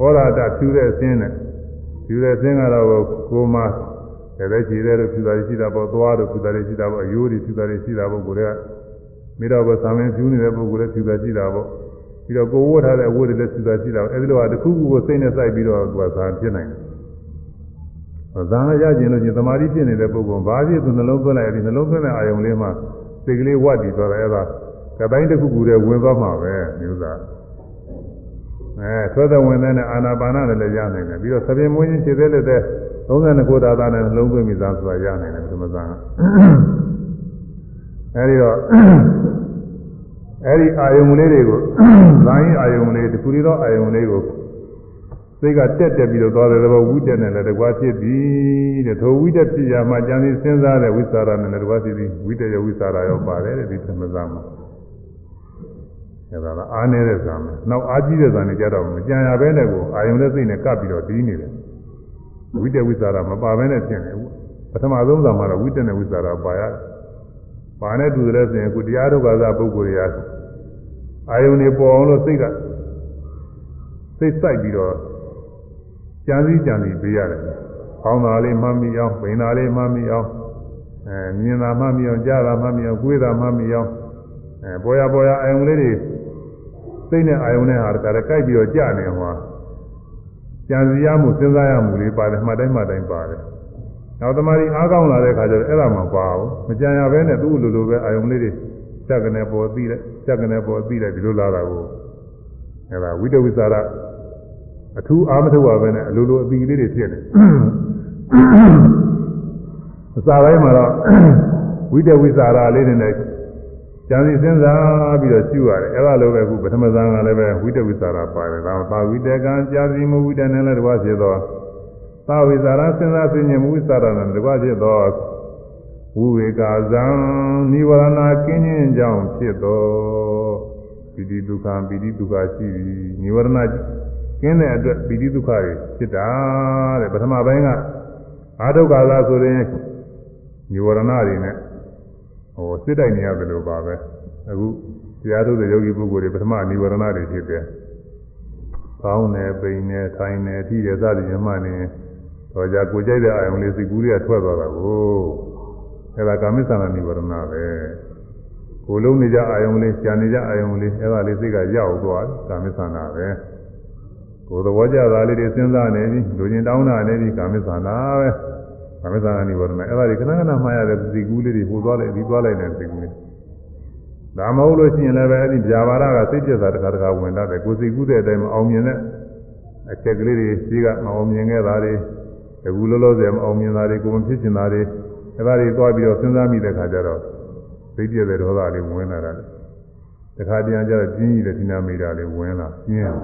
ဩရာတဖြူတဲ့အသင်းနဲ့ဖြူတဲ့အသင်းကတော့ကိုယ်မှာလည်းပဲခြေတဲ့လို့ဖြူတာရှိတာပေါ့သွားတို့ဖြူတာရှိတာပေါ့အယိုးတွေဖြူတာရှိတာပေါ့ကိုယ်ကမိတော့ကသာမင်းဖြူနေတဲ့ပုဂ္ဂိုလ်လည်းဖြူတာရှိတာပေါ့ ပြီးတော့ကိုယ်ဝတ်ထားတဲ့အဝတ်တွေလည်းဖြူတာရှိတာပေါ့အဲ့ဒီလိုဟာတစ်ခုခုကိုစိတ်နဲ့စိုက်ပြီးတော့သူကသာဖြစ်နိုင်တယ်ဇာန်ရကျင်လို့ချင်းသမာဓိဖြစ်နေတဲ့ပုဂ္ဂိုလ်ဘာဖြစ်သူနှလုံးသွင်းလိုက်ဒီနှလုံးသွင်းတဲ့အာယုံလေးမှာစိတ်ကလေးဝတ်တည်သွားတယ်အဲ့ဒါကတိုင်းတစ်ခုခုတည်းဝင်သွားမှာပဲမျိုးသားအဲသွဲတဲ့ဝင်တဲ့အာနာပါနနဲ့လည်းရနိုင်တယ်ပြီးတော့သပြေမွေးချင်းခြေသေးလက်တဲ့32ခုသာသာနဲ့နှလုံးသွင်းပြီးသားဆိုတာရနိုင်တယ်ဒီမဇာန်အဲဒီတော့ အဲဒီအာယုံလေးတွေကိုဇာန်အာယုံလေးတစ်ခုတည်းသောအာယုံလေးကိုစိတ်ကတက်တက်ပြီးတော့သွားတယ်တော့ဝိတက်နဲ့လည်းတကွာဖြစ်ပြီတဲ့ထိုဝိတက်ဖြစ်ရမှကြံစည်စဉ်းစားတဲ့ဝိသရာနဲ့လည်းတကွာဖြစ်ပြီးဝိတက်ရောဝိသရာရောပါတယ်တဲ့ဒီသမဇာမှာအဲဒါကအားနေတဲ့ဇာမှာနောက်အားကြီးတဲ့ဇာနဲ့ကြတော့မကြံရဘဲနဲ့ကိုအာယုံနဲ့စိတ်နဲ့ကပ်ပြီးတော့တီးနေတယ်ဝိတက်ဝိသရာမပါဘဲနဲ့ဖြစ်နေဘူးပထမဆုံးဇာမှာတော့ဝိတက်နဲ့ဝိသရာပါရတယ် ပါနဲ့တူတယ်ဆိုရင်အခုတရားထုတ်ကစားပုဂ္ဂိုလ်တွေကအာယုန်နေပေါ်အောင်လို့စိတ်ကစိတ်စိုက်ပြီးတော့ကြံစည်းကြံစည်ပေးရတယ်။ကောင်းတာလေးမှတ်မိအောင်၊ပိန်တာလေးမှတ်မိအောင်၊အဲမြင်တာမှတ်မိအောင်၊ကြားတာမှတ်မိအောင်၊ကိုယ်တာမှတ်မိအောင်အဲပေါ်ရပေါ်ရအာယုံလေးတွေစိတ်နဲ့အာယုံနဲ့ဟာတခါတည်းကြိုက်ပြီးတော့ကြာနေဟောကြံစည်ရမှုစဉ်းစားရမှုလေးပါတယ်မှတ်တိုင်းမှတ်တိုင်းပါတယ်။ နောက်တမားကြီးအားကောင်းလာတဲ့ခါကျတော့အဲ့ဒါမှပါဘူး။မကြံရဘဲနဲ့သူ့လိုလိုပဲအာယုံလေးတွေချက်ကနေပေါ်သိတယ်ချက်ကနေပေါ်သိတယ်ဒီလိုလာတာကိုအဲ့ဒါဝိတဝိသရာအထူးအားမထုတ်ပါပဲနဲ့အလိုလိုအပီလေးတွေဖြစ်နေအစာပိုင်းမှာတော့ဝိတဝိစာရလေးတွေနဲ့ကြံစီစဉ်းစားပြီးတော့ရှုရတယ်အဲ့ဒါလိုပဲအခုပထမဇန်ကလည်းပဲဝိတဝိစာရပါတယ်ဒါသာဝိတကံကြာစီမဝိတနဲ့လည်းတကွာဖြစ်သော သာဝိစာရစဉ်းစားသိဉ္ဇမဝိစာရနဲ့တကွာဖြစ်သောဝိဝေကာဇံနိဝရဏကင်းခြင်းကြောင့်ဖြစ်သောပိဋိဒုက္ခပိဋိဒုက္ခရှိသည်နိဝရဏကင်းတဲ့အတွက်ပိဋိဒုက္ခတွေဖြစ်တာတဲ့ပထမပိုင်းကအာဒုက္ခသာဆိုရင်နိဝရဏတွေနဲ့ဟိုစစ်တိုက်နေရတယ်လို့ပါပဲအခုတရားထုတ်တဲ့ယောဂီပုဂ္ဂိုလ်တွေပထမနိဝရဏတွေဖြစ်တယ်။ကောင်းတယ်ပိန်တယ်ထိုင်တယ်ထိရစသည်မှနေ တော့ကြကိုကြိုက်တဲ့အာယုံလေးစိတ်ကူးတွေကထွက်သွားတာကိုအဲဒါကာမိသနာနိဝရဏပဲ။ကိုလုံးနေကြအာယုံလေးကြာနေကြအာယုံလေးအဲဒါလေးစိတ်ကရောက်သွားကာမိသနာပဲ။ကိုယ်သဘောကျတာလေးတွေစဉ်းစားနေပြီလူချင်းတောင်းတာနေပြီကာမိသနာပဲ။သမသနာနိဝရဏအဲ့ဒါတွေခဏခဏမှားရတဲ့သိကူးလေးတွေပို့သွားလိုက်ပြီးသွားလိုက်တဲ့သိကူးလေးဒါမဟုတ်လို့ရှိရင်လည်းပဲအဲ့ဒီဗျာပါဒကစိတ်ပြက်တာတစ်ခါတစ်ခါဝင်တတ်တယ်ကိုယ်သိကူးတဲ့အတိုင်းမအောင်မြင်တဲ့အချက်ကလေးတွေရှိကမအောင်မြင်ခဲ့တာတွေ အခုလောလောဆယ်မအောင်မြင်တာတွေကိုမဖြစ်ချင်တာတွေအဲ့ဒါတွေသွားပြီးတော့စဉ်းစားမိတဲ့ခါကျတော့စိတ်ပြက်တဲ့ဒေါသလေးဝင်လာတာတခါတည်းကျတော့ပြင်းကြီးတဲ့ဒီနာမိတာလေးဝင်လာပြင်း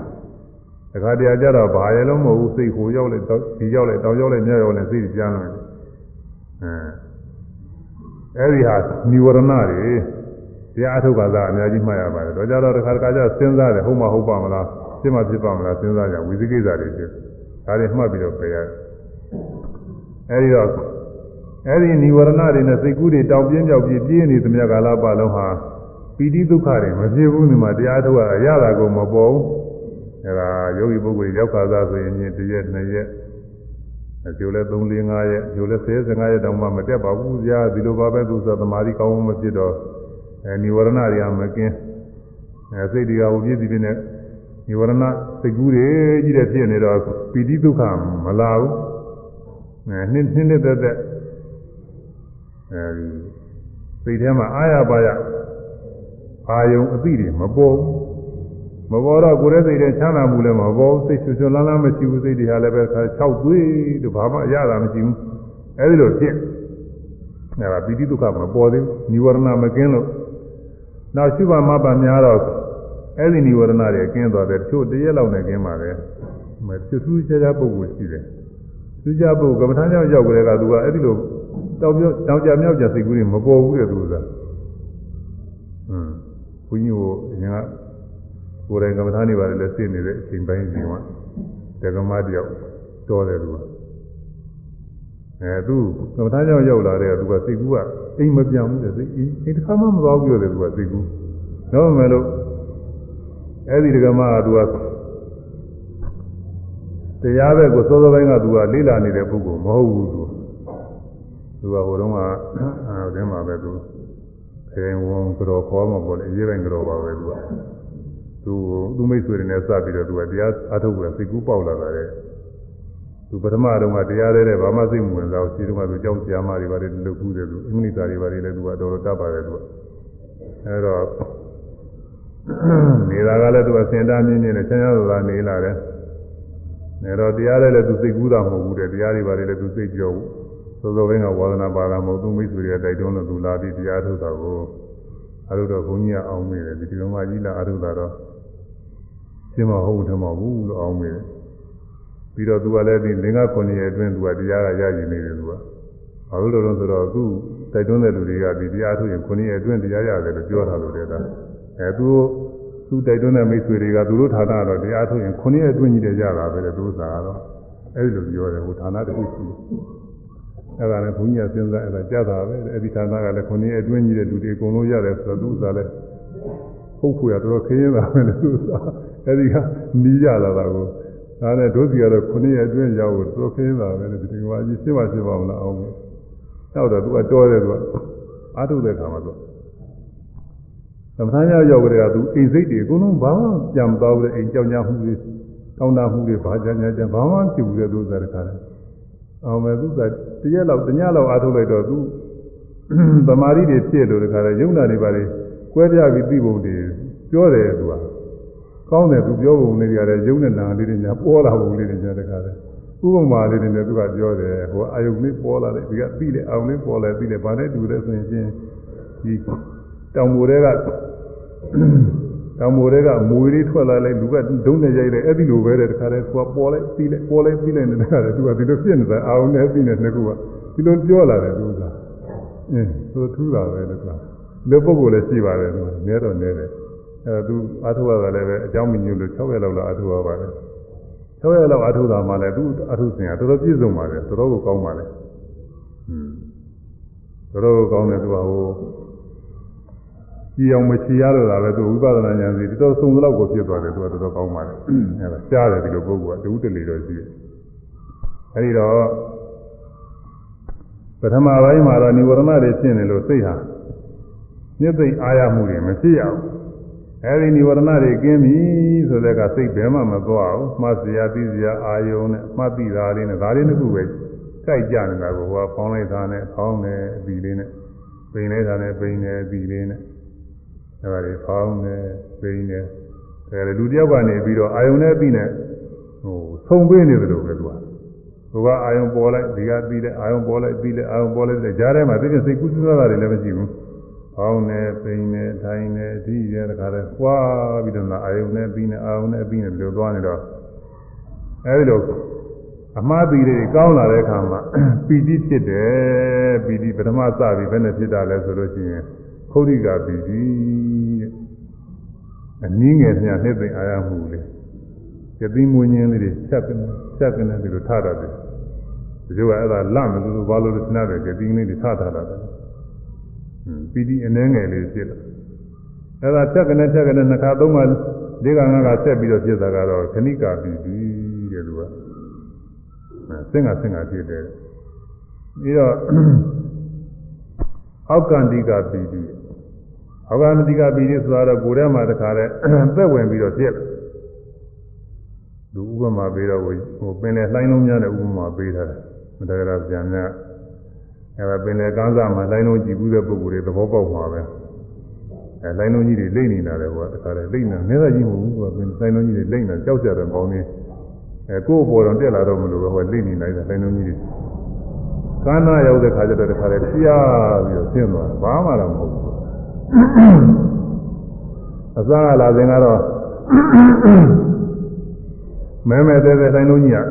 တခါတည်းကျတော့ဘာရဲ့လုံးမဟုတ်ဘူးစိတ်ဟိုရောက်လိုက်ဒီရောက်လိုက်တောင်ရောက်လိုက်မြောက်ရောက်လိုက်စိတ်ပြန်လာတယ်အဲဒီဟာនិဝရဏတွေတရားအထုတ်ပါသားအများကြီးမှတ်ရပါတယ်တော့ကြတော့တစ်ခါတစ်ခါကျစဉ်းစားတယ်ဟုတ်မဟုတ်ပါမလားဖြစ်မဖြစ်ပါမလားစဉ်းစားကြဝိသိကိစ္စတွေဖြစ်ဒါတွေမှတ်ပြီးတော့ပြရတယ် အဲဒီတော့အဲဒီនិဝရဏတွေနဲ့စိတ်ကူးတွေတောင်ပြင်းပြောက်ပြင်းပြင်းနေသမျှကာလပတ်လုံးဟာပီတိဒုက္ခတွေမဖြစ်ဘူးဒီမှာတရားထုတ်ရရတာကိုမပေါ်ဘူးအဲဒါယောဂီပုဂ္ဂိုလ်ရောက်ခါသားဆိုရင်တစ်ရက်နှစ်ရက်အကျိုးလဲ3 4 5ရက်အကျိုးလဲ10 15ရက်တောင်မှမတက်ပါဘူးကြာဒီလိုပါပဲသူဆိုသမာဓိကောင်းမှမဖြစ်တော့အဲនិဝရဏတွေကမကင်းအဲစိတ်တွေကဟိုပြည့်စည်ပြည့်နဲ့និဝရဏစိတ်ကူးတွေကြီးတဲ့ဖြစ်နေတော့ပီတိဒုက္ခမလာဘူးအဲ နှစ်နှစ်နှစ်သက်သက်အဲဒီစိတ်ထဲမှာအာရပါရအာယုံအသိတွေမပေါ်ဘူးမပေါ်တော့ကိုယ်ရဲ့စိတ်ထဲချမ်းသာမှုလည်းမပေါ်စိတ်ချွချွလန်းလန်းမရှိဘူးစိတ်တွေဟာလည်းပဲ၆သွေးတို့ဘာမှအရသာမရှိဘူးအဲဒီလိုဖြစ်အဲဒါပိဋိဒုက္ခမပေါ်သေးဘူးនិဝရဏမကင်းလို့နောက်ရှုပါမပါများတော့အဲဒီនិဝရဏတွေကျင်းသွားတယ်တချို့တရက်လောက်နဲ့ကျင်းပါပဲမသူသူချာချာပုဂ္ဂိုလ်ရှိတယ် သူချာပုဂ္ဂိုလ်ကမ္မထာကြောင့်ရောက်ကြတဲ့ကသူကအဲဒီလိုတောက်ပြောတောက်ကြမြောက်ကြစိတ်ကူးတွေမပေါ်ဘူးတဲ့သူကဟွန်းဘုန်းကြီးကိုအရင်ကကိုယ်တိုင်ကမ္မထာနေပါတယ်လဲသိနေတဲ့အချိန်ပိုင်းစီကတက္ကမတယောက်တော်တယ်သူကအဲသူကမ္မထာကြောင့်ရောက်လာတဲ့သူကစိတ်ကူးကအိမ်မပြောင်းဘူးတဲ့စိတ်အိမ်တစ်ခါမှမသွားဘူးပြောတယ်သူကစိတ်ကူးတော့မယ်လို့အဲ့ဒီတက္ကမကသူက တရားပဲကိုစောစောပိုင်းကသူကလိလာနေတဲ့ပုဂ္ဂိုလ်မဟုတ်ဘူးသူသူကဟိုတုန်းကအဲဒီမှာပဲသူခေဝန်ကြောခေါ်မှာပေါ့လေရေးပိုင်းကြောပါပဲသူကသူသူမိတ်ဆွေတွေနဲ့စပြီးတော့သူကတရားအထုတ်ပြီးစိတ်ကူးပေါက်လာတာတဲ့သူပထမတုန်းကတရားတဲ့တဲ့ဘာမှစိတ်မဝင်စားဘူးခြေတုန်းကသူကြောင်းကြာမတွေပါတယ်လုတ်ကူးတယ်သူအင်္ဂလိပ်စာတွေပါတယ်လည်းသူကတော်တော်တတ်ပါတယ်သူကအဲတော့နေတာကလည်းသူကစင်တာမြင့်မြင့်နဲ့ချမ်းသာသာနေလာတယ် နေတော့တရားတဲ့လည်းသူစိတ်ကူးတာမဟုတ်ဘူးတဲ့တရားတွေပါတယ်လည်းသူစိတ်ကြောက်ဘူးသောသောဘင်းကဝါဒနာပါတာမဟုတ်သူမိတ်ဆွေတွေတိုက်တွန်းလို့သူလာပြီးတရားထုတ်တာကိုအရုတော့ဘုန်းကြီးကအောင်မိတယ်ဒီဒီလိုမှကြီးလာအရုတာတော့ရှင်းမဟုတ်တယ်မဟုတ်ဘူးလို့အောင်းမိတယ်ပြီးတော့သူကလည်းဒီလင်္ကာ9ရက်အတွင်းသူကတရားကရည်နေတယ်သူကဘာလို့လဲဆိုတော့သူတိုက်တွန်းတဲ့လူတွေကဒီတရားထုတ်ရင်9ရက်အတွင်းတရားရတယ်လို့ပြောတာလို့တဲ့ကအဲသူ သူတိုက်တွန်းတဲ့မိတ်ဆွေတွေကသူတို့ဌာနကတော့တရားထုတ်ရင်9ရက်အတွင်းကြီးတယ်ရတာပဲလေသူစာကတော့အဲဒီလိုပြောတယ်ဟိုဌာနတစ်ခုရှိအဲ့ဒါလည်းဘုန်းကြီးကစဉ်းစားအဲ့ဒါကြားတာပဲအဲ့ဒီဌာနကလည်း9ရက်အတွင်းကြီးတဲ့လူတွေအကုန်လုံးရတယ်ဆိုတော့သူစာလည်းဟုတ်ခွေရတော်တော်ခင်းရတာပဲလေသူစာအဲဒီကနီးကြလာတာကိုဒါနဲ့ဒုစီကတော့ခုနှစ်ရက်အတွင်းရောက်လို့သူခင်းတာပဲလေဒီကဘာကြီးရှင်းပါရှင်းပါမလားအောင်လို့နောက်တော့သူကတော်တယ်သူကအာထုတဲ့ခါမှာသူ သမထရောက်ရောက်ကြတဲ့ကသူအိမ်စိတ်တွေအကုန်လုံးဘာမှပြန်မသွားဘူးလေအိမ်ကြောင်ကြမှုတွေတောင်းတမှုတွေဘာကြမ်းကြမ်းဘာမှဖြစ်ဘူးလေသူစားတခါလဲအောင်မယ်သူကတရက်လောက်တညလောက်အာထုလိုက်တော့သူသမာဓိတွေဖြစ်လို့တခါလဲယုံနာတွေပါလေကွဲပြားပြီးသိပုံတွေပြောတယ်သူကကောင်းတယ်သူပြောပုံလေးတွေကလည်းရုံးနဲ့နာလေးတွေညာပေါ်လာပုံလေးတွေညာတခါလဲဟဥပမာလေးတွေနဲ့သူကပြောတယ်ဟိုအာယုလေးပေါ်လာတယ်ဒီကပြီးလေအောင်လေးပေါ်လာပြီးလေဘာနဲ့တူလဲဆိုရင်ချင်းဒီတောင်မိုတွေက တောင်မိုတွေကမွေလေးထွက်လာလိုက်လူကဒုံးနဲ့ရိုက်လိုက်အဲ့ဒီလိုပဲတဲ့တခါတည်းသူကပေါ်လိုက်ပြီးလေပေါ်လိုက်ပြီးလိုက်နေတဲ့ခါတည်းသူကဒီလိုဖြစ်နေတာအောင်နဲ့ပြီးနေနှစ်ခုကဒီလိုပြောလာတယ်သူကအင်းသူထူးတာပဲလို့ကလူပုဂ္ဂိုလ်လည်းရှိပါတယ်သူကနဲတော့နဲတယ်အဲသူအထုရတာလည်းပဲအကြောင်းမညွှန်လို့6ရက်လောက်လာအထုရပါတယ်6ရက်လောက်အထုတာမှလည်းသူအထုစဉ်ကတော်တော်ပြည့်စုံပါတယ်တော်တော်ကိုကောင်းပါလေอืมတော်တော်ကိုကောင်းတယ်သူကဟို ကြည်အောင်မချီရတော့တာပဲသူဝိပဿနာဉာဏ်စီတော်စုံလောက်ကိုဖြစ်သွားတယ်သူကတော်တော်ကောင်းပါလေအဲဒါကြားတယ်ဒီလိုပုဂ္ဂိုလ်ကတူးတလီတော့ရှိတယ်အဲဒီတော့ပထမပိုင်းမှာတော့និဝရဏတွေဖြစ်နေလို့စိတ်ဟာညစ်သိအာရမှုတွေမဖြစ်ရဘူးအဲဒီនិဝရဏတွေကင်းပြီဆိုတဲ့ကစိတ်ဘယ်မှမသွားဘူးမှတ်စရာသိစရာအာယုံနဲ့မှတ်သိတာလေးနဲ့ဒါလေးတစ်ခုပဲကြိုက်ကြနေတာကိုဟိုကဖောင်းလိုက်တာနဲ့ဖောင်းတယ်အပြီးလေးနဲ့ပိန်လိုက်တာနဲ့ပိန်တယ်အပြီးလေးနဲ့ အဲဒါတွေဖောင်းတယ်ပိန်တယ်အဲလူတယောက်ကနေပြီးတော့အာယုံနဲ့ပြီးနဲ့ဟိုဆုံပေးနေတယ်လို့ပဲသူကဟိုကအာယုံပေါ်လိုက်ဒီကပြီးလိုက်အာယုံပေါ်လိုက်ပြီးလိုက်အာယုံပေါ်လိုက်တဲ့ကြားထဲမှာသိတဲ့စိတ်ကူးစဉ်းစားတာတွေလည်းမရှိဘူးပေါင်းနေပိန်နေထိုင်နေဒီရဲတခါလဲပွားပြီးတော့အာယုန်နဲ့ပြီးနေအာယုန်နဲ့ပြီးနေဒီလိုသွားနေတော့အဲဒီလိုအမှားပြီးတွေကောင်းလာတဲ့အခါမှာပီတိဖြစ်တယ်ပီတိပထမစပြီးဘယ်နဲ့ဖြစ်တာလဲဆိုလို့ရှိရင် ခௌရိကပီတိတဲ့အနည်းငယ်ပြန်နှိမ့်သိအာရမှုလေးကတိမွင်းခြင်းလေးတွေဖြတ်ကနေဖြတ်ကနေဒီလိုထတာတယ်ဒီလိုကအဲ့ဒါလမလို့ဘာလို့လဲစဉ်းစားတယ်ကတိလေးတွေထထားတာတယ်ပီတိအနှဲငယ်လေးဖြစ်လာအဲဒါဖြတ်ကနေဖြတ်ကနေနှစ်ခါသုံးခါလေးခါငါးခါဆက်ပြီးတော့ဖြစ်တာကတော့ခဏိကာပီတိတဲ့လူကအဲစင်္ဂစင်္ဂဖြစ်တယ်ပြီးတော့အောက်ကန္တိကပီတိ အောက်ကန္တိကပီတိဆိုတာတော့ကိုယ်ထဲမှာတခါလဲသက်ဝင်ပြီးတော့ဖြစ်လာလူဥပမာပေးတော့ဟိုပင်လေလှိုင်းလုံးများတဲ့ဥပမာပေးထားတယ်မတကယ်တော့ပြန်များအဲဒါပင်လေကန်းစားမှာလိုင်းလုံးကြည့်ဘူးတဲ့ပုဂ္ဂိုလ်တွေသဘောပေါက်မှာပဲအဲလိုင်းလုံးကြီးတွေလိမ့်နေတာလေဟိုကတခါလေလိမ့်နေနေသာကြီးမဟုတ်ဘူးကပင်လိုင်းလုံးကြီးတွေလိမ့်နေကြောက်ကြတယ်ကောင်းနေအဲကိုယ့်ဘော်တော်တက်လာတော့မလို့ပဲဟိုလိမ့်နေလိုက်တာလိုင်းလုံးကြီးတွေကန်းနာရောက်တဲ့ခါကျတော့တခါလေပြားပြီးတော့ဆင်းသွားတယ်ဘာမှတော့မဟုတ်ဘူး အစကလာစဉ်ကတော့မဲမဲသေးသေးတိုင်းလုံးကြီး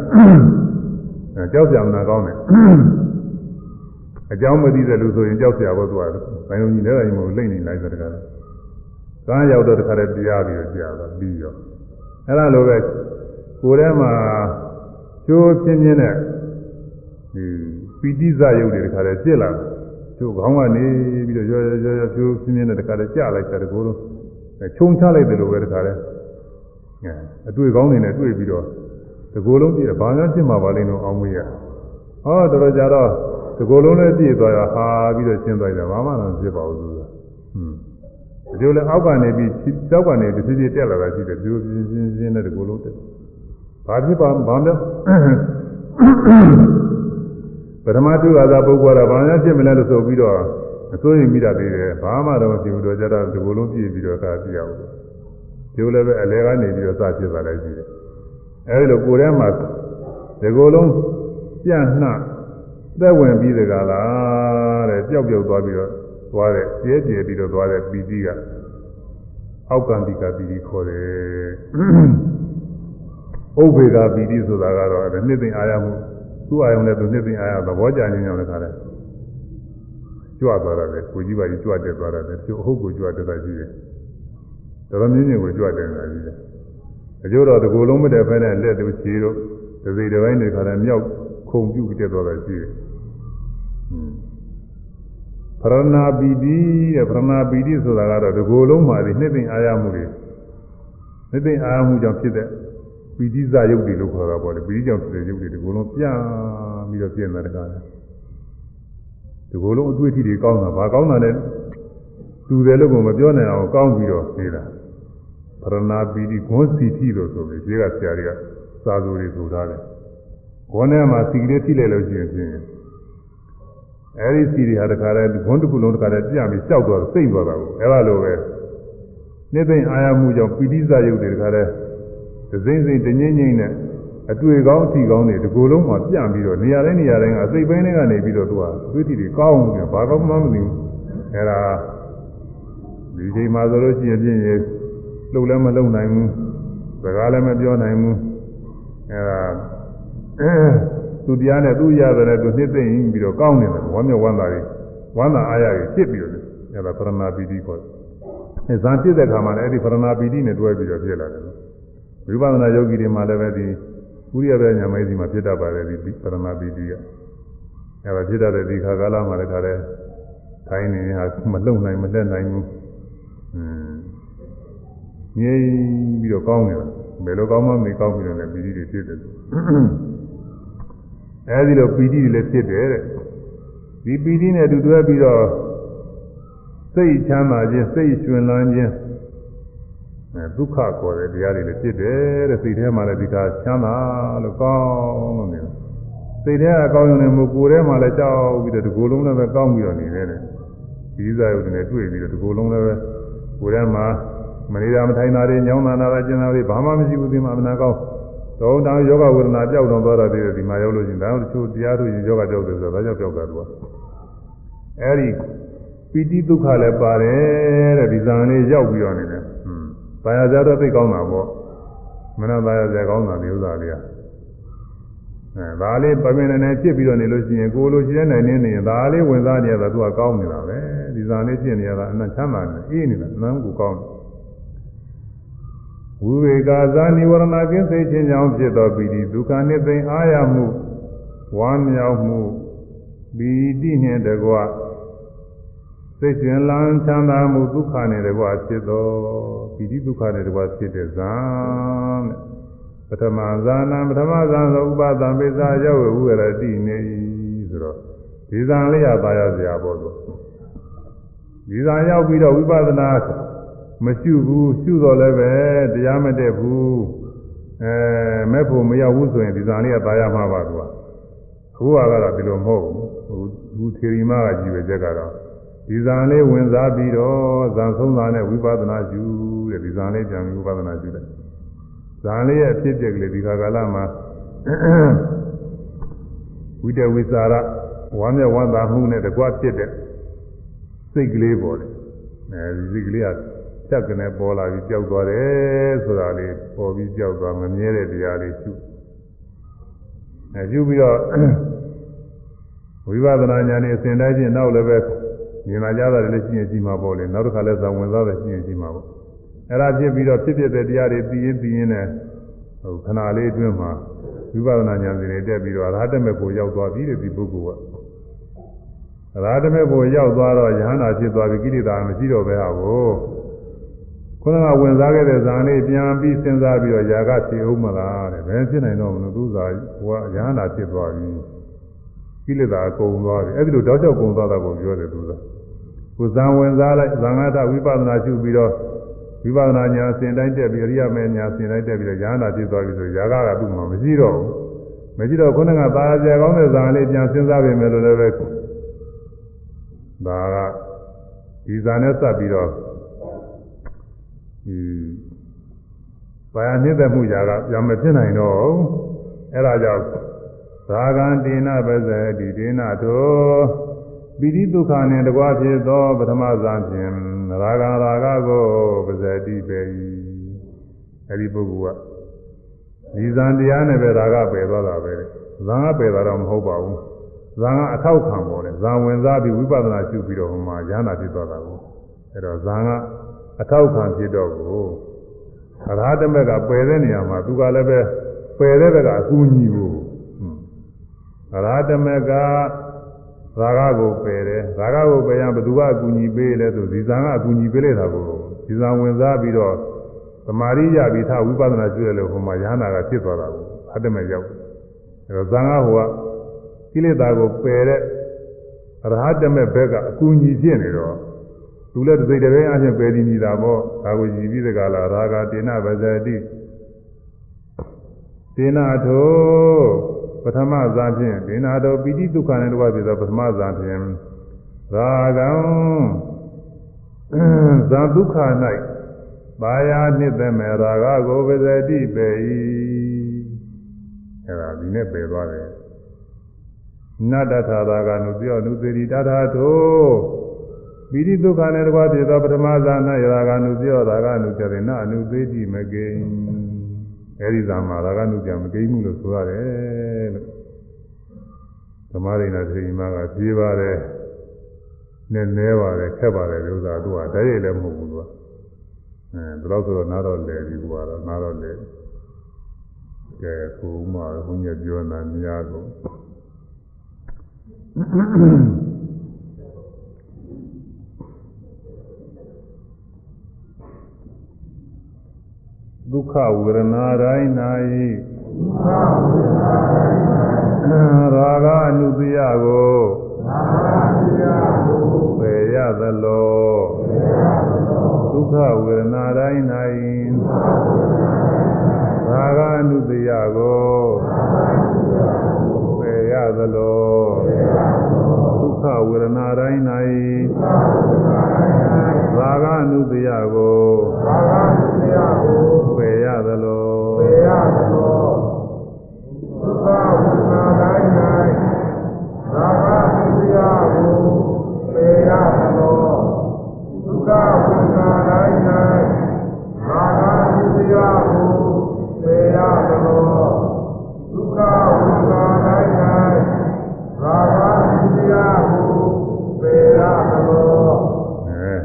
ကကြောက်ကြမနာကောင်းတယ်အကြောင်းမသိတဲ့လူဆိုရင်ကြောက်ကြဘောသူကတိုင်းလုံးကြီးလည်းတိုင်းမဟုတ်လိမ့်နေလိုက်ဆိုတကားကားရောက်တော့တခါတည်းတရားပြီးတော့ကြာတော့ပြီးရောအဲ့ဒါလိုပဲကိုယ်ထဲမှာကျိုးပြင်းပြင်းနဲ့ဒီပိဋိဇယုတ်တွေတခါတည်းပြစ်လာတယ် ကျိုးခေါင်းကနေပြီးတော့ရောရောရောကျိုးပြင်းပြင်းနဲ့တခါတည်းကြာလိုက်တယ်ကိုယ်လုံးခြုံချလိုက်တယ်လို့ပဲတခါတည်းအဲအတွေ့ကောင်းနေနဲ့တွေ့ပြီးတော့ဒီကိုယ်လုံးပြည့်ဘာမှဖြစ်မှာပါလိမ့်တော့အောင်မရဟောတော်တော်ကြာတော့ဒီကိုယ်လုံးလည်းပြည့်သွားရဟာပြီးတော့ရှင်းသွားတယ်ဘာမှတော့ဖြစ်ပါဘူးသူကဟွန်းဒီလိုလဲအောက်ကနေပြီးကြောက်ကနေတစ်ဖြည်းဖြည်းတက်လာတာရှိတယ်ဒီလိုပြင်းပြင်းပြင်းနဲ့ဒီကိုယ်လုံးတက်ဘာဖြစ်ပါဘာလဲ ပထမတုကသာပုဂ္ဂိုလ်ကဘာများဖြစ်မလဲလို့ဆိုပြီးတော့အစိုးရင်မိတာသေးတယ်ဘာမှတော့မဖြစ်ဘူးတော့ကြတော့ဒီကိုယ်လုံးပြည့်ပြီးတော့သာပြရအောင်ဒီလိုလည်းပဲအလဲကနေပြီးတော့စဖြစ်သွားလိုက်ရှိတယ်အဲဒီလိုကိုယ်ထဲမှာဒီကိုယ်လုံးပြန့်နှံ့သက်ဝင်ပြီးတကလားတဲ့ပျောက်ပျောက်သွားပြီးတော့သွားတဲ့ကျဲကျဲပြီးတော့သွားတဲ့ပီတိကအောက်ကံတိကပီတိခေါ်တယ်ဥပေက္ခပီတိဆိုတာကတော့အဲ့နှစ်သိမ့်အာရမှု သူ့အာယုံနဲ့သူနှစ်သိမ့်အာရသဘောကြခြင်းကြောင့်လည်းခါတယ်ကြွသွားတယ်ကိုကြီးပါကြီးကြွတက်သွားတယ်ကျို့အဟုတ်ကိုကြွတက်တာရှိတယ်တော်တော်မြင့်မြင့်ကိုကြွတက်နေတာကြီးတယ်အကျိုးတော့ဒီကိုယ်လုံးမတည့်ဖဲနဲ့လက်သူချီတို့ဒီစိတ်တစ်ပိုင်းတွေခါတယ်မြောက်ခုံပြုတ်တက်သွားတာရှိတယ်ပရဏာပီတိတဲ့ပရဏာပီတိဆိုတာကတော့ဒီကိုယ်လုံးမှာဒီနှစ်သိမ့်အာရမှုတွေနှစ်သိမ့်အာရမှုကြောင့်ဖြစ်တဲ့ ပီတိဇယုတ်တွေလို့ခေါ်တာပေါ့လေပီတိကြောင့်ဖြစ်တဲ့ယုတ်တွေဒီကိုယ်လုံးပြပြီးတော့ပြင်းလာတဲ့ကားဒီကိုယ်လုံးအတွေ့အထိတွေကောင်းတာဘာကောင်းတာလဲသူတယ်လို့ကမပြောနိုင်အောင်ကောင်းပြီးတော့နေတာပရဏာပီတိဂွန်းစီတိလို့ဆိုပြီးဒီကဆရာတွေကစာသူတွေဆိုထားတယ်ဂွန်းထဲမှာစီကလေးထိလိုက်လို့ရှိရင်ဖြင့်အဲဒီစီတွေဟာတခါတည်းဂွန်းတစ်ခုလုံးတခါတည်းပြပြီးကြောက်သွားစိတ်သွားတာကိုအဲလိုပဲနေ့သိမ့်အာရမှုကြောင့်ပီတိဇယုတ်တွေတခါတည်း ဒစိမ့်စိမ့်တငိမ့်ငိမ့်နဲ့အတွေ့ကောင်းအထီကောင်းတွေဒီကိုယ်လုံးမှာပြန့်ပြီးတော့နေရာတိုင်းနေရာတိုင်းကအစိတ်ပိုင်းတွေကနေပြီးတော့သူကသွေးထီတွေကောင်းပြီးဘာကောင်းမှမသိဘူးအဲဒါဒီချိန်မှာဆိုလို့ရှိရင်ပြင်းရင်လှုပ်လည်းမလှုပ်နိုင်ဘူးစကားလည်းမပြောနိုင်ဘူးအဲဒါသူတရားနဲ့သူရတယ်လည်းသူနှစ်သိမ့်ပြီးတော့ကောင်းနေတယ်ဝမ်းမြောက်ဝမ်းသာတွေဝမ်းသာအားရတွေဖြစ်ပြီးတော့အဲဒါပရဏာပီတိခေါ်တယ်အဲဇာဖြစ်တဲ့ခါမှာလည်းအဲ့ဒီပရဏာပီတိနဲ့တွဲပြီးတော့ဖြစ်လာတယ် ဝိပဿနာယောဂီတွေမှာလည်းပဲဒီဥရိယပဲညာမိုင်းစီမှာဖြစ်တတ်ပါတယ်ဒီပရမပီတိကအဲဒါဖြစ်တတ်တဲ့ဒီခါကာလမှာလည်းဒါလည်းထိုင်းနေဟာမလုံနိုင်မလက်နိုင်ဘူးอืมငြိမ်ပြီးတော့ကောင်းနေတာဘယ်လိုကောင်းမှမကောင်းပြီးတော့လည်းပီတိတွေဖြစ်တယ်အဲဒီလိုပီတိတွေလည်းဖြစ်တယ်တဲ့ဒီပီတိနဲ့တူတွဲပြီးတော့စိတ်ချမ်းသာခြင်းစိတ်ရှင်လန်းခြင်းအဲ ဒုက္ခခေါ်တဲ့တရားတွေလည်းဖြစ်တယ်တဲ့စိတ်ထဲမှာလည်းဒီကချမ်းသာလို့ကောင်းလို့နေတယ်စိတ်ထဲကကောင်းရုံနဲ့မဟုတ်ကိုယ်ထဲမှာလည်းကြောက်ပြီးတော့ဒီကိုယ်လုံးလည်းပဲကောင်းပြီးတော့နေတယ်တဲ့ဒီစားရုပ်တွေနဲ့တွေ့ပြီးတော့ဒီကိုယ်လုံးလည်းပဲကိုယ်ထဲမှာမနေတာမထိုင်တာတွေညောင်းတာနာတာကျင်တာတွေဘာမှမရှိဘူးဒီမှာအမှန်ကောင်းတော့တောင်ယောဂဝေဒနာကြောက်တော့သွားတာတွေဒီမှာရောက်လို့ရှိရင်ဒါတချို့တရားတို့ရင်ယောဂကြောက်တယ်ဆိုတော့ဒါကြောင့်ကြောက်တာသူကအဲဒီပီတိဒုက္ခလည်းပါတယ်တဲ့ဒီဇာန်လေးရောက်ပြီးတော့နေတယ်။ ဘာယာကြတော့သိကောင်းတာပေါ့။မနဘာယာကြကောင်းတာဒီဥစ္စာလေးက။အဲဒါလေးပမင်းနေဖြစ်ပြီးတော့နေလို့ရှိရင်ကိုလိုရှိတဲ့နိုင်နေနေရင်ဒါလေးဝင်စားနေရတာသူကကောင်းနေတာပဲ။ဒီဇာလေးဖြစ်နေရတာအနချမ်းသာနေအေးနေတာအနမ်းကိုကောင်းတယ်ဝိဝေကာဇာနိဝရဏကင်းစိတ်ချင်းကြောင့်ဖြစ်သောပီတိဒုက္ခနှင့်သိအာရမှုဝမ်းမြောက်မှုပီတိနှင့်တကွ စိတ်ရှင်လန်းချမ်းသာမှုဒုက္ခနဲ့တကွဖြစ်သောပီတိဒုက္ခနဲ့တကွဖြစ်တဲ့ဇာတဲ့ပထမဇာနာပထမဇာသောဥပါဒံပိစာရောက်ဝိရတိနေဆိုတော့ဒီဇာလေးရပါရစရာပေါ့လို့ဒီဇာရောက်ပြီးတော့ဝိပဿနာမရှိဘူးရှုတော့လည်းပဲတရားမတည့်ဘူးအဲမဲ့ဖို့မရောက်ဘူးဆိုရင်ဒီဇာလေးကပါရမှာပါသူကအခုကတော့ဒီလိုမဟုတ်ဘူးဟိုဒီထေရီမကကြည့်ပဲချက်ကတော့ ဒီဇာလေးဝင်စားပြီးတော့ဇာဆုံးတာနဲ့ဝိပဿနာယူတဲ့ဒီဇာလေးပြန်ပြီးဝိပဿနာယူတယ်ဇာလေးရဲ့အဖြစ်အပျက်ကလေးဒီခါကာလမှာဝိတဝိစာရဝမ်းမြောက်ဝမ်းသာမှုနဲ့တကွဖြစ်တဲ့စိတ်ကလေးပေါ်တယ်အဲဒီစိတ်ကလေးကချက်ကနေပေါ်လာပြီးကြောက်သွားတယ်ဆိုတာလေးပေါ်ပြီးကြောက်သွားမမြဲတဲ့တရားလေးရှုအဲရှုပြီးတော့ဝိပဿနာဉာဏ်နဲ့အစဉ်တိုင်းချင်းနောက်လည်းပဲ မြင်လာကြတာလည်းရှိရင်ရှိမှာပေါ့လေနောက်တစ်ခါလဲဇာဝင်စားတယ်ရှိရင်ရှိမှာပေါ့အဲ့ဒါဖြစ်ပြီးတော့ဖြစ်ဖြစ်တဲ့တရားတွေသိရင်သိရင်လည်းဟိုခဏလေးအတွင်းမှာဝိပဿနာဉာဏ်စီတွေတက်ပြီးတော့အရဟတမေကိုရောက်သွားပြီတဲ့ဒီပုဂ္ဂိုလ်ကအရဟတမေကိုရောက်သွားတော့ယဟန္တာဖြစ်သွားပြီကိလေသာမရှိတော့ပဲဟာကိုခုနကဝင်စားခဲ့တဲ့ဇာန်လေးပြန်ပြီးစဉ်းစားပြီးတော့ຢာကဖြစ်အောင်မလားတဲ့ဘယ်ဖြစ်နိုင်တော့မလို့သူသာဟိုကယဟန္တာဖြစ်သွားပြီ ကိလေသာအကုန်သွားပြီအဲ့ဒီလိုတောက်ချောက်ကုန်သွားတာကိုပြောတယ်သူကကိုဇံဝင်စားလိုက်ဇံဃာတဝိပဿနာရှုပြီးတော့ဝိပဿနာညာအစဉ်တိုင်းတက်ပြီးအရိယာမေညာအစဉ်တိုင်းတက်ပြီးတော့ဉာဏ်နာဖြစ်သွားပြီဆိုရာဂကသူ့မှာမရှိတော့ဘူးမရှိတော့ခုနကသာကြကောင်းတဲ့ဇာလေးပြန်စဉ်းစားပြင်မယ်လို့လည်းပဲဒါကဒီဇာနဲ့စပ်ပြီးတော့ဒီဘာယာနှိမ့်သက်မှုຢာကပြန်မဖြစ်နိုင်တော့အဲ့ဒါကြောင့် သာဂန္တိနာပဇေတိဒေနာတောပိဋိဒုက္ခနှင့်တကွာဖြစ်သောပထမဇာဖြင့်ရာဂရာဂကိုပဇေတိပေ၏အဲ့ဒီပုဂ္ဂိုလ်ကဒီဇံတရားနဲ့ပဲရာဂပယ်သွားတာပဲဇံကပယ်တာတော့မဟုတ်ပါဘူးဇံကအထောက်ခံပေါ်တယ်ဇံဝင်စားပြီးဝိပဿနာရှုပြီးတော့ဟိုမှာဉာဏ်နာဖြစ်သွားတာကိုအဲ့တော့ဇံကအထောက်ခံဖြစ်တော့ကိုအရဟတမေကပယ်တဲ့နေရာမှာသူကလည်းပဲပယ်တဲ့ဘက်ကအကူအညီကိုအ ရဟတမေကရာဂကိုပယ်တယ်ရာဂကိုပယ်ရင်ဘယ်သူကအကူအညီပေးလဲဆိုဒီဇံကအကူအညီပေးလိုက်တာကိုဒီဇံဝင်စားပြီးတော့သမာဓိရပြီးထားဝိပဿနာကျွဲလို့ဟိုမှာယဟနာကဖြစ်သွားတာကိုအတ္တမေရောက်အဲတော့ဇံကဟိုကကိလေသာကိုပယ်တဲ့အရဟတမေဘက်ကအကူအညီဖြစ်နေတော့သူလည်းတစ်စိတ်တစ်ပိုင်းအချင်းပယ်ပြီးနေတာပေါ့ဒါကိုရည်ပြီးတဲ့ကလာရာဂတေနဗဇတိတေနထော ပထမဇာဖြင့်ဒေနာတော်ပိဋိဒုက္ခနဲ့တကွဖြစ်သောပထမဇာဖြင့်ရာဂံဇာဒုက္ခ၌ဘာယာနှစ်သက်မဲ့ရာဂကိုပဇတိပေ၏အဲ့ဒါဒီနဲ့ပယ်သွားတယ်နတ္တထာရာဂနုပြောနုသေတိတထာထိုပိဋိဒုက္ခနဲ့တကွာဖြစ်သောပထမဇာနာရာဂနုပြောရာဂနုကြတယ်နအနုသေတိမကိဉ္အဲ့ဒီဇာမှာရာဂနုကြမကိဉ္မှုလို့ဆိုရတယ်လို့ဓမ္မရိနာသေရီမကပြေးပါတယ်နဲ့နဲပါတယ်ခက်ပါတယ်ဥစ္စာသူကတည်းရလည်းမဟုတ်ဘူးသူကအဲဒါတော့ဆိုတော့နားတော့လဲပြီးကွာတော့နားတော့လဲကဲကိုဥမာဘုန်းကြီးပြောနေတာများကုန် ဒုက္ခဝေဒနာတိုင်း၌ရာဂအနုတ္တိယကိုပယ်ရသလောဒုက္ခဝေဒနာတိုင်း၌ရာဂအနုတ္တိယကိုပယ်ရသလောဒုက္ခဝေဒနာတိုင်း၌ရာဂအနုတ္တိယကိုပ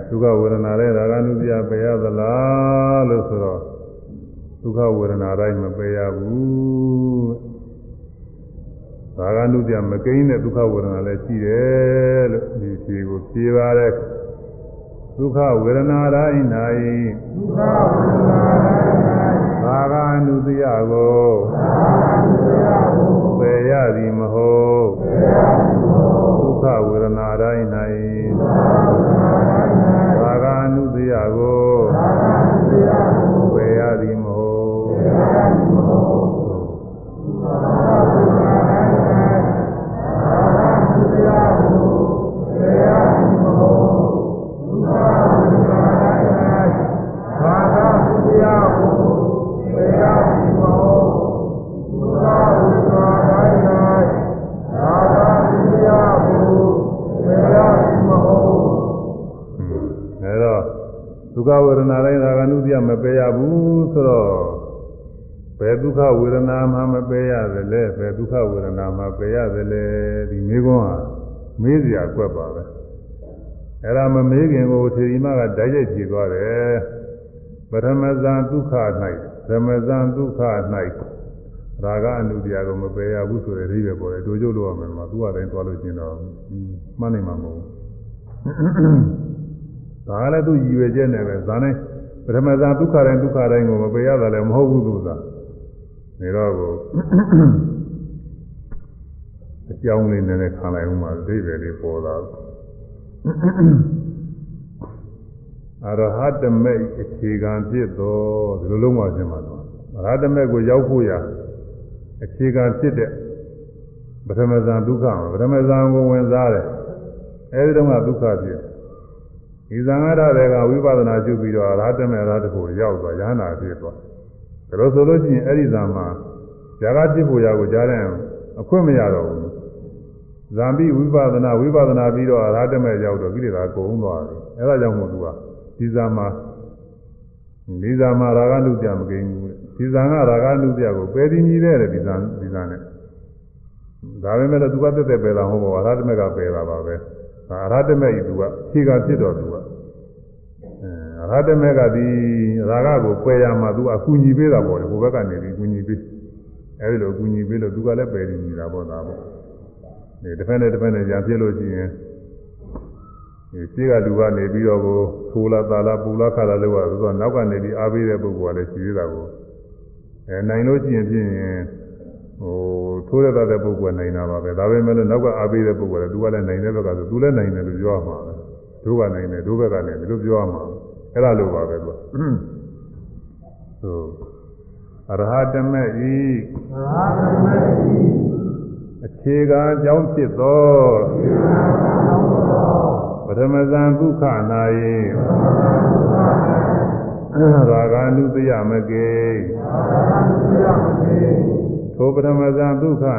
ဒုက္ခဝေဒနာလည်းရာဂနုပြပယ်ရသလားလို့ဆိုတော့ဒုက္ခဝေဒနာတိုင်းမပယ်ရဘူး ရာဂနုပြမကိန်းတဲ့ဒုက္ခဝေဒနာလည်းရှိတယ်လို့ဒီဖြေကိုဖြေပါတယ်ဒုက္ခဝေဒနာတိုင်း၌ရာဂအနုတယကိုပယ်ရသည်မဟုတ်ဒုက္ခဝေဒနာတိုင်း၌ရာဂအနုတယကို ခဝေဒနာတိုင်းရာဂနုပြမပယ်ရဘူးဆိုတော့ဘယ်ဒုက္ခဝေဒနာမှမပယ်ရသလဲဘယ်ဒုက္ခဝေဒနာမှပယ်ရသလဲဒီမိကွန်းဟာမေးစရာကွက်ပါပဲအဲ့ဒါမမေးခင်ကိုထေရီမကဓာတ်ရိုက်ဖြေသွားတယ်ပထမဇန်ဒုက္ခ၌ဓမ္မဇန်ဒုက္ခ၌ရာဂအနုတရားကိုမပယ်ရဘူးဆိုတဲ့အဓိပ္ပာယ်ပေါ်တယ်တို့ကျုပ်လို့ရမယ်မှာသူ့အတိုင်းသွားလို့ကျင်တော့မှန်းနိုင်မှာမဟုတ်ဘူး ဒါလည်းသူရည်ရွယ်ချက်နဲ့ပဲဇာနဲ့ပထမဇာဒုက္ခတိုင်းဒုက္ခတိုင်းကိုမပယ်ရတာလည်းမဟုတ်ဘူးသူကနေတော့ကိုအကြောင်းလေးနည်းနည်းခံလိုက်ဦးမှာအသေးပဲလေးပေါ်လာအရဟတမေအခြေခံဖြစ်တော်ဒီလိုလုံးဝရှင်းပါတော့အရဟတမေကိုရောက်ဖို့ရအခြေခံဖြစ်တဲ့ပထမဇာဒုက္ခမှာပထမဇာကိုဝင်စားတယ်အဲဒီတော့ကဒုက္ခဖြစ် ဒီသံဃာရတွေကဝိပဿနာရှုပြီးတော့အရဟတမေရာတခုရောက်သွားရဟနာဖြစ်သွားဒါလို့ဆိုလို့ရှိရင်အဲ့ဒီဇာမှာဇာကဖြစ်ဖို့ရကိုကြားတဲ့အခွင့်မရတော့ဘူးဇာပိဝိပဿနာဝိပဿနာပြီးတော့အရဟတမေရောက်တော့ကိလေသာကုန်သွားတယ်အဲ့ဒါကြောင့်မို့သူကဒီဇာမှာဒီဇာမှာရာဂနုပြမကိန်းဘူးဒီဇာကရာဂနုပြကိုပယ်ပြီးကြီးတဲ့ဒီဇာဒီဇာနဲ့ဒါပေမဲ့လည်းသူကတက်တက်ပယ်တာဟုတ်ပါဘူးအရဟတမေကပယ်တာပါပဲအရဟတမေကြီးသူကခြေကဖြစ်တော့သူက အရဟတမေကဒီရာဂကိုပယ်ရမှာသူအကူညီပေးတာပေါ့လေဟိုဘက်ကနေပြီးကူညီပေးအဲဒီလိုကူညီပေးလို့သူကလည်းပယ်ပြီးနေတာပေါ့ဒါပေါ့ဒီတစ်ဖက်နဲ့တစ်ဖက်နဲ့ညာပြည့်လို့ရှိရင်ဒီရှိကလူကနေပြီးတော့ကိုထိုးလာတာလာပူလာခါလာလို့ကသူကနောက်ကနေပြီးအားပေးတဲ့ပုဂ္ဂိုလ်ကလည်းရှိသေးတာကိုအဲနိုင်လို့ရှိရင်ဖြင့်ဟိုထိုးရတဲ့ပုဂ္ဂိုလ်နိုင်တာပါပဲဒါပေမဲ့လည်းနောက်ကအားပေးတဲ့ပုဂ္ဂိုလ်ကသူကလည်းနိုင်တဲ့ဘက်ကဆိုသူလည်းနိုင်တယ်လို့ပြောရမှာပဲတို့ကနိုင်တယ်တို့ဘက်ကလည်းဒီလိုပြောရမှာ အဲ့ဒါလိုပါပဲသူကဆိုအရဟတမေဤအရဟတမေဤအခြေခံအကြောင်းဖြစ်သောပထမဇန်ဒုက္ခနာယေရာဂ ानु တယမကေ ထိုပထမဇံဒုက္ခ၌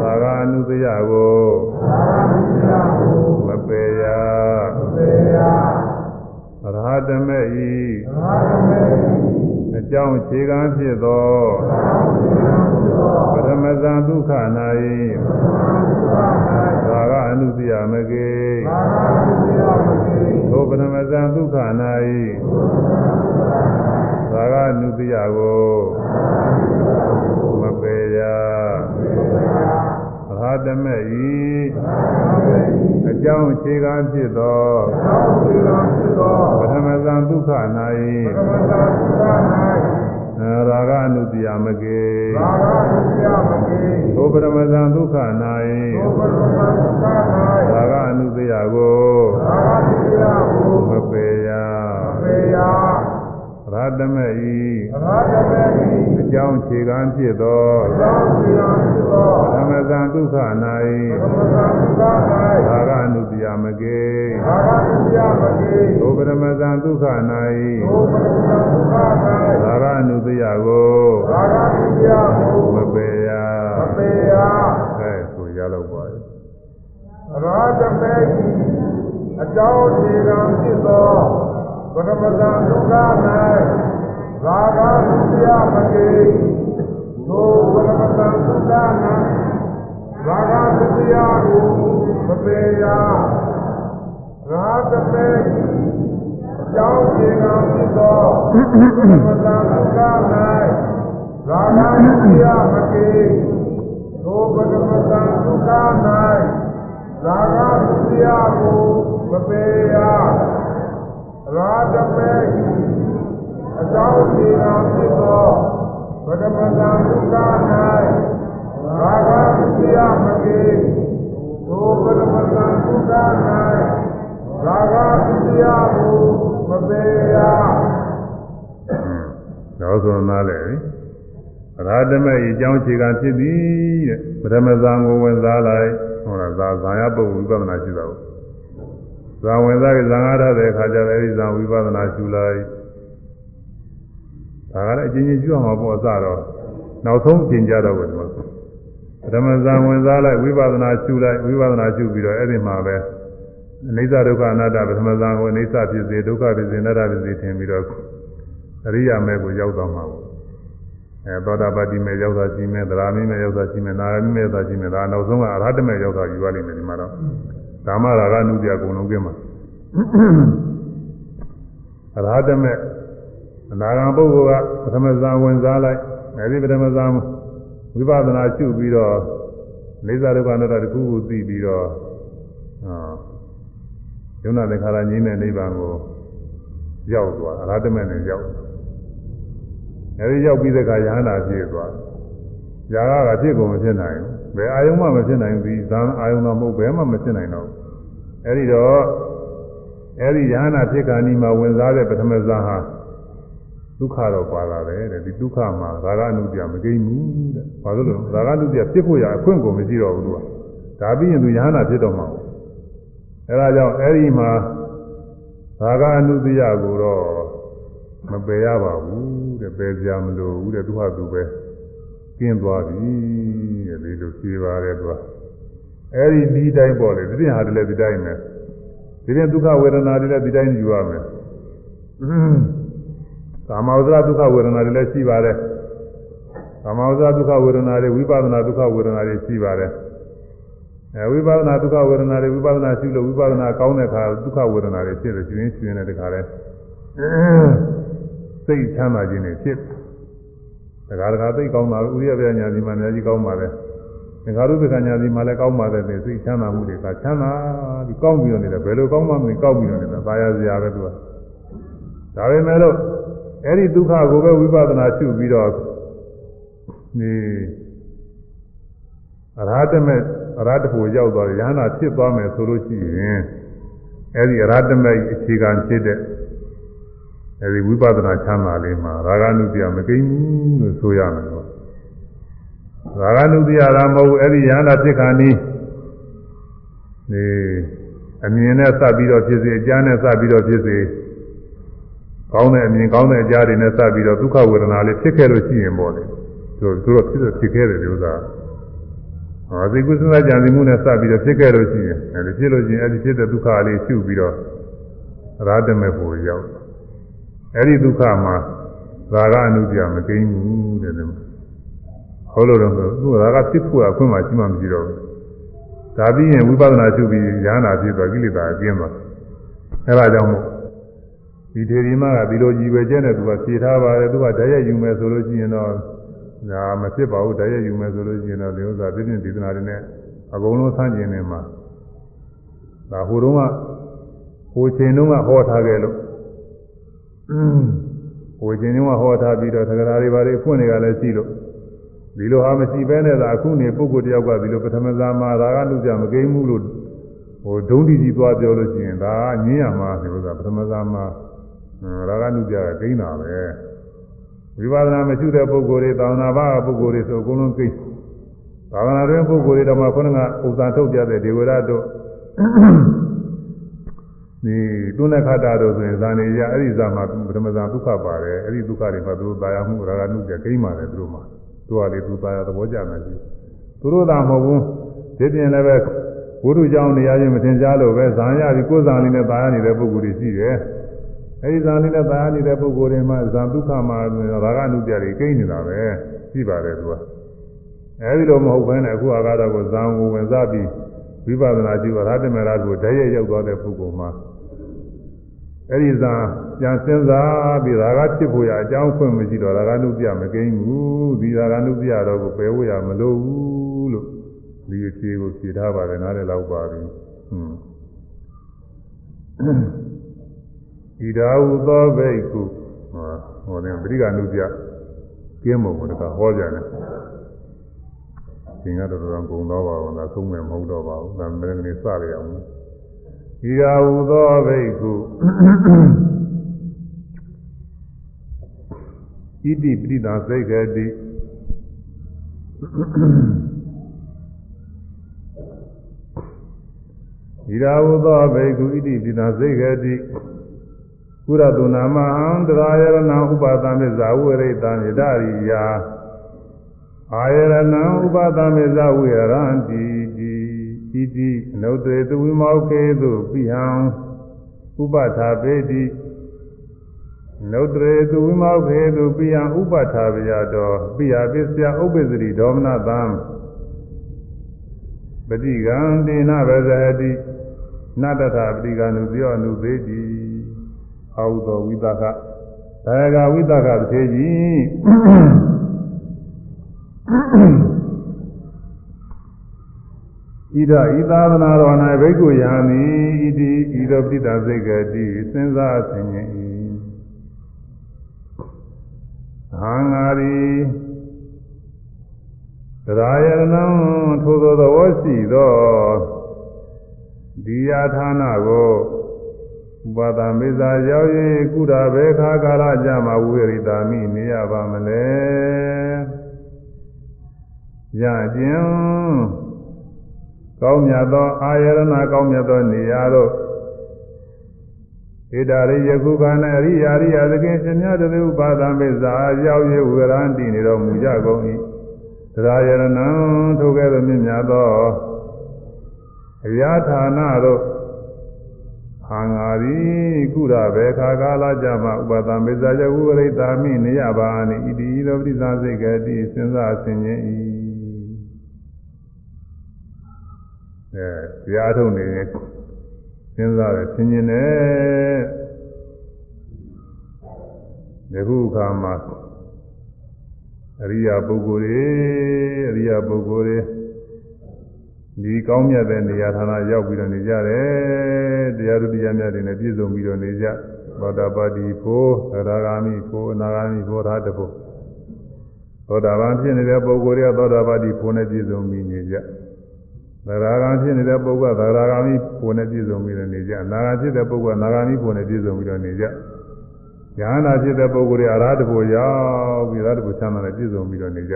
သာဂအနုတယကိုမပေရရဟတမေဤအကြောင်းခြေခံဖြစ်သောပထမဇံဒုက္ခ၌သာဂအနုတယမကေထိုပထမဇံဒုက္ခ၌ သာဂနုတယကိုမပေရရဟတမေဤအကြောင်းခြေခံဖြစ်သောပထမဇံဒုက္ခ၌ရာဂအနုတယမကေသောပထမဇံဒုက္ခ၌ရာဂအနုတယကိုမပေရရ ဟတမေဤအကြောင်းခြေခံဖြစ်သောပထမဇံဒုက္ခ၌ရာဂအနုတယမကေသောပထမဇံဒုက္ခ၌ရာဂအနုတယကိုမပေရအဲဆိုရတော့ပါရဲ့ရာဇမေကြီးအကြောင်းခြေကံဖြစ်သော ပထမဇန်ဒုက္ခ၌ရာဂသစ္စာမကေသောပထမဇန်ဒုက္ခ၌ရာဂသစ္စာကိုမပေရရာဇမေကြီးအကြောင်းခြေကံဖြစ်သောပထမဇန်ဒုက္ခ၌ရာဂသစ္စာမကေသောပထမဇန်ဒုက္ခ၌သာဂသုတရားကိုမပေရ ရာဇမေအကြောင်းဒီနာဖြစ်သောဗဒမတံဒုက္ခ၌ရာဂသုတရားမကေသောဗဒမတံဒုက္ခ၌ရာဂသုတရားကိုမပေရနောက်ဆုံးနားလေရာဓမေဤအကြောင်းခြေခံဖြစ်သည်တဲ့ပထမဇံကိုဝင်စားလိုက်ဟောတာဇာဇာယပုဂ္ဂိုလ်ဝိပဿနာရှိတာကို ဇာဝင်စားပြီးဇံအားထားတဲ့အခါကျတော့အဲဒီဇံဝိပဿနာရှုလိုက်ဒါကလည်းအချင်းချင်းရှုအောင်ပေါ့အစတော့နောက်ဆုံးအချိန်ကြတော့ပဲဒီမှာပထမဇံဝင်စားလိုက်ဝိပဿနာရှုလိုက်ဝိပဿနာရှုပြီးတော့အဲ့ဒီမှာပဲအနိစ္စဒုက္ခအနတ္တပထမဇံကိုအနိစ္စဖြစ်စေဒုက္ခဖြစ်စေအနတ္တဖြစ်စေထင်ပြီးတော့အရိယာမဲကိုရောက်သွားမှာပေါ့အဲသောတာပတိမဲရောက်တာရှိမဲသရာမိမဲရောက်တာရှိမဲနာဂမိမဲရောက်တာရှိမဲဒါနောက်ဆုံးကအရဟတမဲရောက်တာယူရလိမ့်မယ်ဒီမှာတော့ ဓမ္မရာဂနုပြအကုန်လုံးကင်းမှာအရဟတမဲအနာဂံပုဂ္ဂိုလ်ကပထမဇာဝင်စားလိုက်အဲဒီပထမဇာဝိပဿနာရှုပြီးတော့နေသာဒုက္ခအနတ္တတစ်ခုခုသိပြီးတော့အာယုံနာသင်္ခါရငြိမ်းတဲ့နိဗ္ဗာန်ကိုရောက်သွားအရဟတမဲနဲ့ရောက်အဲဒီရောက်ပြီးတဲ့အခါယဟနာဖြစ်သွားဇာကကဖြစ်ကုန်မဖြစ်နိုင်ဘူး ဘယ်အာယုံမှမဖြစ်နိုင်ဘူးဒီဇာအာယုံတော့မဟုတ်ဘယ်မှမဖြစ်နိုင်တော့ဘူးအဲဒီတော့အဲဒီယဟနာဖြစ်ခါနီမှာဝင်စားတဲ့ပထမဇာဟာဒုက္ခတော့ပါလာတယ်တဲ့ဒီဒုက္ခမှာဇာကအနုပြမကိန်းဘူးတဲ့ဘာလို့လဲဇာကအနုပြဖြစ်ဖို့ရအခွင့်ကိုမရှိတော့ဘူးသူကဒါပြီးရင်သူယဟနာဖြစ်တော့မှာဘူးအဲဒါကြောင့်အဲဒီမှာဇာကအနုပြကိုတော့မပယ်ရပါဘူးတဲ့ပယ်ကြမလို့ဘူးတဲ့သူဟာသူပဲ ကျင်းသွားပြီတဲ့ဒီလိုဖြေပါတယ်သူကအဲဒီဒီတိုင်းပေါ့လေဒီတင်ဟာတည်းလည်းဒီတိုင်းပဲဒီတင်ဒုက္ခဝေဒနာတွေလည်းဒီတိုင်းယူရမယ်ကာမဝဇ္ဇဒုက္ခဝေဒနာတွေလည်းရှိပါတယ်ကာမဝဇ္ဇဒုက္ခဝေဒနာတွေဝိပဿနာဒုက္ခဝေဒနာတွေရှိပါတယ်အဲဝိပဿနာဒုက္ခဝေဒနာတွေဝိပဿနာရှိလို့ဝိပဿနာကောင်းတဲ့အခါဒုက္ခဝေဒနာတွေဖြစ်လို့ရှင်ရှင်တဲ့တခါလဲစိတ်ချမ်းသာခြင်းတွေဖြစ် တခါတခါသိကောင်းတာဥရိယပြညာဒီမှာအများကြီးကောင်းပါလေသင်္ခါရုပ္ပကညာဒီမှာလည်းကောင်းပါတယ်စိတ်ချမ်းသာမှုတွေကချမ်းသာပြီးကောင်းပြီးတော့နေတယ်ဘယ်လိုကောင်းမှမသိကောက်ပြီးတော့နေတာသာယာစရာပဲသူကဒါပေမဲ့လို့အဲ့ဒီဒုက္ခကိုပဲဝိပဿနာရှုပြီးတော့ဒီအရဟတမေအရဟတဖို့ရောက်သွားတယ်ယ ahanan ဖြစ်သွားမယ်ဆိုလို့ရှိရင်အဲ့ဒီအရဟတမေအခြေခံဖြစ်တဲ့ အဲဒီဝိပဿနာချမ်းသာလေးမှာရာဂနုပြမကိန်းဘူးလို့ဆိုရမယ်တော့ရာဂနုပြတာမဟုတ်အဲ့ဒီယန္တာဖြစ်ခါနီးဒီအမြင်နဲ့စပ်ပြီးတော့ဖြစ်စေအကြမ်းနဲ့စပ်ပြီးတော့ဖြစ်စေကောင်းတဲ့အမြင်ကောင်းတဲ့အကြားတွေနဲ့စပ်ပြီးတော့ဒုက္ခဝေဒနာလေးဖြစ်ခဲ့လို့ရှိရင်ပေါ့လေသူတို့သူတို့ဖြစ်ဖြစ်ခဲ့တယ်ဒီဥစ္စာဟောဒီကုသနာကြံစီမှုနဲ့စပ်ပြီးတော့ဖြစ်ခဲ့လို့ရှိရင်အဲဒီဖြစ်လို့ရှိရင်အဲဒီဖြစ်တဲ့ဒုက္ခလေးရှုပြီးတော့ရာထမေဖို့ရောက် အဲဒီဒုက္ခမှာရာဂအနုပြမကိန်းဘူးတဲ့တယ်ဟုတ်လို့တော့သူရာဂဖြစ်ဖို့အခွင့်မှရှိမှမရှိတော့ဘူးဒါပြီးရင်ဝိပဿနာရှုပြီးဉာဏ်နာဖြစ်သွားကိလေသာအကျဉ်းသွားအဲဒါကြောင့်မို့ဒီထေရီမကဒီလိုကြီးပဲကျဲတဲ့သူကဖြေထားပါတယ်သူကဓာတ်ရိုက်ယူမယ်ဆိုလို့ရှိရင်တော့ဒါမဖြစ်ပါဘူးဓာတ်ရိုက်ယူမယ်ဆိုလို့ရှိရင်တော့ဒီဥစ္စာပြည့်ပြည့်ဒီသနာတွေနဲ့အကုန်လုံးဆန်းကျင်နေမှာဒါဟိုတုန်းကဟိုချိန်တုန်းကဟောထားခဲ့လို့ ဟိုချိန်တုန်းကဟောထားပြီးတော့သက္ကရာတွေဘာတွေဖွင့်နေကြလဲရှိလို့ဒီလိုဟာမရှိဘဲနဲ့သာအခုနေပုဂ္ဂိုလ်တယောက်ကဒီလိုပထမဇာမှာဒါကလူကြမကိန်းဘူးလို့ဟိုဒုံးတီကြီးသွားပြောလို့ရှိရင်ဒါကညင်းရမှာဒီလိုသာပထမဇာမှာရာဂနုပြကကိန်းတာပဲဝိပဿနာမရှိတဲ့ပုဂ္ဂိုလ်တွေသာသနာ့ဘာပုဂ္ဂိုလ်တွေဆိုအကုန်လုံးကိန်းသာသနာ့တွင်ပုဂ္ဂိုလ်တွေတော့မှခုနကဥစ္စာထုတ်ပြတဲ့ဒေဝရတို့ ဒီတုဏ္ဏခတာတို့ဆိုရင်ဇာနေရအဲ့ဒီဇာမှာပထမဇာဒုက္ခပါတယ်အဲ့ဒီဒုက္ခတွေမှာသူတို့တာယာမှုရာဂနုပြကိန်းပါတယ်သူတို့မှာသူကလေသူသားရသဘောကျမယ်ကြီးသူတို့သာမဟုတ်ဘူးဒီပြင်လည်းပဲဘုရုကြောင့်နေရာချင်းမထင်ရှားလို့ပဲဇာရပြီးကိုယ်ဇာလေးနဲ့တာယာနေတဲ့ပုဂ္ဂိုလ်တွေရှိတယ်အဲဒီဇာလေးနဲ့တာယာနေတဲ့ပုဂ္ဂိုလ်တွေမှာဇာဒုက္ခမှာရာဂနုပြတွေကိန်းနေတာပဲရှိပါတယ်သူကအဲဒီလိုမဟုတ်ဘဲနဲ့အခုအာဃာတကိုဇာကိုဝင်စားပြီး ဝိပဿနာကြည့်ရတမေရာကိုတည်းရရောက်သွားတဲ့ပုဂ္ဂိုလ်မှာအဲ့ဒီသာပြန်စဉ်းစားပြီးရာဂဖြစ်ဖို့ရအကြောင်းဖွင့်မရှိတော့ရာဂနုပြမကိန်းဘူးဒီရာဂနုပြတော့ကိုပယ်ဖို့ရမလိုဘူးလို့ဒီအခြေကိုဖြေထားပါတယ်နားလည်းလောက်ပါပြီဟွန်းဣဒာဟုသောဘိက္ခုဟောတယ်ပရိကနုပြကျင်းမုံကဟောကြတယ် သင်္ကတော်တော်ကုံတော့ပါဘူးလားသုံးမယ်မဟုတ်တော့ပါဘူးဒါမင်းကနေစရအောင်ဤရာဟုသောဘိက္ခုဣတိပရိသစိတ်ကတိဤရာဟုသောဘိက္ခုဣတိပရိသစိတ်ကတိကုရတုနာမဟံတရာယရဏဥပါဒမေဇာဝရိတံယဒရိယာ အာယရဏဥပါဒမေဇဝိရံတိတိဣတိအနုတ္တေသဝိမောခေတုပိဟံဥပထာပေတိနုတ္တေသဝိမောခေတုပိဟံဥပထာပယတောပိယပစ္စယဥပ္ပဇရိဒေါမနသံပတိကံတေနဗဇဟတိနတ္တထာပတိကံနုပြောအနုပေတိအာဟုသောဝိသကဒါယကဝိသကတစ်သေးကြီး ဣဒဤသာသနာတော်၌ဘိက္ခုယံမိဣတိဤသောပိဋကစိတ်ကတိစဉ်းစားဆင်ခြင်၏အာငါရီတရားယရဏံထိုသောသဘောရှိသောဒီယာဌာနကိုဥပါဒမေဇာရောက်၍ကုတာဘေခါကာလကြမှာဝိရိတာမိနေရပါမလဲ ရခြင်းကောင်းမြတ်သောအာယရဏကောင်းမြတ်သောနေရာတို့ဣဒရိယခုခန္ဓာအရိယာရိယသခင်ရှင်များတို့ဥပါဒမေဇာရောက်၍ဝေရန်တည်နေတော်မူကြကုန်၏တရားယရဏံထိုကဲ့သို့မြင့်မြတ်သောအရာဌာနတို့ဟာငါရီကုရဘေခါကာလကြမှာဥပါဒမေဇာယဝိရိတာမိနေရပါနိဣတိသောပရိသစိတ်ကတိစဉ်းစားဆင်ခြင်း၏ အဲတရားထုတ်နေရင်စဉ်းစားတယ်ဆင်ခြင်တယ်ဒီခုအခါမှာအရိယာပုဂ္ဂိုလ်တွေအရိယာပုဂ္ဂိုလ်တွေဒီကောင်းမြတ်တဲ့နေရာဌာနရောက်ပြီးတော့နေကြတယ်တရားသူတရားမြတ်တွေနဲ့ပြည့်စုံပြီးတော့နေကြသောတာပတိဖို့သရဂာမိဖို့အနာဂာမိဖို့ထားတဖို့သောတာပန်ဖြစ်နေတဲ့ပုဂ္ဂိုလ်တွေကသောတာပတိဖို့နဲ့ပြည့်စုံပြီးနေကြ သရဂံဖြစ်နေတဲ့ပုဂ္ဂိုလ်ကသရဂာမိဖို့နဲ့ပြည့်စုံပြီးတော့နေကြအနာဂါဖြစ်တဲ့ပုဂ္ဂိုလ်ကနာဂာမိဖို့နဲ့ပြည့်စုံပြီးတော့နေကြဉာဏ်နာဖြစ်တဲ့ပုဂ္ဂိုလ်တွေအရာတဖို့ရောက်ပြီးအရာတဖို့ချမ်းသာနဲ့ပြည့်စုံပြီးတော့နေကြ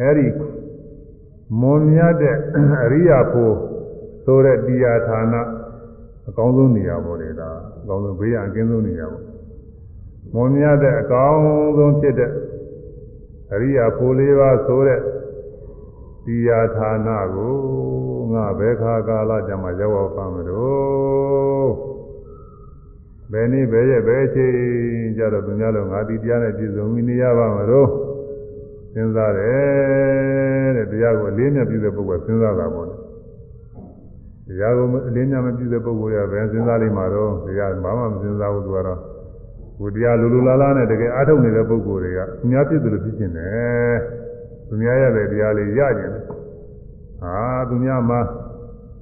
အဲဒီမွန်မြတ်တဲ့အရိယာဖို့ဆိုတဲ့တရားဌာနအကောင်းဆုံးနေရာပေါ့လေဒါအကောင်းဆုံးဘေးရန်အကင်းဆုံးနေရာပေါ့မွန်မြတ်တဲ့အကောင်းဆုံးဖြစ်တဲ့အရိယာဖိုလေးပါးဆိုတဲ့ ဒီယာဌာနကိုငါဘယ်ခါကာလကြမှာရောက်အောင်ပါမလို့ဘယ်နည်းဘယ်ရက်ဘယ်အချိန်ကြတော့သူများလုံးငါဒီတရားနဲ့ပြည့်စုံပြီနေရပါမလို့စဉ်းစားတယ်တဲ့တရားကိုအလေးနဲ့ပြုတဲ့ပုဂ္ဂိုလ်စဉ်းစားတာပေါ့တရားကိုအလေးနဲ့မပြုတဲ့ပုဂ္ဂိုလ်ရပဲစဉ်းစားလိမ့်မှာတော့တရားဘာမှမစဉ်းစားဘူးသူကတော့ဟိုတရားလူလူလားလားနဲ့တကယ်အားထုတ်နေတဲ့ပုဂ္ဂိုလ်တွေကသူများဖြစ်တယ်လို့ဖြစ်နေတယ်သူများရတဲ့တရားလေးရကျင်တယ် ဟာသူများမှာ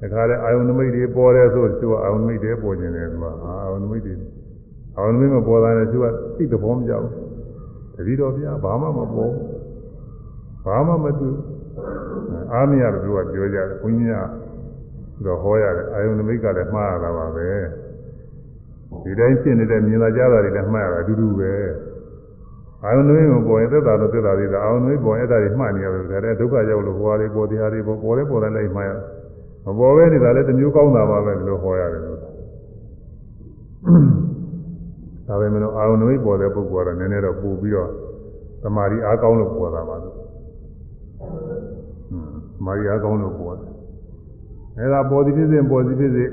တခါလဲအာယုန်နမိတ်တွေပေါ်တယ်ဆိုသူကအာယုန်နမိတ်တွေပေါ်ကျင်တယ်သူကအာယုန်နမိတ်တွေအာယုန်နမိတ်မပေါ်တာနဲ့သူကသိတဲ့ဘောမကြောက်တတိတော်ဗျာဘာမှမပေါ်ဘာမှမသိအားမရဘူးသူကပြောကြတယ်ဘုန်းကြီးကတော့ဟောရတယ်အာယုန်နမိတ်ကလည်းမှားရတာပါပဲဒီတိုင်းဖြစ်နေတဲ့မြင်လာကြတာတွေလည်းမှားရတာအတူတူပဲ အာယုန်နမိတ်ကိုပေါ်ရင်သက်တာတော့သက်တာသေးတာအာယုန်နမိတ်ပေါ်ရင်အဲ့ဒါတွေမှားနေရတယ်ဒါလည်းဒုက္ခရောက်လို့ဟောရတယ်ပေါ်တရားတွေပေါ်ပေါ်တယ်ပေါ်တယ်လိုက်မှားရမပေါ်ပဲနေတာလည်းတစ်မျိုးကောင်းတာပါပဲလို့ဟောရတယ်လို့ဒါပဲမလို့အာယုန်နမိတ်ပေါ်တဲ့ပုဂ္ဂိုလ်ကတော့နည်းနည်းတော့ပို့ပြီးတော့သမာဓိအားကောင်းလို့ပေါ်တာပါလို့ဟွန်းမာရီအားကောင်းလို့ပေါ်တယ်အဲဒါပေါ်သည်ဖြစ်စေပေါ်သည်ဖြစ်စေ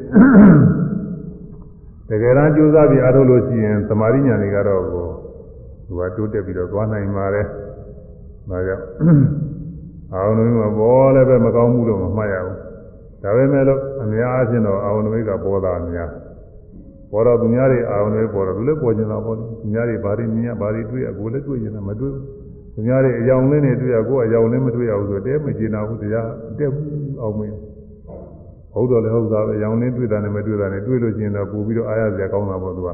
တကယ်တမ်းကြိုးစားပြီးအားထုတ်လို့ရှိရင်သမာဓိဉာဏ်တွေကတော့ကို သူကတိုးတက်ပြီးတော့သွားနိုင်ပါတယ်။ဒါကြောင့်အာဝဏမိမပေါ်လည်းပဲမကောင်းဘူးလို့မမှတ်ရဘူး။ဒါပေမဲ့လို့အများအားဖြင့်တော့အာဝဏမိကပေါ်တာအများပေါ်တော့သူများတွေအာဝဏမိပေါ်တော့သူလည်းပေါ်ကျင်တာပေါ့လေ။သူများတွေဘာတွေမြင်ရဘာတွေတွေ့ရကိုလည်းတွေ့ရင်လည်းမတွေ့ဘူး။သူများတွေအယောင်လေးနဲ့တွေ့ရကိုအယောင်လေးမတွေ့ရဘူးဆိုတဲမကျင်တာဘူးတရားတက်ဘူးအောင်မင်းဟုတ်တော့လည်းဟုတ်တာပဲရောင်လင်းတွေ့တာနဲ့မတွေ့တာနဲ့တွေ့လို့ရှိရင်တော့ပို့ပြီးတော့အားရစရာကောင်းတာပေါ့သူက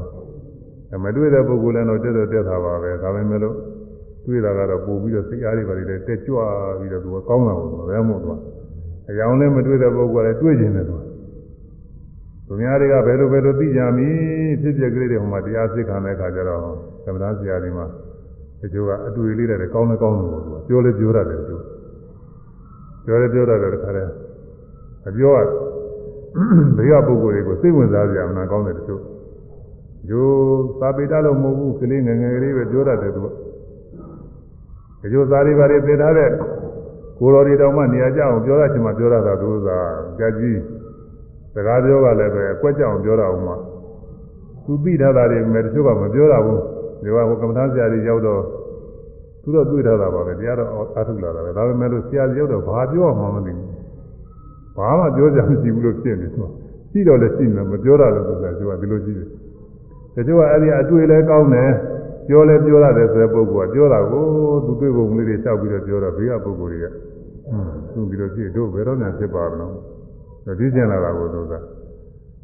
မတွေ့တဲ့ပုဂ္ဂိုလ်လည်းတော့တက်တော့တက်တာပါပဲဒါပေမဲ့လို့တွေ့တာကတော့ပို့ပြီးတော့စိတ်အားတွေပါလေတက်ကြွပြီးတော့သူကကောင်းတာပေါ့သူကဘယ်မှမဟုတ်သူကအရောင်လည်းမတွေ့တဲ့ပုဂ္ဂိုလ်လည်းတွေ့ကျင်တယ်သူကသူများတွေကဘယ်လိုဘယ်လိုသိကြမည်ဖြစ်ဖြစ်ကလေးတွေဟိုမှာတရားသိခံတဲ့အခါကျတော့သမဏဆရာတွေမှာတချို့ကအတွေ့လေးတွေကောင်းတယ်ကောင်းတယ်ပေါ့သူကပြောလဲပြောရတယ်သူပြောလဲပြောရတယ်တခါတည်းအပြောကဘေးကပုဂ္ဂိုလ်တွေကိုစိတ်ဝင်စားကြအောင်နာကောင်းတယ်တချို့ ယိုသာပေတလို့မဟုတ်ဘူးကလေးငယ်ငယ်လေးပဲပြောတတ်တယ်သူကတချို့သာရိပါတွေသိထားတဲ့ကိုတော်တွေတောင်မှနေရာကြအောင်ပြောရချင်မှပြောရတာသူကကြကြီးစကားပြောကလည်းပဲအကွက်ကြအောင်ပြောတာအောင်မှသူသိထားတာတွေမဲ့တချို့ကမပြောတာဘူးဒီကဟိုကမ္ဘာဆရာကြီးရောက်တော့သူတော့တွေ့ထားတာပါပဲတရားတော့အားထုတ်လာတာပဲဒါပေမဲ့လို့ဆရာကြီးရောက်တော့ဘာပြောမှမသိဘူးဘာမှပြောကြမရှိဘူးလို့ဖြစ်နေသူရှိတော့လည်းရှိနေမပြောတာလို့ဆိုတာသူကဒီလိုရှိတယ် တချို့ကအဲ့ဒီအတွေ့လဲကောင်းတယ်ပြောလဲပြောရတယ်ဆိုတဲ့ပုဂ္ဂိုလ်ကပြောတာကိုသူတွေ့ပုံလေးတွေတောက်ပြီးတော့ပြောတော့ဘေးကပုဂ္ဂိုလ်တွေကသူဒီလိုဖြစ်တို့ဘယ်တော့မှဖြစ်ပါမလို့ဒီကျင်လာတာကိုသူက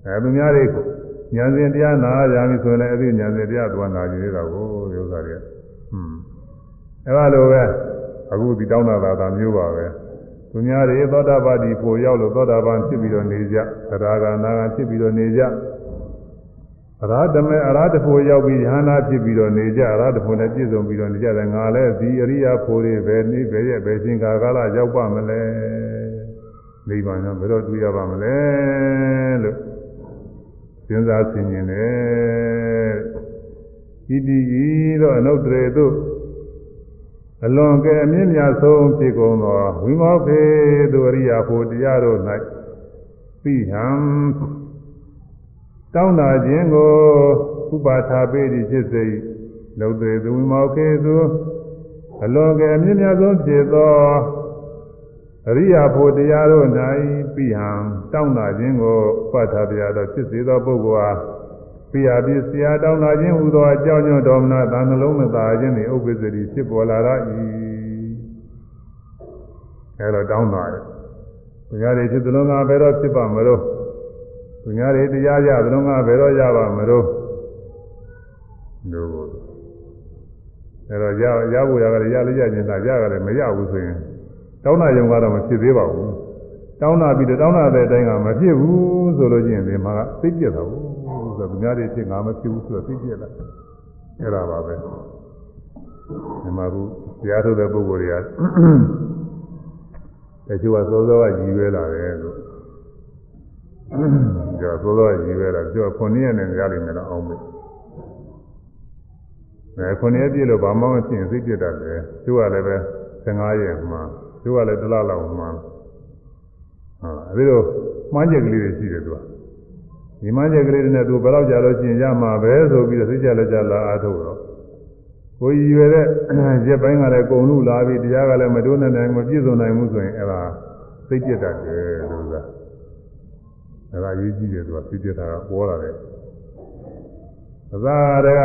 အဲသူများတွေညာစဉ်တရားနာကြပြီဆိုရင်လည်းအဲ့ဒီညာစဉ်တရားသူကနာကြည့်နေတာကိုဒီဥစ္စာတွေကဟွန်းအဲ့လိုပဲအခုဒီတောင်းတာသာမျိုးပါပဲသူများတွေသောတာပတိဖို့ရောက်လို့သောတာပန်ဖြစ်ပြီးတော့နေကြသရဂါနာဂဖြစ်ပြီးတော့နေကြ အရာဓမေအရာတဖို့ရောက်ပြီးယဟနာဖြစ်ပြီးတော့နေကြအရာတဖို့နဲ့ပြည့်စုံပြီးတော့နေကြတယ်ငါလည်းဒီအရိယာဖို့တွေပဲနေပဲရဲ့ပဲရှင်ကာကာလရောက်ပါမလဲနိဗ္ဗာန်ကဘယ်တော့တွေ့ရပါမလဲလို့စဉ်းစားဆင်ခြင်တယ်ဣတိဤတော့အနုတ္တရေတို့အလွန်ကဲအမြင့်မြတ်ဆုံးဖြစ်ကုန်သောဝိမောဖေသူအရိယာဖို့တရားတို့၌သိဟံ တောင်းတာခြင်းကိုဥပါထာပေတိဖြစ်စေလုံသေးသူဝိမောခေသူအလွန်ကဲအမြင့်မြတ်ဆုံးဖြစ်သောအရိယာဖို့တရားတို့၌သိဟံတောင်းတာခြင်းကိုဥပါထာပြရသောဖြစ်စေသောပုဂ္ဂိုလ်အားပြရပြီးဆရာတောင်းလာခြင်းဟူသောအကြောင်းကြောင့်တော်မနာသံနှလုံးမသာခြင်းနှင့်ဥပ္ပစ္စတိဖြစ်ပေါ်လာရ၏အဲတော့တောင်းတာတယ်သူများတွေဖြစ်သလုံးကဘယ်တော့ဖြစ်ပါမလို့ သူများတွေတရားရသလုံးကဘယ်တော့ရပါမလို့တို့အဲတော့ရရဖို့ရကြတယ်ရလည်းရခြင်းသာရကြတယ်မရဘူးဆိုရင်တောင်းတာယုံကတော့မဖြစ်သေးပါဘူးတောင်းတာပြီးတော့တောင်းတာတဲ့အတိုင်းကမဖြစ်ဘူးဆိုလို့ချင်းဒီမှာကသိကျက်တာဘူးဆိုတော့သူများတွေဖြစ်ငါမဖြစ်ဘူးဆိုတော့သိကျက်လာအဲ့ဒါပါပဲဒီမှာကတရားထုတ်တဲ့ပုဂ္ဂိုလ်တွေကတချို့ကစောစောကရည်ရွယ်လာတယ်လို့သူကရည်ရွယ်လာတယ်လို့သူ ကကြောသောသောရည်ပဲတော့ကြောခုနှစ်ရက်နဲ့ကြားလိမ့်မယ်တော့အောင်မယ်အဲခုနှစ်ရက်ပြည့်လို့ဘာမှမဖြစ်ရင်စိတ်ပြတ်တတ်တယ်ကျိုးကလည်းပဲ15ရက်မှကျိုးကလည်းတစ်လလောက်မှဟုတ်အဲဒီတော့မှန်းချက်ကလေးတွေရှိတယ်သူကဒီမှန်းချက်ကလေးတွေနဲ့သူဘယ်တော့ကြာလို့ရှိရင်ရမှာပဲဆိုပြီးတော့စိတ်ကြလက်ကြလာအားထုတ်တော့ကိုရည်ရွယ်တဲ့ရက်ပိုင်းကလည်းကုံလူလာပြီးတရားကလည်းမတိုးနိုင်မပြည့်စုံနိုင်ဘူးဆိုရင်အဲ့ဒါစိတ်ပြတ်တတ်တယ်လို့ကအဲ့ ဒါရေးကြည့်တယ်သူကစိတ်ပြတ်တာကပေါ်လာတယ်အသာတက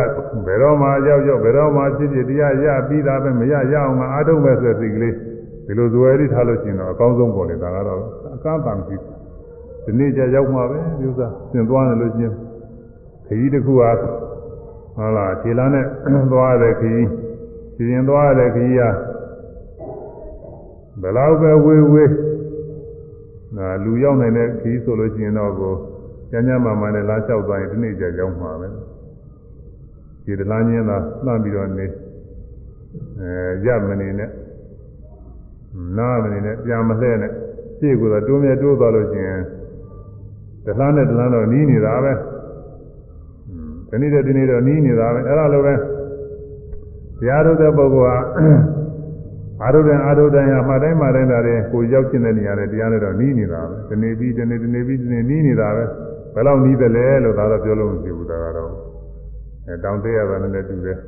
ဘယ်တော့မှရောက်ရောက်ဘယ်တော့မှဖြစ်ဖြစ်တရားရပြီးသားပဲမရရအောင်မအားထုတ်မဲ့ဆိုတဲ့စိတ်ကလေးဒီလိုဇွဲလေးထားလို့ရှိရင်တော့အကောင်းဆုံးပေါ်လေဒါကတော့အကန့်တန်ကြည့်ဒီနေ့ကျရောက်မှာပဲဒီဥစ္စာသင်သွားတယ်လို့ချင်းခကြီးတစ်ခုဟာဟုတ်လားခြေလမ်းနဲ့သွားတဲ့ခကြီးခြေရင်သွားတဲ့ခကြီးဟာဘယ်လောက်ပဲဝေးဝေး နာလူရောက်နိုင်တဲ့ခကြီးဆိုလို့ရှိရင်တော့ကိုကျမ်းကျမ်းမာမာနဲ့လာလျှောက်သွားရင်ဒီနေ့ကျရောက်မှာပဲခြေတလားချင်းသာလှမ်းပြီးတော့နေအဲရမနေနဲ့နားမနေနဲ့ပြန်မလှဲ့နဲ့ရှေ့ကတော့တိုးမြဲတိုးသွားလို့ရှိရင်တလားနဲ့တလားတော့နီးနေတာပဲဒီနေ့တည်းဒီနေ့တော့နီးနေတာပဲအဲ့ဒါလိုပဲတရားထုတ်တဲ့ပုဂ္ဂိုလ် ဟာအာရုဒ္ဒံအာရုဒ္ဒံရမှတိုင်းမှတိုင်းတာတွေကိုရောက်ကျင်တဲ့နေရာတွေတရားနဲ့တော့နီးနေတာပဲဒီနေ့ပြီးဒီနေ့ဒီနေ့ပြီးဒီနေ့နီးနေတာပဲဘယ်လောက်နီးတယ်လဲလို့ဒါတော့ပြောလို့မဖြစ်ဘူးဒါကတော့အဲတောင်သေးရတာနဲ့တူတယ်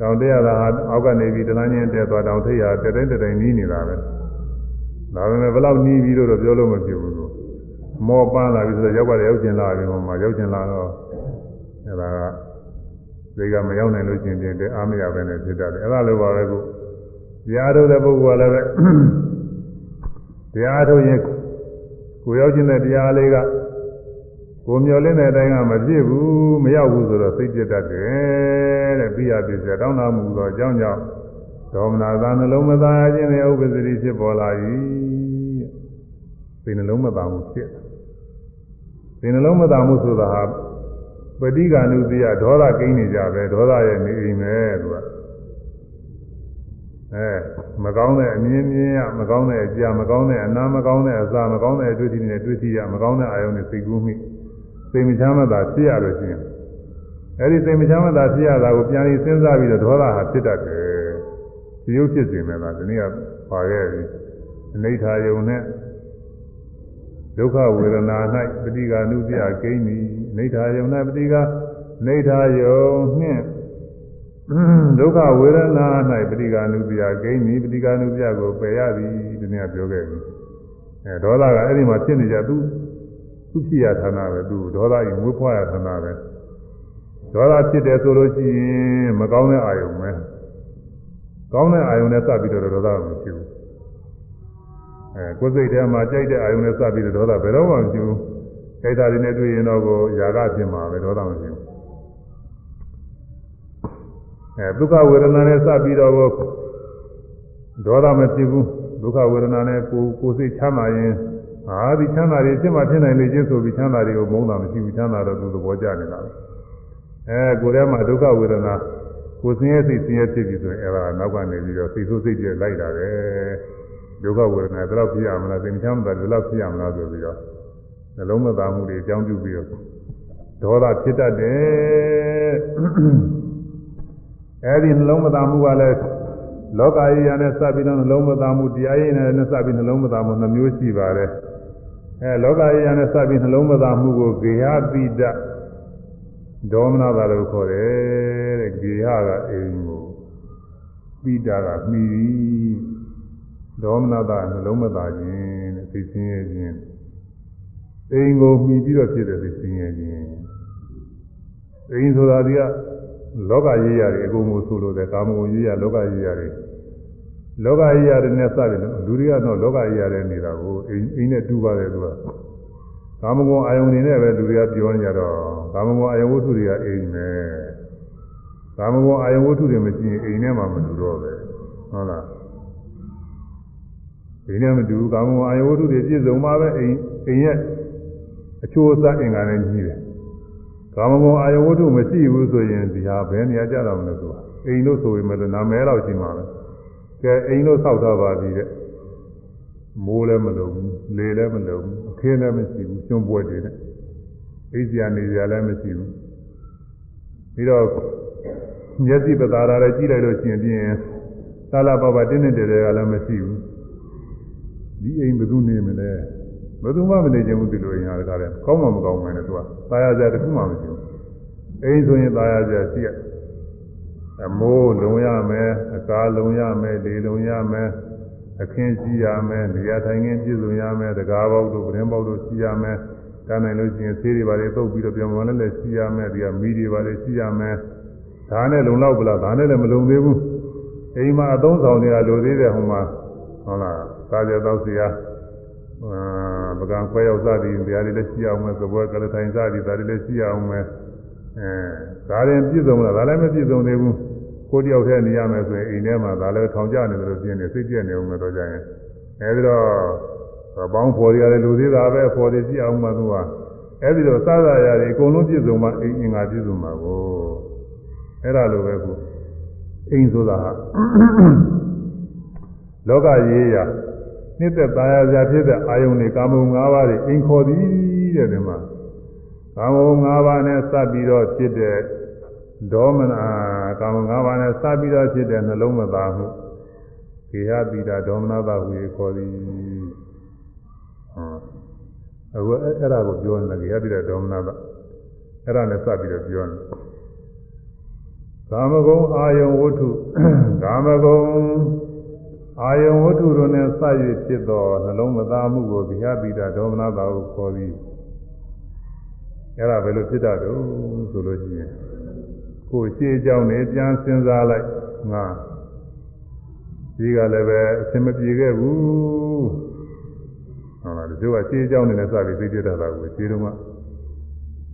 တောင်သေးရတာဟာအောက်ကနေပြီးတလားချင်းတက်သွားတောင်သေးရတက်တိုင်းတက်တိုင်းနီးနေတာပဲဒါပေမဲ့ဘယ်လောက်နီးပြီးတော့ပြောလို့မဖြစ်ဘူးလို့မောပန်းလာပြီဆိုတော့ရောက်ပါလေရောက်ကျင်လာပြီဟိုမှာရောက်ကျင်လာတော့အဲဒါကဒီကမရောက်နိုင်လို့ကျင်ပြင်တဲ့အားမရပဲနဲ့ဖြစ်တတ်တယ်အဲဒါလိုပါပဲကို တရားထုတ်တဲ့ပုဂ္ဂိုလ်ကလည်းပဲတရားထုတ်ရင်ကိုရောက်ခြင်းတဲ့တရားလေးကကိုမျောလင်းတဲ့အတိုင်းကမပြည့်ဘူးမရောက်ဘူးဆိုတော့စိတ်ပြတ်တတ်တယ်တဲ့ပြီးရပြည့်စတောင်းတမှုသောအကြောင်းကြောင့်ဒေါမနာသာနှလုံးမသားခြင်းနဲ့ဥပ္ပစရိဖြစ်ပေါ်လာ၏စိတ်နှလုံးမသားမှုဖြစ်စိတ်နှလုံးမသားမှုဆိုတာဟာပဋိက္ခဏုတိယဒေါသကိန်းနေကြပဲဒေါသရဲ့နေအိမ်ပဲသူက အဲမကောင်းတဲ့အမြင်မြင်ရမကောင်းတဲ့အကြာမကောင်းတဲ့အနာမကောင်းတဲ့အစာမကောင်းတဲ့အတွေ့အထိနဲ့တွေ့ထိရမကောင်းတဲ့အာယုန်နဲ့စိတ်ကူးမိစိတ်မချမ်းသာဖြစ်ရလို့ရှိရင်အဲဒီစိတ်မချမ်းသာဖြစ်ရတာကိုပြန်ပြီးစဉ်းစားပြီးတော့ဒေါသဟာဖြစ်တတ်တယ်ဒီရုပ်ဖြစ်နေမယ်လားဒီနေ့ကပါခဲ့ပြီအနိဋ္ဌာယုံနဲ့ဒုက္ခဝေဒနာ၌ပฏิကာနုပြကိန်းသည်အနိဋ္ဌာယုံ၌ပฏิကာနိဋ္ဌာယုံနှင့် ဒုက္ခဝေဒနာ၌ပฏิကာနုပြကိန်းသည်ပฏิကာနုပြကိုပယ်ရသည်ဒီနေ့ပြောခဲ့ပြီအဲဒေါသကအဲ့ဒီမှာဖြစ်နေကြသူသူဖြစ်ရဌာနပဲသူဒေါသကြီးမွေးဖွားရဌာနပဲဒေါသဖြစ်တယ်ဆိုလို့ရှိရင်မကောင်းတဲ့အာယုံပဲကောင်းတဲ့အာယုံနဲ့စပ်ပြီးတော့ဒေါသမရှိဘူးအဲကိုယ်စိတ်ထဲမှာကြိုက်တဲ့အာယုံနဲ့စပ်ပြီးတော့ဒေါသဘယ်တော့မှမရှိဘူးကြိုက်တာတွေနဲ့တွေ့ရင်တော့ကိုຢာကဖြစ်မှာပဲဒေါသမရှိဘူး အဲဒုက္ခဝေဒနာနဲ့စပ်ပြီးတော့ကိုဒေါသမဖြစ်ဘူးဒုက္ခဝေဒနာနဲ့ကိုကိုယ်စိတ်ချမ်းသာရင်အာဒီချမ်းသာတွေဖြစ်မှဖြစ်နိုင်လေချင်းဆိုပြီးချမ်းသာတွေကိုမုန်းတာမရှိဘူးချမ်းသာတော့သူသဘောကျနေတာပဲအဲကိုယ်ထဲမှာဒုက္ခဝေဒနာကိုယ်ဆင်းရဲစိတ်ဆင်းရဲဖြစ်ပြီဆိုရင်အဲဒါနောက်ကနေပြီးတော့စိတ်ဆိုးစိတ်ပြလိုက်တာပဲဒုက္ခဝေဒနာဘယ်တော့ဖြစ်ရမလားသိချမ်းသာဘယ်တော့ဖြစ်ရမလားဆိုပြီးတော့နှလုံးမသားမှုတွေအကြောင်းပြုပြီးတော့ဒေါသဖြစ်တတ်တယ် အဲဒီနှလုံးမသားမှုကလည်းလောကကြီးရနဲ့စပ်ပြီးတော့နှလုံးမသားမှုတရားရည်နဲ့စပ်ပြီးနှလုံးမသားမှုနှမျိုးရှိပါတယ်အဲလောကကြီးရနဲ့စပ်ပြီးနှလုံးမသားမှုကိုဂေဟပိတဒေါမနတာလို့ခေါ်တယ်တဲ့ဂေဟကအိမ်ကိုပိတာကမှီပြီးဒေါမနတာနှလုံးမသားခြင်းတဲ့သိချင်းရဲ့ခြင်းအိမ်ကိုမှီပြီးတော့ဖြစ်တဲ့သိချင်းရဲ့ခြင်းအိမ်ဆိုတာဒီက လောကရေးရတယ်အကုန်ကိုဆိုလို့တဲ့ကာမဂုဏ်ရေးရလောကရေးရတယ်လောကကြီးရတယ်နဲ့စတယ်လူတွေကတော့လောကကြီးရတယ်နေတာကိုအိမ်အိမ်နဲ့တူပါတယ်သူကကာမဂုဏ်အာယုန်နေနဲ့ပဲလူတွေကပြောနေကြတော့ကာမဂုဏ်အာယုန်ဝတ္ထုတွေကအိမ်ပဲကာမဂုဏ်အာယုန်ဝတ္ထုတွေမရှိရင်အိမ်နဲ့မှမတူတော့ပဲဟုတ်လားအိမ်နဲ့မတူကာမဂုဏ်အာယုန်ဝတ္ထုတွေပြည့်စုံမှပဲအိမ်အိမ်ရဲ့အချိုးအစားအင်္ဂါနဲ့ကြီးတယ် ကာမဂုဏ်အာယုန်ဝတ္ထုမရှိဘူးဆိုရင်ဒီဟာဘယ်နေရာကြတော့မလဲဆိုတာအိမ်လို့ဆိုရင်လည်းနာမည်တော့ရှိမှာပဲကဲအိမ်လို့ဆောက်ထားပါပြီတဲ့မိုးလည်းမလုံဘူးလေလည်းမလုံဘူးအခင်းလည်းမရှိဘူးကျွန်းပွက်တွေနဲ့အိစရာနေစရာလည်းမရှိဘူးပြီးတော့မျက်စိပသာရလည်းကြည့်လိုက်လို့ရှိရင်ပြင်းသာလာပပတင်းနေတယ်ကလည်းမရှိဘူးဒီအိမ်ဘယ်သူနေမလဲ ဘယ်သူမှမနေချင်ဘူးဒီလိုအိမ်ဟာတကားလဲကောင်းမှမကောင်းမှန်းနဲ့သူကตายရစရာတခုမှမရှိဘူးအိမ်ဆိုရင်ตายရစရာရှိရအမိုးလုံရမယ်အကားလုံရမယ်လေလုံရမယ်အခင်းရှိရမယ်နေရာထိုင်ခင်းပြည့်စုံရမယ်တကားပေါက်တို့ပရင်ပေါက်တို့ရှိရမယ်တန်းနိုင်လို့ရှိရင်ဆေးတွေပါလေတုပ်ပြီးတော့ပြန်ဝင်လည်းလည်းရှိရမယ်ဒီကမီးတွေပါလေရှိရမယ်ဒါနဲ့လုံလောက်ပလားဒါနဲ့လည်းမလုံသေးဘူးအိမ်မှာအသုံးဆောင်တွေကလိုသေးတယ်ဟိုမှာဟုတ်လားစားကြတော့စီရအာ ပကံခွဲရောက်စားပြီးဇာတိလည်းရှိအောင်မယ်သဘောကလည်းထိုင်စားပြီးဇာတိလည်းရှိအောင်မယ်အဲဒါရင်ပြည့်စုံလားဒါလည်းမပြည့်စုံသေးဘူးကိုတယောက်တည်းနေရမယ်ဆိုရင်အိမ်ထဲမှာဒါလည်းထောင်ကျနေတယ်လို့ပြင်းနေစိတ်ပြည့်နေအောင်မတော့ကြရင်အဲဒီတော့ဘောင်းဖော်တွေကလည်းလူသေးတာပဲဖော်တွေကြည့်အောင်မှသူကအဲဒီတော့စားရရတွေအကုန်လုံးပြည့်စုံမှအိမ်အင်္ဂါပြည့်စုံမှာကိုအဲ့ဒါလိုပဲခုအိမ်ဆိုတာဟာလောကရေးရာ နှစ်သက်သားရစရာဖြစ်တဲ့အာယုန်တွေကာမဂုဏ်၅ပါးတွေအိမ်ခေါ်သည်တဲ့ဒီမှာကာမဂုဏ်၅ပါးနဲ့စပ်ပြီးတော့ဖြစ်တဲ့ဒေါမနကာမဂုဏ်၅ပါးနဲ့စပ်ပြီးတော့ဖြစ်တဲ့နှလုံးမသားမှုကေဟတိတာဒေါမနတာဟူ၍ခေါ်သည်အခုအဲ့ဒါကိုပြောနေတာကေဟတိတာဒေါမနတာအဲ့ဒါနဲ့စပ်ပြီးတော့ပြောနေကာမဂုဏ်အာယုန်ဝတ္ထုကာမဂုဏ် အာယုံဝတ္ထုတို့နဲ့စ၍ဖြစ်သောနှလုံးမသားမှုကိုဗျာပိတာဒေါမနတာကိုခေါ်ပြီးအဲ့ဒါဘယ်လိုဖြစ်တတ်တော့ဆိုလို့ရှိရင်ကိုယ်ရှေးကြောင်းနဲ့ပြန်စဉ်းစားလိုက်ငါဒီကလည်းပဲအစင်မပြေခဲ့ဘူးဟုတ်လားဒီလိုကရှေးကြောင်းနဲ့စပြီးသိပြတတ်တာကိုရှေးတုန်းက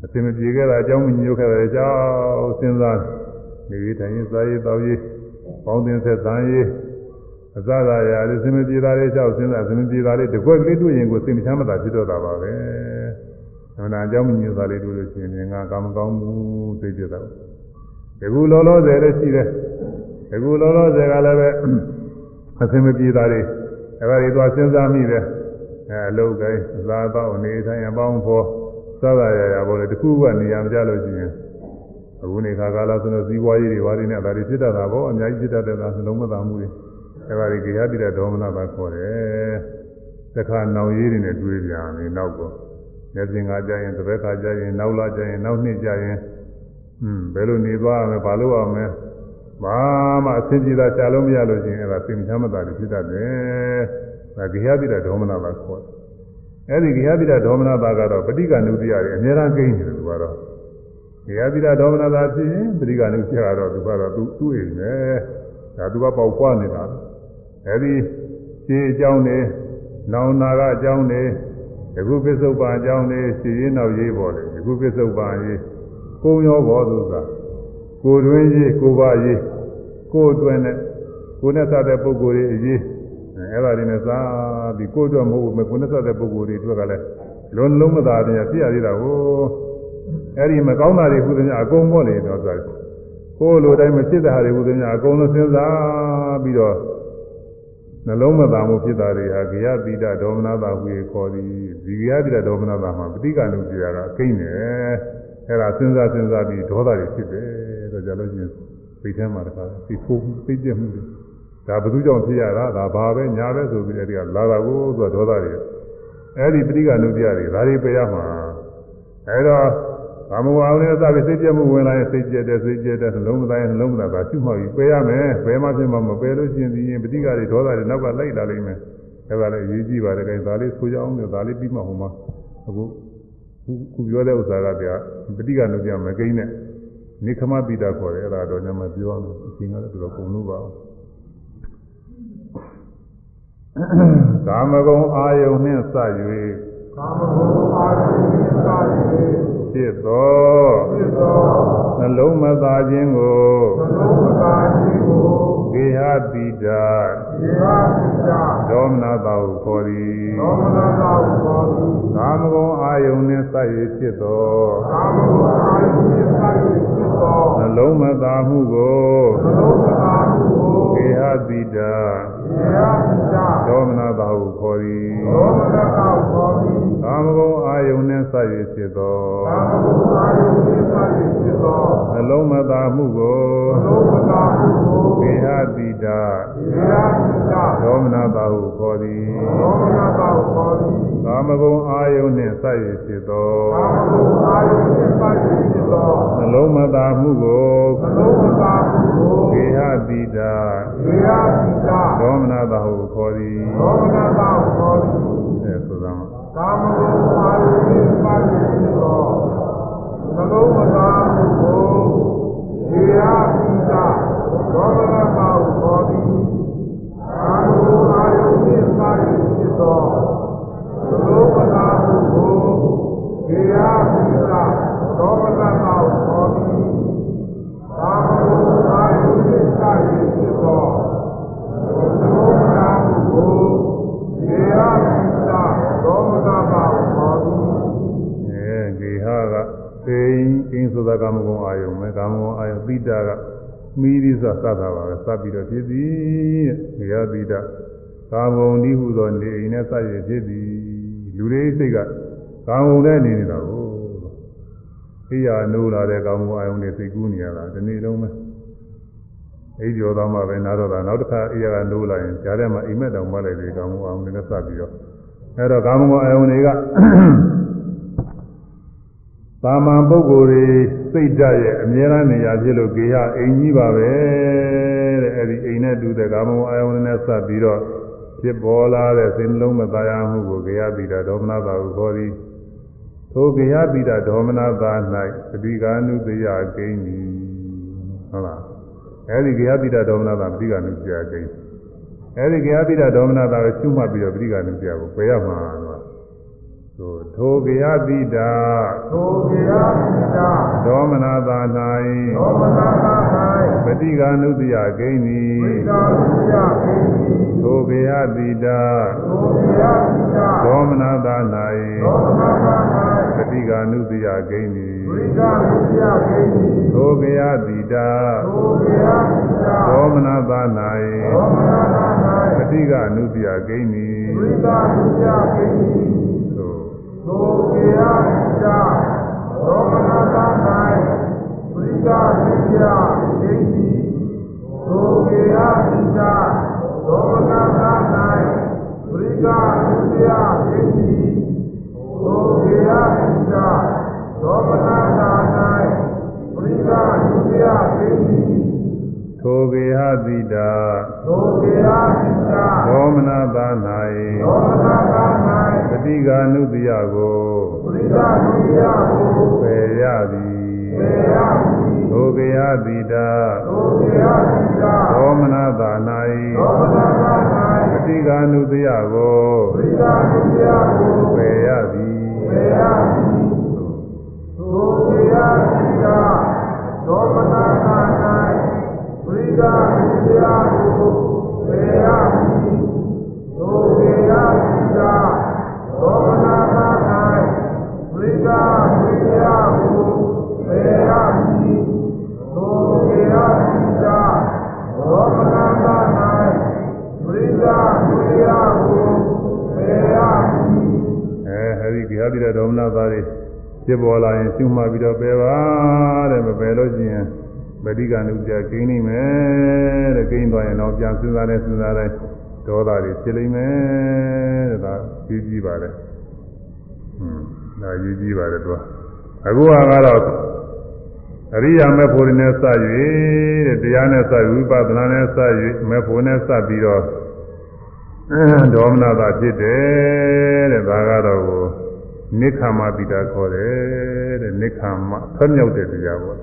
အစင်မပြေခဲ့တာအကြောင်းမညို့ခဲ့တဲ့အကြောင်းစဉ်းစားနေပြီးတိုင်းစားရေးတောက်ရေးပေါင်းသင်းဆက်ဆံရေး အစသာရာလေးစင်မပြေတာလေးကြောက်စဉ်းစားစင်မပြေတာလေးတကွက်ကလေးတွေ့ရင်ကိုစိတ်မချမ်းမသာဖြစ်တော့တာပါပဲ။သမဏအကြောင်းမညို့တာလေးတွေ့လို့ရှိရင်ငါကောင်းမကောင်းဘူးသိကြတော့။ဒီကူလောလောဆယ်လည်းရှိတယ်။ဒီကူလောလောဆယ်ကလည်းပဲအစင်မပြေတာလေးအဲ့ဒါတွေသွားစဉ်းစားမိတယ်။အဲအလုပ်ကိုင်းအသာတော့အနေထိုင်အပေါင်းဖော်စသာရာရာပေါ်လေတခုကနေရာမကြလို့ရှိရင်အခုနေခါကာလဆိုတော့ဇီဝရေးတွေဝါတွေနဲ့ဒါတွေဖြစ်တတ်တာပေါ့အများကြီးဖြစ်တတ်တဲ့ဒါနှလုံးမသာမှုတွေ အဲပါဒီကေဟတိရဒေါမနပါခေါ်တယ်တခါနောင်ရေးတွေနဲ့တွေးပြန်နေနောက်ကောလက်ပြင်ကကြရင်တစ်ဘက်ခါကြရင်နောက်လာကြရင်နောက်နှစ်ကြရင်อืมဘယ်လိုနေသွားရမလဲဘာလို့ရမလဲဘာမှအဆင်ပြေတာရှားလို့မရလို့ရှိရင်အဲဒါစိတ်မချမ်းမသာတွေဖြစ်တတ်တယ်ဒါကေဟတိရဒေါမနပါခေါ်တယ်အဲဒီကေဟတိရဒေါမနပါကတော့ပဋိက္ခဏုတ္တိရတယ်အများအားကိန်းတယ်သူကတော့ကေဟတိရဒေါမနပါဖြစ်ရင်ပဋိက္ခဏုတ္တိရတော့သူကတော့သူသူ့အိမ်ပဲဒါသူကပေါက်ပွားနေတာ အဲဒီရှင်းအကြောင်းတွေနောင်နာကအကြောင်းတွေယခုပစ္စုပန်အကြောင်းတွေရှင်းရင်းနောက်ရေးပေါ်တယ်ယခုပစ္စုပန်ရေးကိုရောဘောသူကကိုတွင်ရေးကိုပါရေးကိုအတွင်းနဲ့ကိုနဲ့စတဲ့ပုဂ္ဂိုလ်တွေအရေးအဲ့ဒါတွေနဲ့စားပြီးကိုအတွက်မဟုတ်ဘူးကိုနဲ့စတဲ့ပုဂ္ဂိုလ်တွေအတွက်ကလည်းလုံးလုံးမသာပြန်ပြရသေးတာကိုအဲ့ဒီမကောင်းတာတွေခုသမျှအကုန်ပေါ့လေတော့ဆိုကိုယ်လိုတိုင်းမဖြစ်တဲ့ဟာတွေခုသမျှအကုန်လုံးစဉ်းစားပြီးတော့ နှလုံးမသာမှုဖြစ်တာတွေဟာဂယတိတဒေါမနတာဟူ၍ခေါ်သည်ဒီဂယတိတဒေါမနတာမှာပဋိက္ခဏုပြရာကအကိန်းတယ်အဲ့ဒါစဉ်းစားစဉ်းစားပြီးဒေါသတွေဖြစ်တယ်တော့ကြလို့ချင်းစိတ်ထဲမှာတခါသိဖို့သိကျက်မှုတွေဒါဘယ်သူကြောင့်ဖြစ်ရတာဒါဘာပဲညာပဲဆိုပြီးအဲ့ဒီကလာတာကိုသူကဒေါသတွေအဲ့ဒီပဋိက္ခဏုပြတွေဒါတွေပြရမှာအဲ့တော့ ဘာမဝအောင်လဲစပြီးစိတ်ပြမှုဝင်လာရင်စိတ်ပြတဲ့စိတ်ပြတဲ့နှလုံးမသားရင်နှလုံးမသားပါရှုမှောက်ပြီးပယ်ရမယ်ပယ်မှဖြစ်မှမပယ်လို့ရှိရင်ဒီရင်ပဋိက္ခတွေဒေါသတွေနောက်ကလိုက်လာလိမ့်မယ်အဲ့ဒါလည်းအရေးကြီးပါတယ်ခင်ဒါလေးဆိုကြအောင်လို့ဒါလေးပြီးမှဟိုမှာအခုခုပြောတဲ့ဥစ္စာကပြပဋိက္ခနုပြမကိန်းနဲ့နိခမပိတာခေါ်တယ်အဲ့ဒါတော့ညမပြောလို့အချိန်ကလည်းတော်ကုန်လို့ပါကာမဂုဏ်အာယုန်နှင့်စ၍ ကာမဂုဏ်အာယုန်နှင့်စ၍ဖြစ်သောနှလုံးမသာခြင်းကိုနှလုံးမသာခြင်းကိုကေဟတိတာကေဟတိတာဒေါမနတာဟုခေါ်သည်ဒေါမနတာဟုခေါ်သည်ကာမဂုဏ်အာယုန်နှင့်စိုက်၍ဖြစ်သောကာမဂုဏ်အာယုန်နှင့်စိုက်၍ဖြစ်သောနှလုံးမသာမှုကိုနှလုံးမသာမှုကိုကေဟတိတာကေရာပိတာ ဒေါမနတာဟုခေါ်သည်သောမနကောသောတိ ကာမဂုဏ်အာယုန်နှင့်ဆက်၍ဖြစ်သောသာမဂုဏအာယုသေသတိဖြစ်သောနှလုံးမသာမှုကိုသောမနာဟုကိုကေဟတိတာရာပိတာဒေါမနတာဟုခေါ်သည်သောမနကောသောတိကာမဂုဏ်အာယုန်နှင့်ဆက်၍ဖြစ်သောသာမဂုဏအာယုသေသတိဖြစ်သောနှလုံးမသာမှုကိုသောမနာဟုကိုကေဟတိတာရာပိတာဒေါမနတာဟုခေါ်သည်သောမနကောသောတိအဲဆိုသမှာ ကာမဂုဏအာယုသေသတိဖြစ်သောသလုံးမနာဟုကိုရာပိတာသောမနကောသောတိကာမဂုဏအာယုသေသတိဖြစ်သောသလုံးမနာဟုကိုရာပိတာသောမနကောသောတိကာမဂုဏအာယုသေသတိဖြစ်သောသောမနာကိုရေရာပိတာ သောမနာပါဘောတိအဲဂေဟကသိင်အင်းဆိုတာကာမဂုဏ်အာယုန်ပဲကာမဂုဏ်အာယုန်ပိတာကမိသီးဆိုစသတာပါပဲစပ်ပြီးတော့ဖြစ်သည်ဂေဟပိတာကာမဂုဏ်ဒီဟုသောနေအိမ်နဲ့စရဖြစ်သည်လူတွေစိတ်ကကာမဂုဏ်နဲ့နေနေတာကိုအိယာနိုးလာတဲ့ကာမဂုဏ်အာယုန်တွေစိတ်ကူးနေရတာဒီနေ့လုံးပဲအိပ်ကျော်သားမှပဲနားတော့တာနောက်တစ်ခါအိယာကနိုးလာရင်ကြားထဲမှာအိမ်မက်တောင်မှလည်းဒီကာမဂုဏ်အာယုန်တွေနဲ့စပ်ပြီးတော့ အဲတော့ကာမဂုဏ်အာယုန်တွေကသာမန်ပုဂ္ဂိုလ်တွေစိတ်ဓာတ်ရဲ့အမြဲတမ်းနေရာဖြစ်လို့ကေဟအိမ်ကြီးပါပဲတဲ့အဲဒီအိမ်နဲ့တူတဲ့ကာမဂုဏ်အာယုန်နဲ့ဆက်ပြီးတော့ဖြစ်ပေါ်လာတဲ့စိတ်နှလုံးမသားရမှုကိုကေဟပိတာဒေါမနတာကိုခေါ်သည်ထိုကေဟပိတာဒေါမနတာ၌သတိကာနုတယကိန်းသည်ဟုတ်လားအဲဒီကေဟပိတာဒေါမနတာသတိကာနုတယကိန်း အဲဒီကေဟပိတာဒေါမနတာကိုရှုမှတ်ပြီးတော့သတိကာနုတယကိုပယ်ရမှာတော့သို့ထိုကေဟပိတာသောကေယပိတာဒေါမနသာသောမနာသာ၌ပฏิကာနုတ္တိယဂိဉ္စီဝိတာပိယပိတိသောဘေယတိတာသောကေယပိတာဒေါမနသာသောမနာသာ၌ပฏิကာနုတ္တိယဂိဉ္စီဝိတာပိယပိတိသောဘေယတိတာသောကေယပိတာဒေါမနသာသောမနာ သာ၌ပฏิကာနုတ္တိယဂိဉ္စီဝိတာပိယပိတိသို့သောကေယပိတာသောမနာသာဝိတာပိယပိတိသောကေယပိတာသောမနာသာဝိတာပိယပိတိသောကေယပိတာသောမနာသာဝိတာပိယပိတိ ထိုဘေဟတိတာသောကေယပိတာဒေါမနသာသောမနာသာ၌ပฏิကာနုတ္တိယကိုဝိတာပိယကိုပယ်ရသည်ပေယပိသောဘေဟတိတာသောကေယပိတာဒေါမနသာသော၌မနာသာပฏิကာနုတ္တိယကိုဝိတာပိယကိုပယ်ရသည်ပေယပိသောကေယပိတာသောမနာသာဝိတာပိယကိုပေယပိသောကေယပိတာသောမနာသာဝိတာပိယကိုပေယပိသောကေယပိတာသောမနာသာဝိတာပိ ဖြစ်ပေါ်လာရင်ရှုမှတ်ပြီးတော့ပယ်ပါတဲ့မပယ်လို့ရှိရင် ပฏิကနုပြကိန်းနေမယ်တဲ့ကိန်းသွားရင်တော့ပြန်စဉ်းစားနေစဉ်းစားတိုင်းဒေါသတွေဖြစ်လိမ့်မယ်တဲ့ဒါကြီးကြီးပါတယ်ဟွန်းဒါကြီးကြီးပါတယ်သူကအခုကတော့အရိယာမေဖို့နဲ့စ၍တဲ့တရားနဲ့စဝိပဿနာနဲ့စ၍မေဖို့နဲ့စပြီးတော့ဒေါမနတာဖြစ်တယ်တဲ့ဒါကတော့ကိုနိခမပိတာခေါ်တယ်တဲ့နိခမဖတ်မြောက်တဲ့တရားပေါ့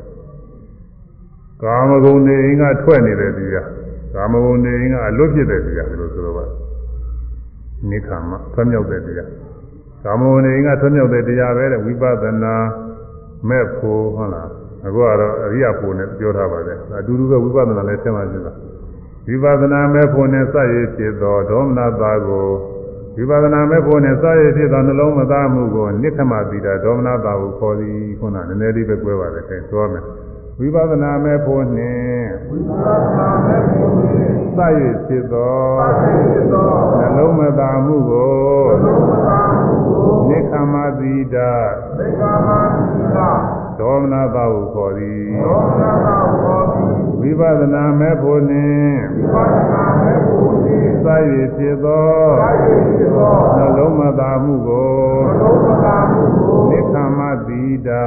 ကာမဂုဏ်တွေအင်းကထွက်နေတဲ့တရားကာမဂုဏ်တွေအင်းကအလွတ်ဖြစ်တဲ့တရားလို့ဆိုတော့ပါနိခမဖတ်မြောက်တဲ့တရားကာမဂုဏ်တွေအင်းကထွက်မြောက်တဲ့တရားပဲတဲ့ဝိပဿနာမဲ့ဖို့ဟုတ်လားအခုကတော့အရိယာဖို့နဲ့ပြောထားပါတယ်အတူတူပဲဝိပဿနာလည်းဆက်မှရှင်းတာဝိပဿနာမဲ့ဖို့နဲ့စရည်ဖြစ်သောဒေါမနတာကိုဝိပဿနာမဲ့ဖို့နဲ့စရည်ဖြစ်သောနှလုံးမသားမှုကိုနိခမတိတာဒေါမနတာကိုခေါ်သည်ခုနနည်းနည်းလေးပဲပြောပါတယ်အဲဆိုရမယ် ဝိပဿနာမဲ့ဖို့နှင့်ဝိပဿနာမဲ့ဖို့စ၍ဖြစ်သောသတ်ဖြစ်သောနှလုံးမသာမှုကိုဘုရားမသာမှုကိုနိခမသီတာသိက္ခာမသီလဒေါမနတာဟုခေါ်သည်သောမနာသာဟောတိဝိပဿနာမဲ့ဖို့နှင့်ဝိပဿနာမဲ့ကိုဤစ၍ဖြစ်သောသတ်ဖြစ်သောနှလုံးမသာမှုကိုဘုရားမသာမှုကိုနိခမသီတာ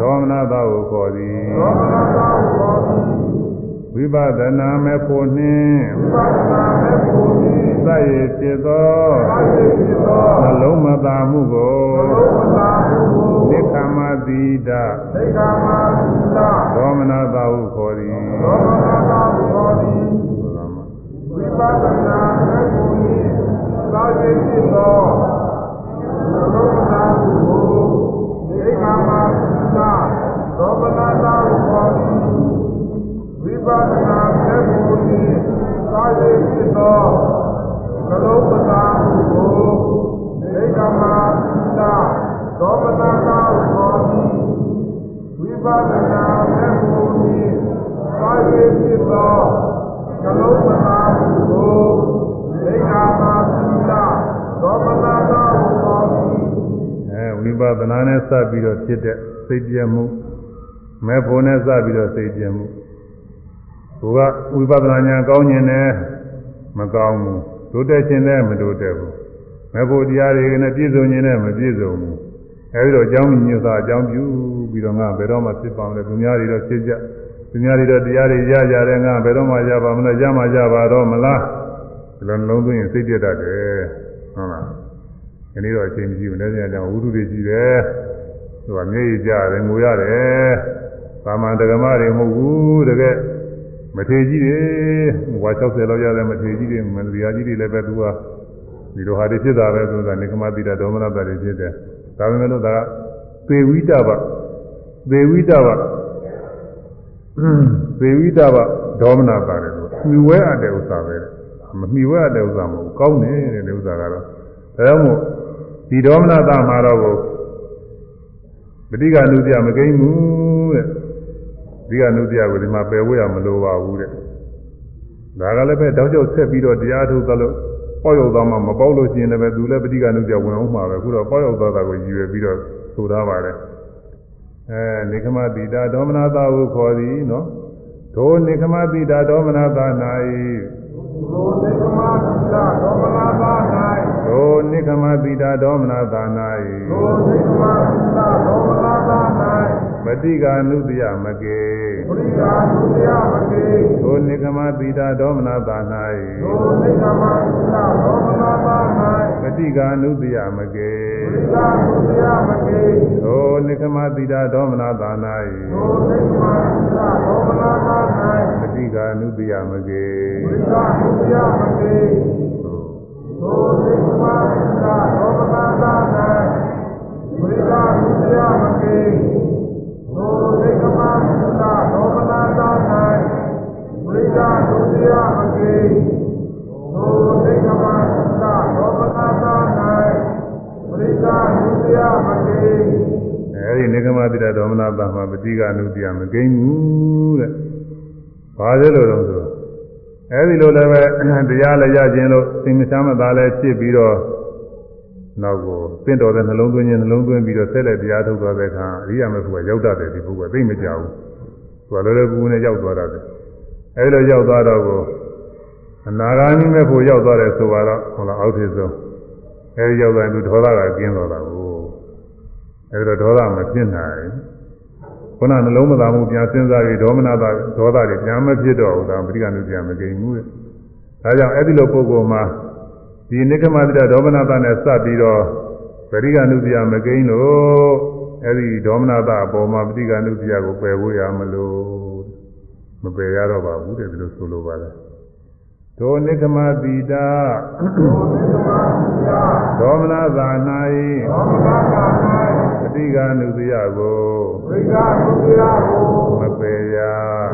သိက္ခာမသီလဒေါမနတာဟုခေါ်သည်သောမနာသာဟောတိဝိပဿနာမဲ့ဖို့နှင့်ဝိပဿနာမဲ့ကိုဤစ၍ဖြစ်သောသတ်ဖြစ်သောနှလုံးမသာမှုကိုဘုရားမသာမှုကိုနိခမသီတာသိက္ခာမသီလဒေါမနတာဟုခေါ်သည်သောမနာသာဟောတိဝိပဿနာမဲ့ကိုဤသာဖြစ်ဖြစ်သောသောမနာမှု ဝိပဿနာမဲ့ကိုဤသာဖြစ်ဖြစ်သောသလုံးပသာမှုကိုသိက္ခာမသီလသောမနာသာဟောတိဝိပဿနာမဲ့ကိုဤသာဖြစ်ဖြစ်သောသလုံးပသာမှုကိုသိက္ခာမသီလသောမနာသာဟောတိအဲဝိပဿနာနဲ့စပ်ပြီးတော့ဖြစ်တဲ့စိတ်ပြည့်မှုမဲ့ဖို့နဲ့စပ်ပြီးတော့စိတ်ပြည့်မှု ဘုရားဝိပဿနာဉာဏ်ကောင်းခြင်းနဲ့မကောင်းဘူးတိုးတက်ခြင်းနဲ့မတိုးတက်ဘူးမဲ့ဖို့တရားတွေနဲ့ပြည့်စုံခြင်းနဲ့မပြည့်စုံဘူးအဲဒီတော့အကြောင်းညွှန်စာအကြောင်းပြုပြီးတော့ငါဘယ်တော့မှဖြစ်ပါမလဲသူများတွေတော့ဖြစ်ကြသူများတွေတော့တရားတွေရကြတယ်ငါဘယ်တော့မှရပါမလဲရမှရပါတော့မလားဒီလိုလုံးသွင်းရင်စိတ်ပြတ်တတ်တယ်ဟုတ်လားဒီနေ့တော့အချိန်မရှိဘူး။လက်ပြန်ကြောင့်ဝုဒ္ဓတွေရှိတယ်။သူကမျက်ရည်ကြတယ်ငိုရတယ်။သာမန်တက္ကမတွေမဟုတ်ဘူးတကယ် မထေကြီးတွေဝါ60လောက်ရတဲ့မထေကြီးတွေမန္တရာကြီးတွေလည်းပဲသူကဒီလိုဟာတွေဖြစ်တာပဲဆိုတာနေကမတိတာဒေါမနတာတွေဖြစ်တယ်။ဒါပေမဲ့လို့ဒါကသေဝိတဗသေဝိတဗသေဝိတဗဒေါမနတာတွေလို့မြှဝဲအပ်တဲ့ဥစ္စာပဲမမြှဝဲအပ်တဲ့ဥစ္စာမဟုတ်ဘူးကောင်းတယ်တဲ့ဥစ္စာကတော့ဒါကြောင့်မို့ဒီဒေါမနတာမှာတော့ကိုပဋိက္ခဏုပြမကိန်းဘူးတဲ့ ဒီကနုပြကိုဒီမှာပယ်ဝဲရမလိုပါဘူးတဲ့ဒါကလည်းပဲတောက်ကျောက်ဆက်ပြီးတော့တရားထုတ်သလို့ပေါ့ရောက်သွားမှမပေါ့လို့ရှိရင်လည်းပဲသူလည်းပဋိက္ခဏုပြဝင်အောင်မှာပဲအခုတော့ပေါ့ရောက်သွားတာကိုရည်ရွယ်ပြီးတော့ဆိုထားပါတယ်အဲနေခမတိတာဒေါမနတာကိုခေါ်သည်နော်ထိုနေခမတိတာဒေါမနတာ၌သောသေကမသီလသောမနာသာ၌ထိုနိခမတိတာဒေါမနတာ၌သောသေကမသီလသောမနာသာ၌ တိကာနုတယမကေပတိကာနုတယမကေထိုနိကမသီတာဒေါမနသာ၌ထိုနိကမသီတာဒေါမနသာ၌ပတိကာနုတယမကေပတိကာနုတယမကေထိုနိကမသီတာဒေါမနသာ၌ထိုနိကမသီတာဒေါမနသာ၌ပတိကာနုတယမကေပတိကာနုတယမကေထိုနိကမသီတာဒေါမနသာ၌ပတိကာနုတယမကေ အဲဒီနိခမတိတာဒေါမနတာမှာပฏิကာနုတယမကိန်းဘူးတဲ့ဘာလဲလို့တော့ဆိုအဲဒီလိုလည်းပဲတရားလည်းရခြင်းလို့သင်္မချမ်းမသာလည်းဖြစ်ပြီးတော့ နောက်ကိုသင်တော်တဲ့နှလုံးသွင်းခြင်းနှလုံးသွင်းပြီးတော့ဆက်လက်တရားထုတ်သွားတဲ့အခါအရိယာမေဖို့ကရောက်တတ်တယ်ဒီပုဂ္ဂိုလ်သိမကြဘူးသူကလည်းလည်းကူနဲ့ရောက်သွားတတ်တယ်အဲဒီလိုရောက်သွားတော့ကိုအနာဂါမိမေဖို့ရောက်သွားတယ်ဆိုတော့ဟောလားအောက်ထစ်ဆုံးအဲဒီရောက်သွားရင်သူဒေါသကကျင်းသွားတာကိုအဲဒီတော့ဒေါသမဖြစ်နိုင်ခုနနှလုံးမသာမှုပြန်စဉ်းစားပြီးဒေါမနတာဒေါသတွေပြန်မဖြစ်တော့ဘူးဒါပရိက္ခဏုပြန်မကိန်းဘူးတဲ့ဒါကြောင့်အဲဒီလိုပုဂ္ဂိုလ်မှာ ဒီနိက္ခမတိတဒေါမနတာနဲ့စပ်ပြီးတော့ပရိက္ခဏုပြန်မကိန်းလို့အဲဒီဒေါမနတာအပေါ်မှာပရိက္ခဏုပြန်ကိုပယ်ဖို့ရမလို့မပယ်ရတော့ပါဘူးတဲ့ဒီလိုဆိုလိုပါတယ် ဒိုနိက္ခမတိတာသောသေကမသီလဒေါမနတာ၌သောမနာသာ၌ပฏิက္ခဏုတရားကိုပရိယာဒုတိယကိုမပယ်ရ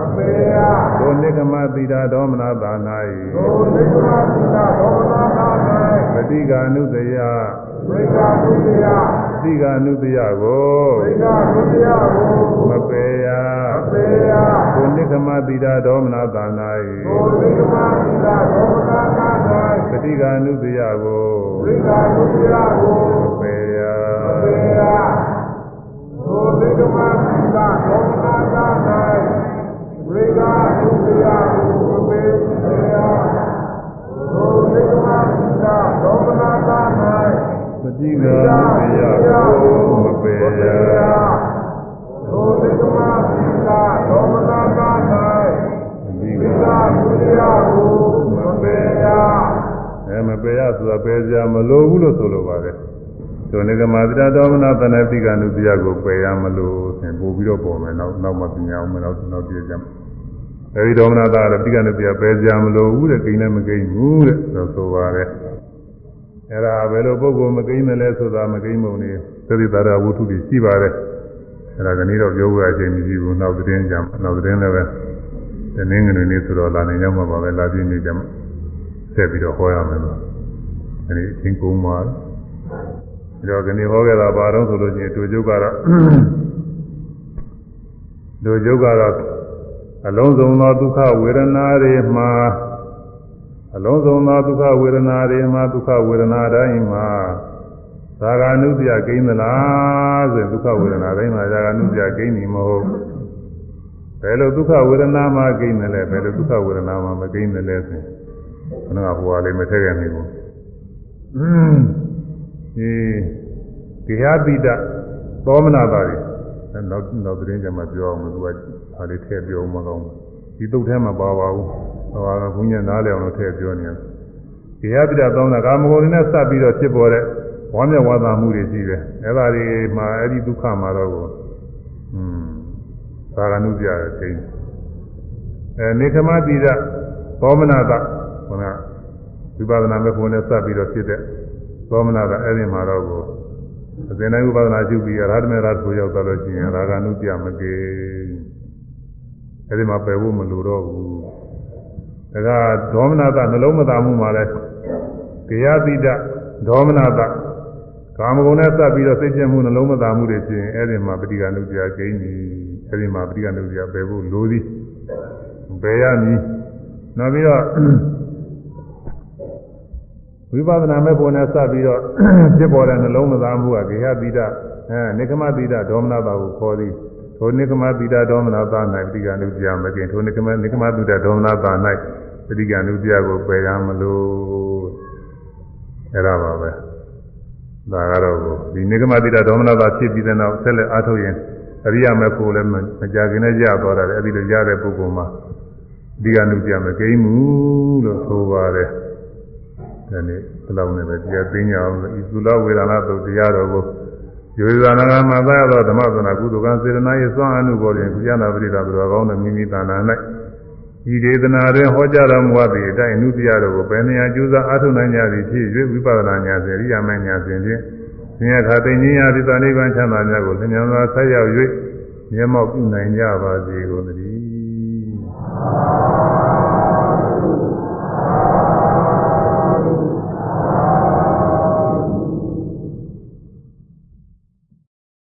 အပေယဒိုနိက္ခမတိတာဒေါမနတာ၌သောသေကမသီလသောမနာသာ၌ပฏิကာနုတယ ဝိကာဒုတိယပฏิကာနုတယကိုဝိကာဒုတိယကိုမပေယအပေယကိုနိခမတိတာဒေါမနသာနာကိုသိကမသီလာဒေါမနာနာ၏ပฏิကာနုတယကိုဝိကာဒုတိယကိုမပေယအပေယကိုသိကမသီလာဒေါမနာနာဝိကာဒုတိယကိုအပေယကိုသိကမသီလာဒေါမနာနာ ပฏิကာနုတယကိုမပေယသိုသေကမသီလာဒေါမနာနာ၌ပฏิသီကာလာဒုတိယကိုမပေယအဲမပေယဆိုတာပေကြမလိုဘူးလို့ဆိုလိုပါတယ်ဒုနိကမတိတာဒေါမနသနပိကာနုတယကိုပေရမလို့သင်ပို့ပြီးတော့ပေါ်မယ်နောက်နောက်မှပညာအောင်မနောက်နောက်ပြည့်ကြမယ်အဲဒီဒေါမနသာရပိကနုတယပေကြမလို့ဘူးတဲ့ကိန်းလည်းမကိန်းဘူးတဲ့ဆိုဆိုပါတယ် အဲ့ဒါဘယ်လိုပုဂ္ဂိုလ်မကိန်းတယ်လဲဆိုတာမကိန်းပုံနေသတိသာရဝတ္ထုတွေရှိပါတယ်အဲ့ဒါကနေ့တော့ပြောဖို့အချိန်မရှိဘူးနောက်သတင်းကြမှာနောက်သတင်းလည်းပဲတနင်္ဂနွေနေ့ဆိုတော့လာနေကြမှာပါပဲလာပြည့်နေကြမှာဆက်ပြီးတော့ဟောရမယ်လို့အဲဒီအချင်းကုန်ပါပြီးတော့ခဏဟောခဲ့တာဘာတော့ဆိုလို့ချင်းတူကျုပ်ကတော့တူကျုပ်ကတော့အလုံးစုံသောဒုက္ခဝေဒနာတွေမှာ အလုံးစုံသောဒုက္ခဝေဒနာတွေမှာဒုက္ခဝေဒနာတိုင်းမှာသာဂာနုပြကိန်းသလားဆိုရင်ဒုက္ခဝေဒနာတိုင်းမှာသာဂာနုပြကိန်းနေမဟုတ်ဘယ်လိုဒုက္ခဝေဒနာမှာကိန်းတယ်လဲဘယ်လိုဒုက္ခဝေဒနာမှာမကိန်းတယ်လဲဆိုရင်ခဏကဟိုဟာလေးမထည့်ခဲ့မိဘူးอืมဒီဂေဟပိတသောမနာပါရီနောက်နောက်သတင်းကြမှာပြောအောင်သူကဟာလေးထည့်ပြောမှကောင်းဒီတုတ်ထဲမှာပါပါဘူး ဟောကဘုန်းကြီးနားလည်အောင်လို့ထည့်ပြောနေတယ်ဂေဟပိတသောမနာကာမဂုဏ်နဲ့စပ်ပြီးတော့ဖြစ်ပေါ်တဲ့ဝမ်းမြောက်ဝါသာမှုတွေရှိတယ်အဲ့ဒါတွေမှာအဲ့ဒီဒုက္ခမှာတော့ကိုอืมသာရဏုပြတဲ့ကိန်းအဲနေခမတိရသောမနာတဟိုကဝိပဿနာမဲ့ကိုယ်နဲ့စပ်ပြီးတော့ဖြစ်တဲ့သောမနာတအဲ့ဒီမှာတော့ကိုအစဉ်တိုင်းဝိပဿနာရှုပြီးရဟတမေရဆိုရောက်သွားလို့ရှိရင်ရာဂနုပြမကေအဲ့ဒီမှာပယ်ဖို့မလိုတော့ဘူးဒါ ကဒေါမနတနှလုံးမသားမှုမှာလဲတရားတိတဒေါမနတကာမဂုဏ်နဲ့စပ်ပြီးတော့စိတ်ပြည့်မှုနှလုံးမသားမှုတွေဖြစ်ရင်အဲ့ဒီမှာပဋိက္ခဏုပြဂိမ်းပြီအဲ့ဒီမှာပဋိက္ခဏုပြပယ်ဖို့လိုသည်ပယ်ရမည်နောက်ပြီးတော့ဝိပဿနာမဲ့ပုံနဲ့စပ်ပြီးတော့ဖြစ်ပေါ်တဲ့နှလုံးမသားမှုကဂေဟတိတအဲနိကမတိတဒေါမနတာကိုခေါ်သည် ထိုနိကမတိတဒေါမနတာ၌ပဋိက္ခဏုပြမကင်ထိုနိကမနိကမတိတဒေါမနတာ၌ပဋိက္ခဏုပြကိုပယ်ရမလို့အဲ့ဒါပါပဲဒါကတော့ဒီနိကမတိတဒေါမနတာဖြစ်ပြီးတဲ့နောက်ဆက်လက်အားထုတ်ရင်အရိယာမေဖို့လည်းမကြခင်နဲ့ရသွားတယ်အဲ့ဒီလိုရတဲ့ပုဂ္ဂိုလ်မှာဒီကနုပြမကိန်းဘူးလို့ဆိုပါတယ်ဒီနေ့ဘယ်လောက်နဲ့ပဲတရားသိညာအောင်ဤသုလဝေဒနာသုတ်တရားတော်ကို ယောဇာနာကမှာသာရသောဓမ္မသနာကုသကံစေတနာ၏စွမ်းအမှုပေါ်တွင်ကုသနာပရိသသူတော်ကောင်းသောမိမိတဏ္ဍာ၌ဤဒေသနာတွင်ဟောကြားတော်မူသည့်အတိုင်းအနုတရားတော်ကိုဘယ်နေရာကျူးစာအားထုတ်နိုင်ကြသည်ဖြစ်၍ဝိပဿနာဉာဏ်စေရိယာမဉာဏ်စဉ်ဖြင့်ဆင်းရဲခါသိဉ္ဇင်းရာသီသနိဗ္ဗာန်ချမ်းသာများကိုသင်္ကြန်စွာဆက်ရောက်၍မျက်မှောက်ပြုနိုင်ကြပါစေကုန်သတည်း